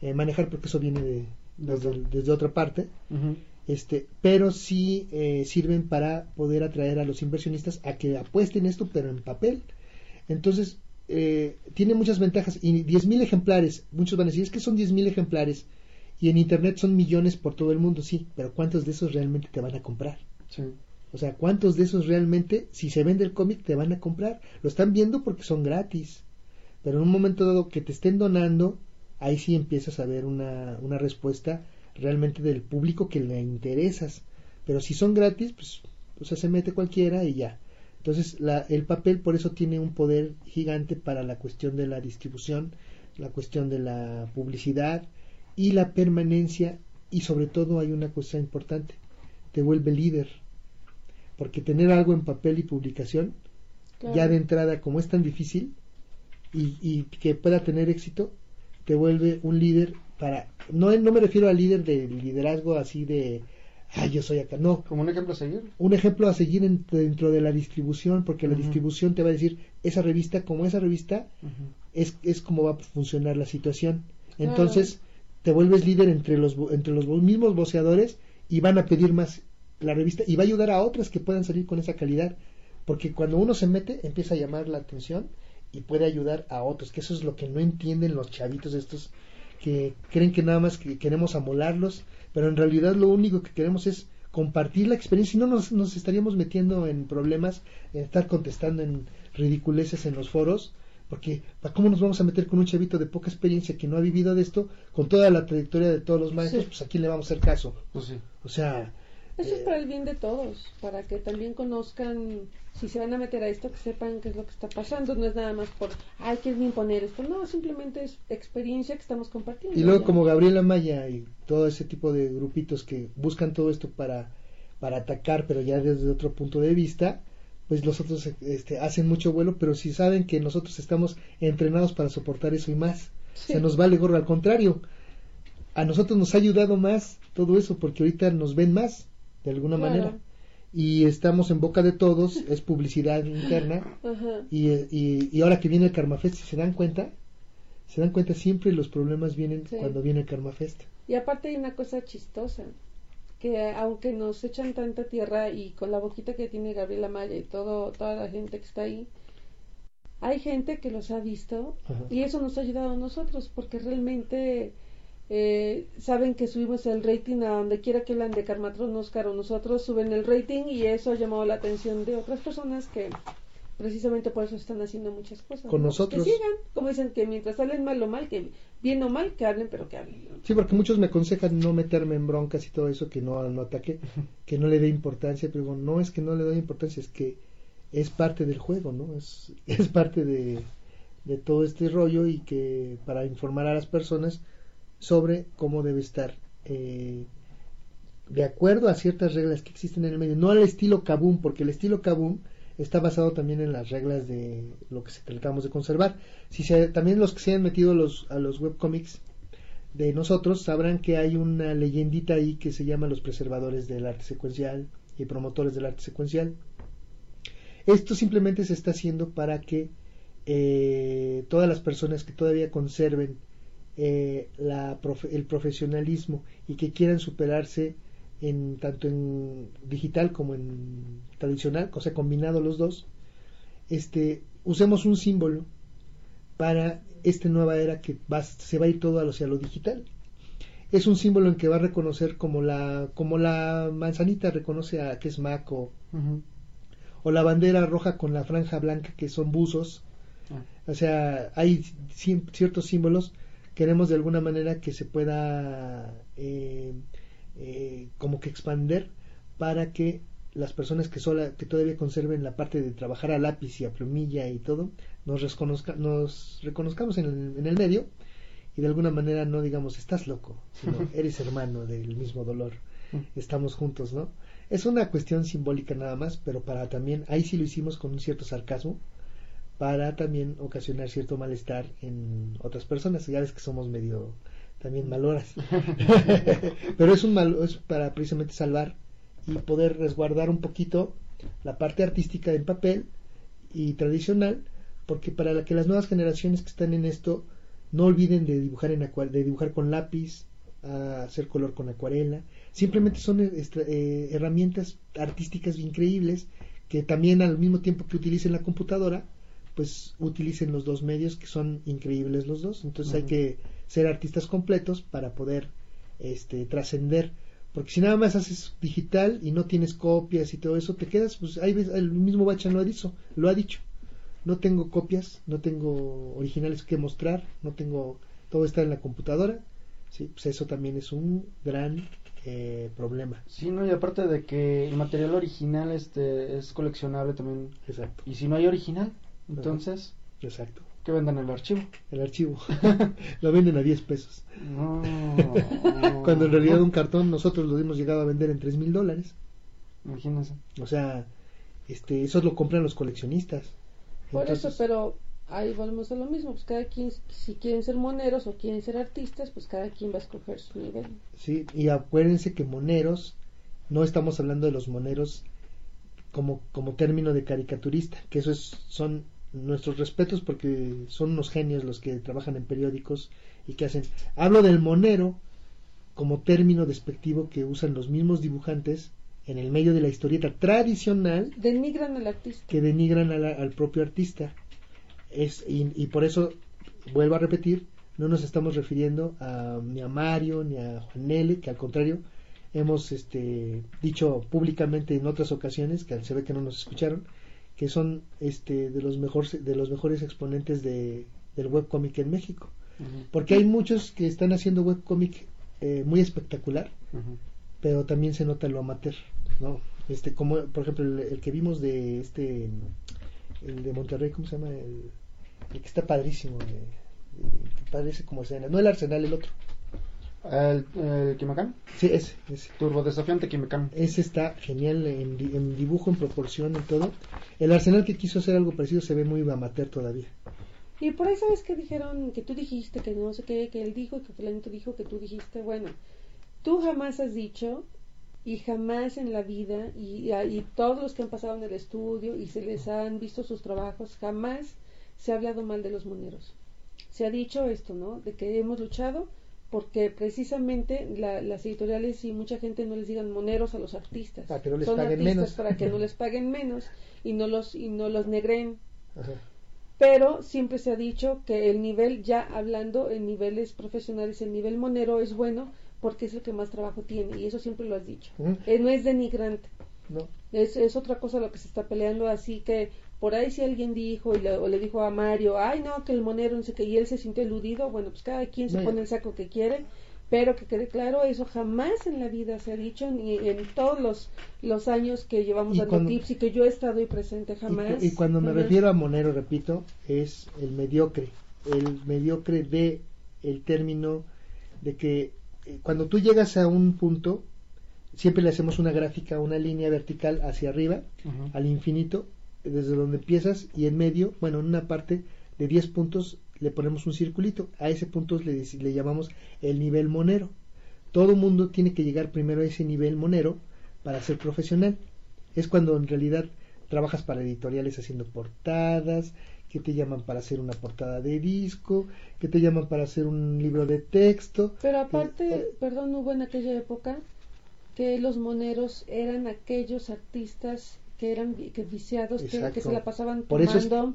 eh, manejar porque eso viene de, desde, desde otra parte. Este, pero sí eh, sirven para poder atraer a los inversionistas a que apuesten esto, pero en papel. Entonces, eh, tiene muchas ventajas. Y 10.000 ejemplares, muchos van a decir, es que son 10.000 ejemplares. Y en Internet son millones por todo el mundo, sí, pero ¿cuántos de esos realmente te van a comprar? O sea, ¿cuántos de esos realmente, si se vende el cómic, te van a comprar? Lo están viendo porque son gratis. Pero en un momento dado que te estén donando, ahí sí empiezas a ver una, una respuesta realmente del público que le interesas. Pero si son gratis, pues, se mete cualquiera y ya. Entonces, la, el papel por eso tiene un poder gigante para la cuestión de la distribución, la cuestión de la publicidad y la permanencia. Y sobre todo hay una cosa importante, te vuelve líder. Porque tener algo en papel y publicación, Claro. ya de entrada, como es tan difícil y, y que pueda tener éxito, te vuelve un líder para no no me refiero al líder de liderazgo así de ah yo soy acá no. Como un ejemplo a seguir. Un ejemplo a seguir en- dentro de la distribución porque la distribución te va a decir esa revista como esa revista es es como va a funcionar la situación Claro. entonces te vuelves líder entre los entre los mismos voceadores y van a pedir más la revista y va a ayudar a otras que puedan salir con esa calidad porque cuando uno se mete empieza a llamar la atención y puede ayudar a otros que eso es lo que no entienden los chavitos estos que creen que nada más que queremos amolarlos pero en realidad lo único que queremos es compartir la experiencia si no nos, nos estaríamos metiendo en problemas en estar contestando en ridiculeces en los foros porque ¿para cómo nos vamos a meter con un chavito de poca experiencia que no ha vivido de esto con toda la trayectoria de todos los maestros Sí. pues a quién le vamos a hacer caso Pues sí. o sea Eso es eh, para el bien de todos, para que también conozcan, si se van a meter a esto, que sepan qué es lo que está pasando. No es nada más por, ay, quieren imponer esto. No, simplemente es experiencia que estamos compartiendo. Y luego como Gabriela Maya y todo ese tipo de grupitos que buscan todo esto para, para atacar, pero ya desde otro punto de vista, pues los otros este, hacen mucho vuelo, pero si saben que nosotros estamos entrenados para soportar eso y más, Sí. se nos vale gorro, al contrario, a nosotros nos ha ayudado más todo eso, porque ahorita nos ven más, de alguna Claro. manera, y estamos en boca de todos, es publicidad interna, Ajá. y, y, y ahora que viene el Karmafest, si se dan cuenta, se dan cuenta siempre los problemas vienen Sí. cuando viene el Karmafest. Y aparte hay una cosa chistosa, que aunque nos echan tanta tierra y con la boquita que tiene Gabriela Maya y todo, toda la gente que está ahí, hay gente que los ha visto Ajá. y eso nos ha ayudado a nosotros porque realmente eh, saben que subimos el rating a donde quiera que hablan de Carmatron Oscar o nosotros suben el rating y eso ha llamado la atención de otras personas que precisamente por eso están haciendo muchas cosas. Con ¿no? nosotros. Que sigan, como dicen que mientras hablen mal o mal, que bien o mal, que hablen, pero que hablen. ¿no? Sí, porque muchos me aconsejan no meterme en broncas y todo eso, que no, no ataque, que no le dé importancia, pero digo, no es que no le doy importancia, es que es parte del juego, ¿no? Es, es parte de, de todo este rollo y que para informar a las personas sobre cómo debe estar eh, de acuerdo a ciertas reglas que existen en el medio, no al estilo Kabum, porque el estilo Kabum está basado también en las reglas de lo que tratamos de conservar. Si se, también los que se han metido a los, a los webcomics de nosotros sabrán que hay una leyendita ahí que se llama los preservadores del arte secuencial y promotores del arte secuencial. Esto simplemente se está haciendo para que eh, todas las personas que todavía conserven eh, la profe- el profesionalismo y que quieran superarse en tanto en digital como en tradicional, o sea, combinado los dos, este, usemos un símbolo para esta nueva era que va, se va a ir todo hacia lo digital. Es un símbolo en que va a reconocer como la, como la manzanita reconoce a que es Mac o, o la bandera roja con la franja blanca que son buzos. O sea, hay ci- ciertos símbolos. Queremos de alguna manera que se pueda eh, eh, como que expander para que las personas que, sola, que todavía conserven la parte de trabajar a lápiz y a plumilla y todo, nos, reconozca, nos reconozcamos en el, en el medio y de alguna manera no digamos estás loco, sino eres hermano del mismo dolor, estamos juntos, ¿no? Es una cuestión simbólica nada más, pero para también, ahí sí lo hicimos con un cierto sarcasmo, para también ocasionar cierto malestar en otras personas. Ya ves que somos medio también maloras. pero es un mal, es para precisamente salvar y poder resguardar un poquito la parte artística del papel y tradicional, porque para que las nuevas generaciones que están en esto no olviden de dibujar en de dibujar con lápiz, a hacer color con acuarela, simplemente son eh, herramientas artísticas increíbles que también al mismo tiempo que utilicen la computadora, pues utilicen los dos medios que son increíbles los dos. Entonces hay que ser artistas completos para poder este, trascender. Porque si nada más haces digital y no tienes copias y todo eso, te quedas, pues ahí ves, el mismo Bachan lo ha dicho, lo ha dicho. No tengo copias, no tengo originales que mostrar, no tengo, todo está en la computadora. Sí, pues eso también es un gran eh, problema. Sí, no, y aparte de que el material original este es coleccionable también. Exacto. Y si no hay original, entonces... Exacto. ¿Qué venden el archivo? El archivo. lo venden a 10 pesos. No, Cuando en realidad un cartón nosotros lo hemos llegado a vender en 3 mil dólares. Imagínense. O sea, este, eso lo compran los coleccionistas. Por eso, pero ahí volvemos a lo mismo. Pues cada quien, si quieren ser moneros o quieren ser artistas, pues cada quien va a escoger su nivel. Sí, y acuérdense que moneros, no estamos hablando de los moneros como, como término de caricaturista, que eso es, son nuestros respetos porque son unos genios los que trabajan en periódicos y que hacen. Hablo del monero como término despectivo que usan los mismos dibujantes en el medio de la historieta tradicional. Denigran al artista. Que denigran al propio artista. Es, y, por eso, vuelvo a repetir, no nos estamos refiriendo a, ni a Mario ni a Juan que al contrario hemos este, dicho públicamente en otras ocasiones, que se ve que no nos escucharon, que son este de los mejores de los mejores exponentes de, del webcomic en México. Porque hay muchos que están haciendo webcomic eh, muy espectacular pero también se nota lo amateur no este como por ejemplo el, que vimos de este el de Monterrey cómo se llama el, que está padrísimo que parece como escena no el Arsenal el otro ¿El, el Sí, ese, ese. Turbo desafiante Kimekan. Ese está genial en, dibujo, en proporción, en todo. El Arsenal que quiso hacer algo parecido se ve muy amateur todavía. Y por ahí sabes que dijeron, que tú dijiste, que no sé qué, que él dijo, que Fulanito dijo, que tú dijiste, bueno, tú jamás has dicho y jamás en la vida, y, y todos los que han pasado en el estudio y se les han visto sus trabajos, jamás se ha hablado mal de los moneros. Se ha dicho esto, ¿no? De que hemos luchado porque precisamente las editoriales y mucha gente no les digan moneros a los artistas. Para que no les Son paguen artistas menos. para que no les paguen menos y no los y no los negren. Pero siempre se ha dicho que el nivel, ya hablando en niveles profesionales, el nivel monero es bueno porque es el que más trabajo tiene y eso siempre lo has dicho. Eh, no es denigrante. No. Es, es otra cosa lo que se está peleando, así que por ahí si alguien dijo y le, o le dijo a Mario, ay no, que el monero no sé qué, y él se sintió eludido, bueno, pues cada quien se pone el saco que quiere, pero que quede claro, eso jamás en la vida se ha dicho, ni en todos los, los años que llevamos dando tips y que yo he estado ahí presente, jamás. Y, cuando me refiero a monero, repito, es el mediocre, el mediocre de el término de que eh, cuando tú llegas a un punto, siempre le hacemos una gráfica, una línea vertical hacia arriba, al infinito, desde donde empiezas y en medio, bueno, en una parte de 10 puntos le ponemos un circulito. A ese punto le, le llamamos el nivel monero. Todo mundo tiene que llegar primero a ese nivel monero para ser profesional. Es cuando en realidad trabajas para editoriales haciendo portadas, que te llaman para hacer una portada de disco, que te llaman para hacer un libro de texto. Pero aparte, eh, perdón, hubo en aquella época que los moneros eran aquellos artistas que eran que viciados, que, se la pasaban tomando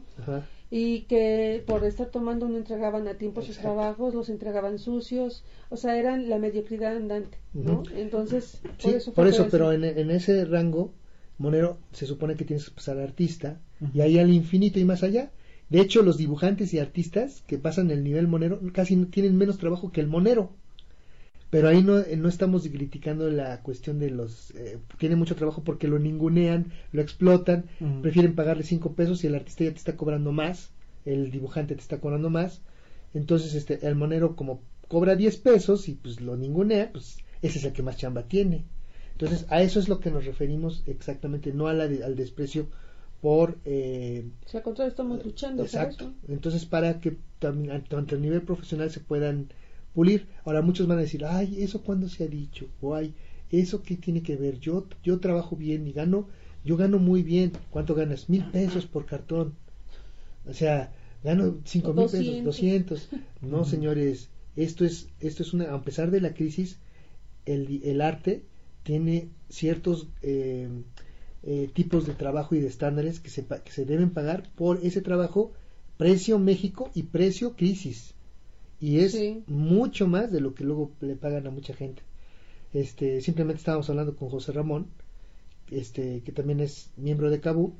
y que por estar tomando no entregaban a tiempo sus trabajos, los entregaban sucios, o sea, eran la mediocridad andante, ¿no? Entonces, por eso, por eso pero en, en, ese rango, Monero se supone que tienes que pasar artista y ahí al infinito y más allá. De hecho, los dibujantes y artistas que pasan el nivel Monero casi tienen menos trabajo que el Monero pero ahí no, no estamos criticando la cuestión de los eh, tiene mucho trabajo porque lo ningunean lo explotan prefieren pagarle cinco pesos y el artista ya te está cobrando más el dibujante te está cobrando más entonces este el monero como cobra 10 pesos y pues lo ningunea pues ese es el que más chamba tiene Entonces, a eso es lo que nos referimos exactamente, no a la de- al desprecio por... Eh, O sea, al contrario, estamos luchando. exacto. eso. Entonces, para que también, tanto a nivel profesional se puedan pulir. Ahora, muchos van a decir, ay, ¿eso cuándo se ha dicho? O ay, ¿eso qué tiene que ver? Yo, yo trabajo bien y gano, yo gano muy bien. ¿Cuánto ganas? Mil pesos por cartón. O sea, gano cinco mil pesos, 200. doscientos. No, señores, esto es, esto es una, a pesar de la crisis, el, el arte tiene ciertos eh, eh, tipos de trabajo y de estándares que se, pa- que se deben pagar por ese trabajo, precio México y precio crisis. Y es Sí. mucho más de lo que luego le pagan a mucha gente. Este, simplemente estábamos hablando con José Ramón, este, que también es miembro de Cabu,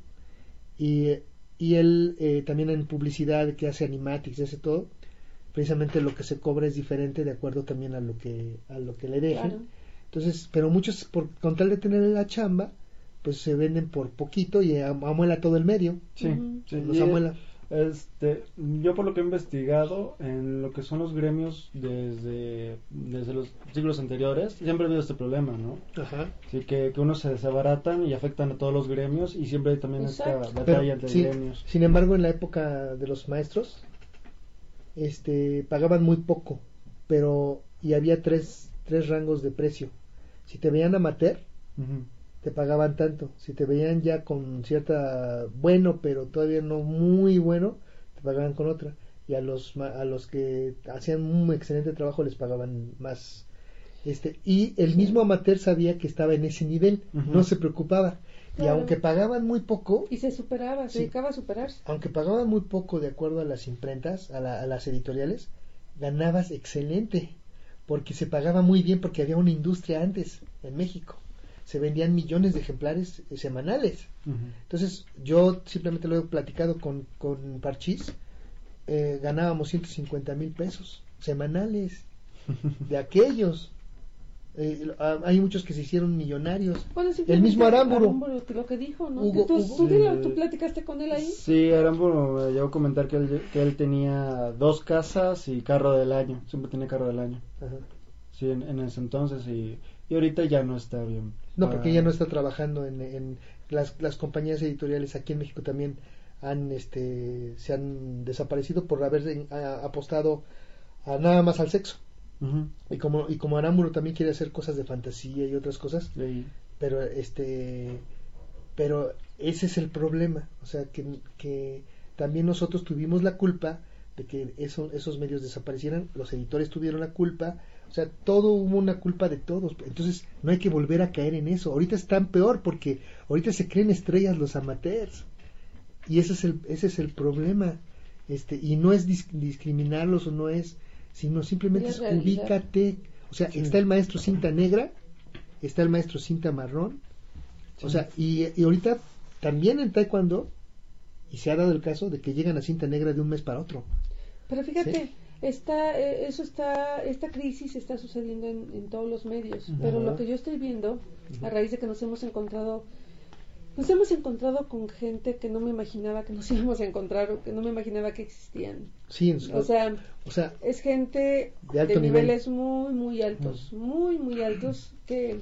y, y él eh, también en publicidad que hace animatics, hace todo, precisamente lo que se cobra es diferente de acuerdo también a lo que, a lo que le dejen. Claro. Entonces, pero muchos, por, con tal de tener la chamba, pues se venden por poquito y am- amuela todo el medio. Sí, sí, Los y, amuela. Este, yo por lo que he investigado en lo que son los gremios desde, desde los siglos anteriores, siempre ha habido este problema, ¿no? Ajá. Así que, que unos se desabaratan y afectan a todos los gremios y siempre hay también Exacto. esta batalla entre sí, gremios. sin embargo, en la época de los maestros, este, pagaban muy poco, pero y había tres, tres rangos de precio. Si te veían amateur, Ujú. Te pagaban tanto. Si te veían ya con cierta bueno, pero todavía no muy bueno, te pagaban con otra. Y a los ma- a los que hacían un excelente trabajo les pagaban más. Este, y el mismo amateur sabía que estaba en ese nivel, no se preocupaba. Y Claro. aunque pagaban muy poco, Y se superaba, se Sí. dedicaba a superarse. aunque pagaban muy poco de acuerdo a las imprentas, a, la- a las editoriales, ganabas excelente, porque se pagaba muy bien porque había una industria antes en México. Se vendían millones de ejemplares eh, semanales. Entonces, yo simplemente lo he platicado con, con Parchís, eh, ganábamos 150 mil pesos semanales de aquellos. Eh, ah, hay muchos que se hicieron millonarios. Bueno, el mismo Aramburu. Aramburu, lo que dijo, ¿no? Hugo- tú, Hugo- tú dilo, Sí. tú platicaste con él ahí. Sí, Aramburu me llegó a comentar que él, que él tenía dos casas y carro del año, siempre tenía carro del año. Ajá. Sí, en, en ese entonces y, y ahorita ya no está bien. No, porque ya no está trabajando en, en las, las compañías editoriales aquí en México también han este se han desaparecido por haber a- apostado a nada más al sexo. Y como y como Aramburu también quiere hacer cosas de fantasía y otras cosas, Sí. pero este pero ese es el problema, o sea, que, que también nosotros tuvimos la culpa de que eso, esos medios desaparecieran, los editores tuvieron la culpa, o sea, todo hubo una culpa de todos, entonces no hay que volver a caer en eso, ahorita están peor porque ahorita se creen estrellas los amateurs. Y ese es el, ese es el problema, este, y no es dis- discriminarlos o no es, sino simplemente Es ubícate, o sea, está el maestro cinta negra, está el maestro cinta marrón, o sea, y, y ahorita también en Taekwondo, y se ha dado el caso de que llegan a cinta negra de un mes para otro. Pero fíjate, Sí. Está, eh, eso está, esta crisis está sucediendo en, en todos los medios. Pero lo que yo estoy viendo, a raíz de que nos hemos encontrado, nos hemos encontrado con gente que no me imaginaba que nos íbamos a encontrar o que no me imaginaba que existían. Sí, en- O sea, o sea, es gente De alto nivel. niveles muy, muy altos, muy, muy altos, que,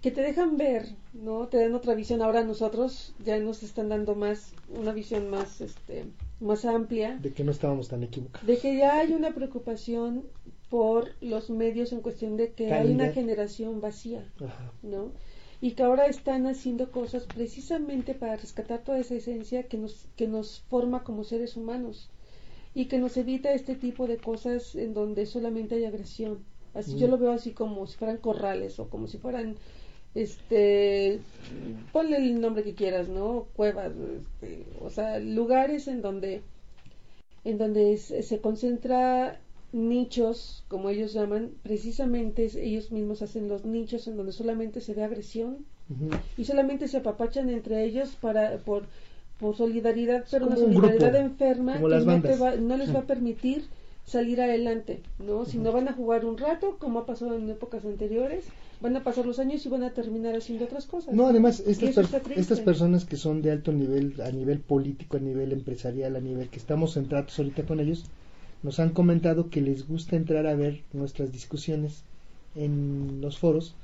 que te dejan ver, ¿no? Te dan otra visión. Ahora nosotros ya nos están dando más, una visión más, este, más amplia, de que no estábamos tan equivocados. de que ya hay una preocupación por los medios en cuestión de que hay una generación vacía, Ajá. ¿no? Y que ahora están haciendo cosas precisamente para rescatar toda esa esencia que nos, que nos forma como seres humanos y que nos evita este tipo de cosas en donde solamente hay agresión. Así Mm. yo lo veo así como si fueran corrales o como si fueran este ponle el nombre que quieras, ¿no? Cuevas, este, o sea, lugares en donde en donde se, se concentra nichos, como ellos llaman, precisamente ellos mismos hacen los nichos en donde solamente se ve agresión y solamente se apapachan entre ellos para por por solidaridad, pero una un solidaridad grupo, enferma que las no, te va- no les Sí. va a permitir salir adelante, ¿no? Si no van a jugar un rato, como ha pasado en épocas anteriores, van a pasar los años y van a terminar haciendo otras cosas. No, además, estas, per- estas personas que son de alto nivel, a nivel político, a nivel empresarial, a nivel que estamos en tratos ahorita con ellos, nos han comentado que les gusta entrar a ver nuestras discusiones en los foros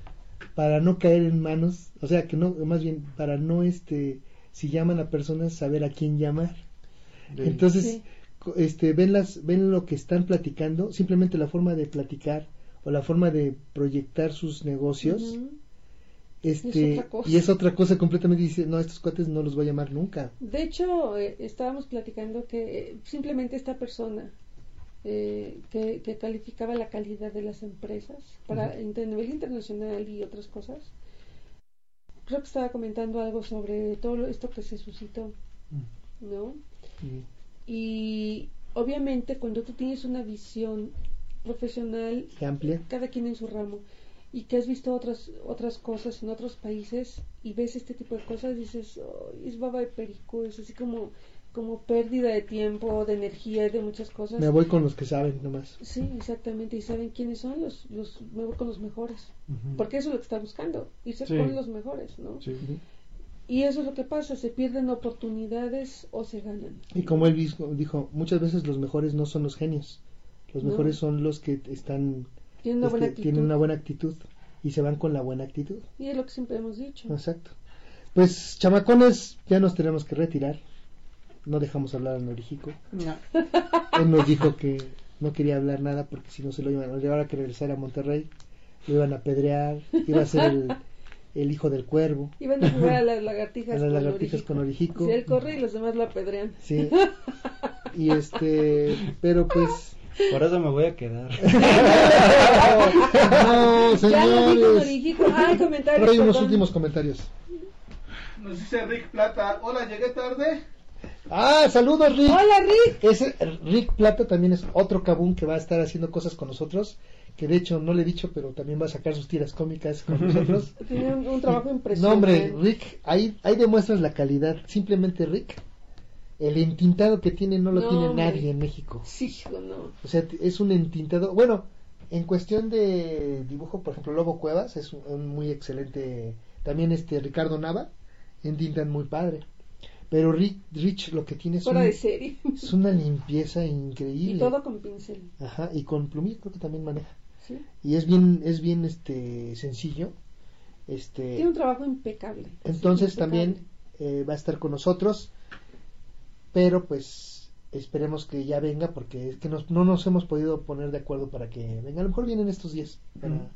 para no caer en manos, o sea, que no, más bien para no, este, si llaman a personas, saber a quién llamar. Entonces, Sí. este, ven las, ven lo que están platicando, simplemente la forma de platicar o la forma de proyectar sus negocios, Ujú. este, Es otra cosa. y es otra cosa completamente, dice, no, estos cuates no los voy a llamar nunca. De hecho, eh, estábamos platicando que eh, simplemente esta persona eh, que, que calificaba la calidad de las empresas para inter- nivel internacional y otras cosas, creo que estaba comentando algo sobre todo esto que se suscitó, ¿no? Y obviamente cuando tú tienes una visión profesional Y amplia. cada quien en su ramo y que has visto otras otras cosas en otros países y ves este tipo de cosas dices "Ay, es baba de perico es así como como pérdida de tiempo de energía de muchas cosas Me voy con los que saben nomás. sí exactamente y saben quiénes son los los me voy con los mejores porque eso es lo que está buscando irse Sí. con los mejores no Ujú. y eso es lo que pasa se pierden oportunidades o se ganan Y como él dijo, muchas veces los mejores no son los genios, los No. mejores son los que están Tienen una buena este, tienen actitud. una buena actitud y se van con la buena actitud. y es lo que siempre hemos dicho Exacto. Pues chamacones, ya nos tenemos que retirar. No dejamos hablar a Norijico. Él nos dijo que no quería hablar nada porque si no se lo iban a llevar a que regresar a Monterrey, lo iban a apedrear, iba a ser el, el hijo del cuervo. iban a jugar a las lagartijas, A las con, lagartijas Orijico. con Orijico. Si él corre y los demás lo apedrean Sí. Y este, pero pues Por eso me voy a quedar. no, señores. Ay, comentarios, hay unos últimos comentarios. Nos dice Rick Plata, hola, llegué tarde. Ah, saludos Rick. Hola Rick. Ese Rick Plata también es otro cabún que va a estar haciendo cosas con nosotros, que de hecho no le he dicho, pero también va a sacar sus tiras cómicas con nosotros. Tiene un, un trabajo No, impresionante. hombre, Rick, ahí, ahí demuestras la calidad. Simplemente Rick, el entintado que tiene no lo No, tiene nadie en México. Sí, no. O sea, es un entintado. Bueno, en cuestión de dibujo, por ejemplo, Lobo Cuevas es un, un muy excelente. También este Ricardo Nava entintan muy padre. Pero Rich lo que tiene es, Fuera un- de serie. es una limpieza increíble. Y todo con pincel. Ajá, y con plumilla creo que también maneja. Sí. Y es bien, es bien este sencillo. Este, Tiene un trabajo impecable. entonces también eh, va a estar con nosotros, pero pues esperemos que ya venga porque es que nos- no nos hemos podido poner de acuerdo para que venga. A lo mejor vienen estos días, para-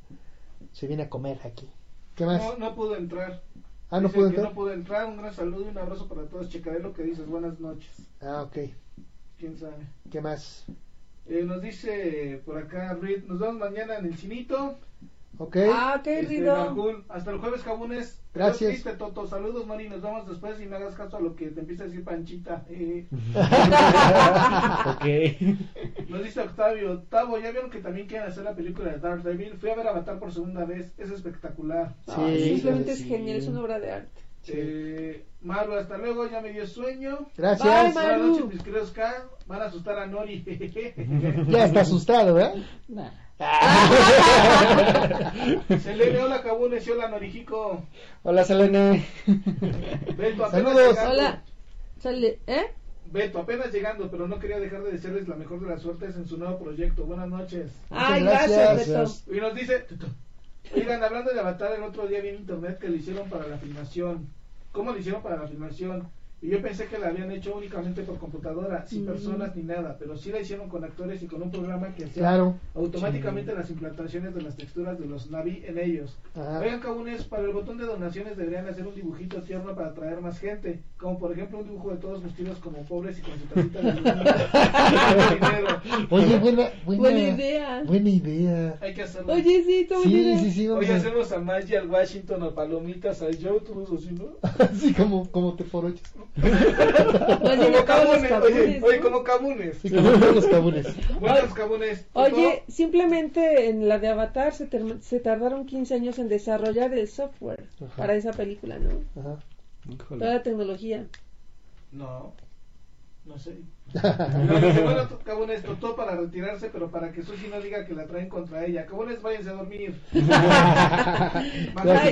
se viene a comer aquí. ¿Qué más? No, no pudo entrar. Ah, no pudo entrar. No pudo entrar. Un gran saludo y un abrazo para todos. Checaré lo que dices. Buenas noches. Ah, ok. ¿Quién sabe? ¿Qué más? Eh, nos dice por acá Reed, nos vemos mañana en el cinito. Ok. Ah, ok, Este. Marjul, hasta el jueves, Cabunes. Gracias. Triste, Toto. Saludos, Mari. Nos vemos después y no hagas caso a lo que te empieza a decir Panchita. Eh. ok. Nos dice Octavio, Octavo, ¿ya vieron que también quieren hacer la película de Dark Devil? Fui a ver Avatar por segunda vez, es espectacular. Ah, simplemente sí. es genial, es una obra de arte. Eh, Maru, hasta luego, ya me dio sueño. Gracias. Bye, Buenas noches, mis queridos K. Van a asustar a Nori. Ya está asustado, ¿verdad? Selene, hola Cabunes y hola Norijico. Hola, Selene. Beto, apenas Saludos. llegando. Hola. Sale, ¿eh? Beto, apenas llegando, pero no quería dejar de desearles la mejor de las suertes en su nuevo proyecto. Buenas noches. Ay, gracias. gracias, Beto. Y nos dice, oigan, hablando de Avatar, el otro día vi en internet que lo hicieron para la filmación. ¿Cómo lo hicieron para la filmación? Y yo pensé que la habían hecho únicamente por computadora, sin Mm. personas ni nada, pero sí la hicieron con actores y con un programa que hacía Claro. automáticamente las implantaciones de las texturas de los Navi en ellos. Ajá. Oigan, cabunes, para el botón de donaciones deberían hacer un dibujito tierno para atraer más gente, como por ejemplo un dibujo de todos vestidos como pobres y con su tacita de dinero. Oye, buena, buena, Buena idea. Buena idea. Hay que hacerlo. Oye, sí, buena Sí, idea. sí, sí. Oye, a- hacemos a Maggie, al Washington, o Palomitas, al Joe, todos así, ¿no? Así como, como te forochas. Como cabunes, oye, cabunes, oye, ¿no? como cabunes. Sí, como los cabunes. Buenos cabunes. Oye, simplemente en la de Avatar se, se tardaron 15 años en desarrollar el software Ajá. para esa película, ¿no? Ajá. Toda la tecnología. No, no sé. Dice, bueno, to- cabunes, todo para retirarse, pero para que Susi no diga que la traen contra ella. Cabunes, váyanse a dormir.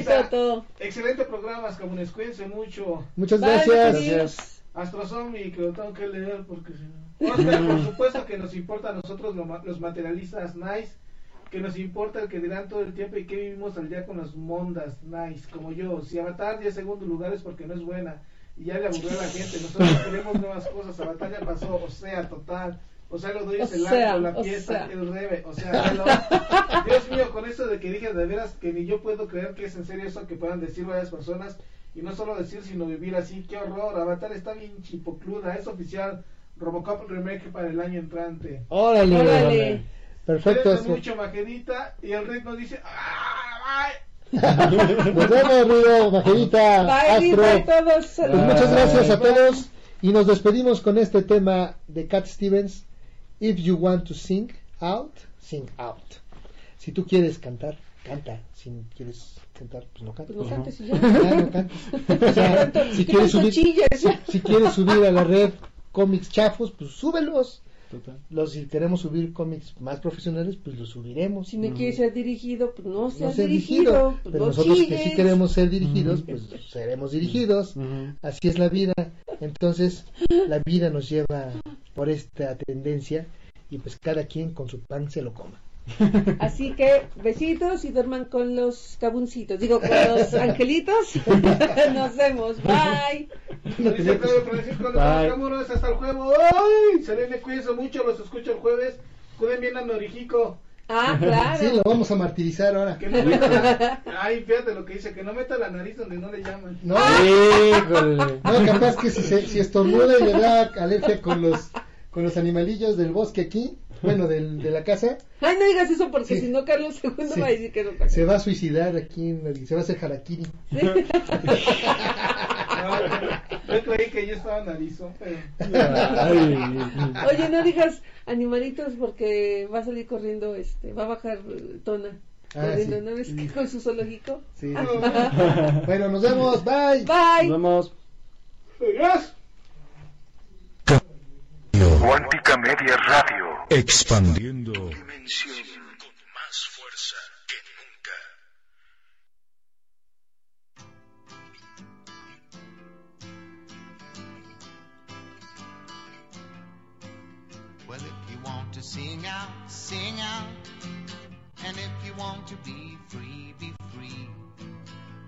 Toto. Excelente programa, cabunes, cuídense mucho. Muchas Bye, gracias. Gracias. Astrozombie, que lo tengo que leer porque si no. Oscar, por supuesto que nos importa a nosotros lo ma- los materialistas nice. que nos importa el que dirán todo el tiempo y que vivimos al día con las mondas, nice, como yo. Si Avatar 10 segundos lugar es porque no es buena y ya le aburrió a la gente. Nosotros queremos nuevas cosas. Avatar ya pasó, o sea, total. O sea, lo doy es el sea, acto, la fiesta, sea. el rebe. O sea, lo- Dios mío, con eso de que dije de veras que ni yo puedo creer que es en serio eso que puedan decir varias personas. Y no solo decir, sino vivir así. Qué horror. Avatar está bien chipocluda. Es oficial. Robocop remake para el año entrante. Órale. Órale. Perfecto. Eso. mucho, Majedita. Y el ritmo dice. ¡Ah, Nos vemos, Rudo, Majerita, Bye, Astro. bye todos. Pues muchas gracias a Bye. todos y nos despedimos con este tema de Cat Stevens. If you want to sing out, sing out. Si tú quieres cantar, canta. Si no quieres cantar, pues no cantes. Pues no cantes ya. Ya, no cantes. O sea, si ¿qué quieres subir, chillas? si, si quieres subir a la red cómics chafos, pues súbelos. Total. Los, si queremos subir cómics más profesionales, pues los subiremos. Si no quieres ser dirigido, pues no no seas ser dirigido. dirigido, pues pero no nosotros que sí queremos ser dirigidos, pues seremos dirigidos. Así es la vida. Entonces, la vida nos lleva por esta tendencia y pues cada quien con su pan se lo coma. Así que besitos y duerman con los cabuncitos. Digo, con los angelitos. Nos vemos. Bye. Dice Claudio Francisco. Vámonos hasta el jueves. ¡Ay! Selene, cuídense mucho, los escucho el jueves. Cuiden bien a Norijico. Ah, claro. Sí, lo vamos a martirizar ahora. Que no meta, ay, fíjate lo que dice, que no meta la nariz donde no le llaman. No, no, capaz que si, se, si estornuda y le da alergia con los, con los animalillos del bosque aquí, bueno, del, de la casa, Ay, no digas eso porque Sí. si no, Carlos II Sí. va a decir que no. se va a suicidar aquí, en- se va a hacer harakiri. No, yo creí que yo estaba narizón, pero. Oye, no digas animalitos porque va a salir corriendo, este, va a bajar eh, Tona. Ah, corriendo, sí. ¿no ves que con su zoológico? Sí, sí. bueno, nos vemos, bye. Bye. Nos vemos. Adiós. Cuántica Media Radio. Expandiendo Dimensión to sing out, sing out. And if you want to be free, be free.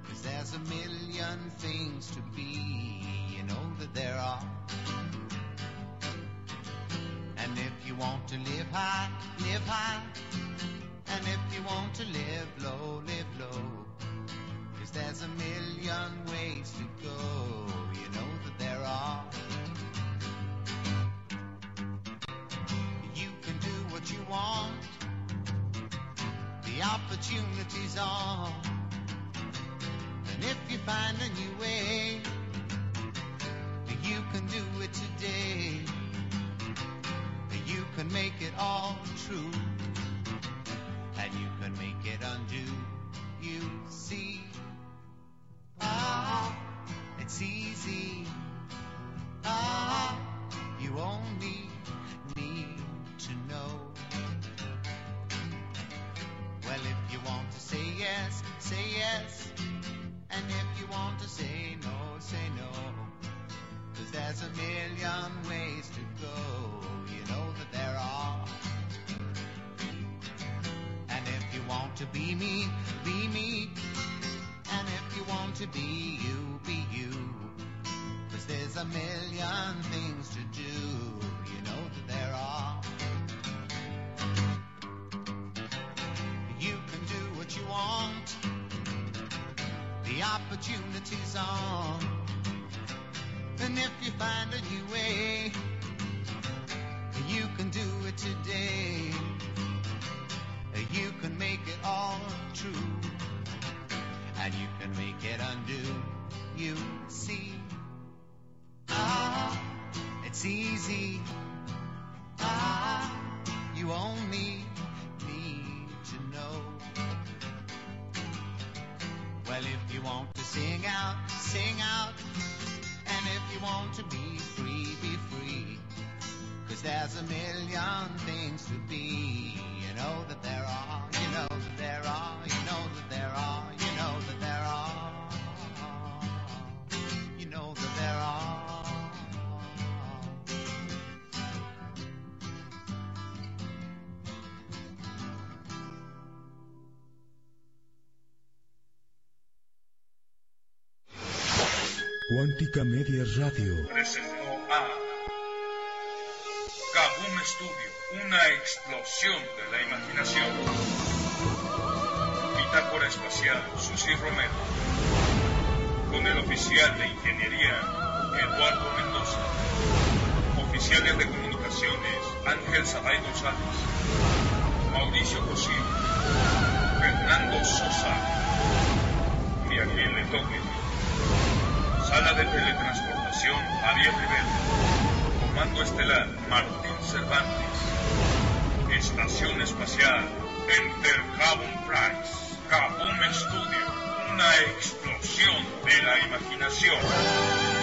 Cause there's a million things to be, you know that there are. And if you want to live high, live high. And if you want to live low, live low. Cause there's a million ways to go, you know that there are. What you want. The opportunities are. And if you find a new way, you can do it today. You can make it all true. And you can make it undo. You see. Ah, it's easy. Ah, you only need to know. Well, if you want to say yes, say yes. And if you want to say no, say no. Cause there's a million ways to go. You know that there are. And if you want to be me, be me. And if you want to be you, be you. Cause there's a million things to do. You know that there are. You want. The opportunity's on. And if you find a new way, you can do it today. You can make it all true. And you can make it undo. You see. Ah, it's easy. Ah, you only need to know. Well, if you want to sing out, sing out. And if you want to be free, be free. Cause there's a million things to be. You know that there are, you know that there are, you know that there are, you know that there are. You know that there are. Cuántica Media Radio presentó a Kaboom Studio, una explosión de la imaginación. Bitácora Espacial, Susi Romero. Con el oficial de Ingeniería, Eduardo Mendoza. Oficiales de Comunicaciones, Ángel Sabay González. Mauricio Cosío. Fernando Sosa. Y a quien le toque. Sala de teletransportación, Javier Rivera. Comando estelar, Martín Cervantes. Estación espacial, Enter Kaboom Price. Kaboom Studio, una explosión de la imaginación.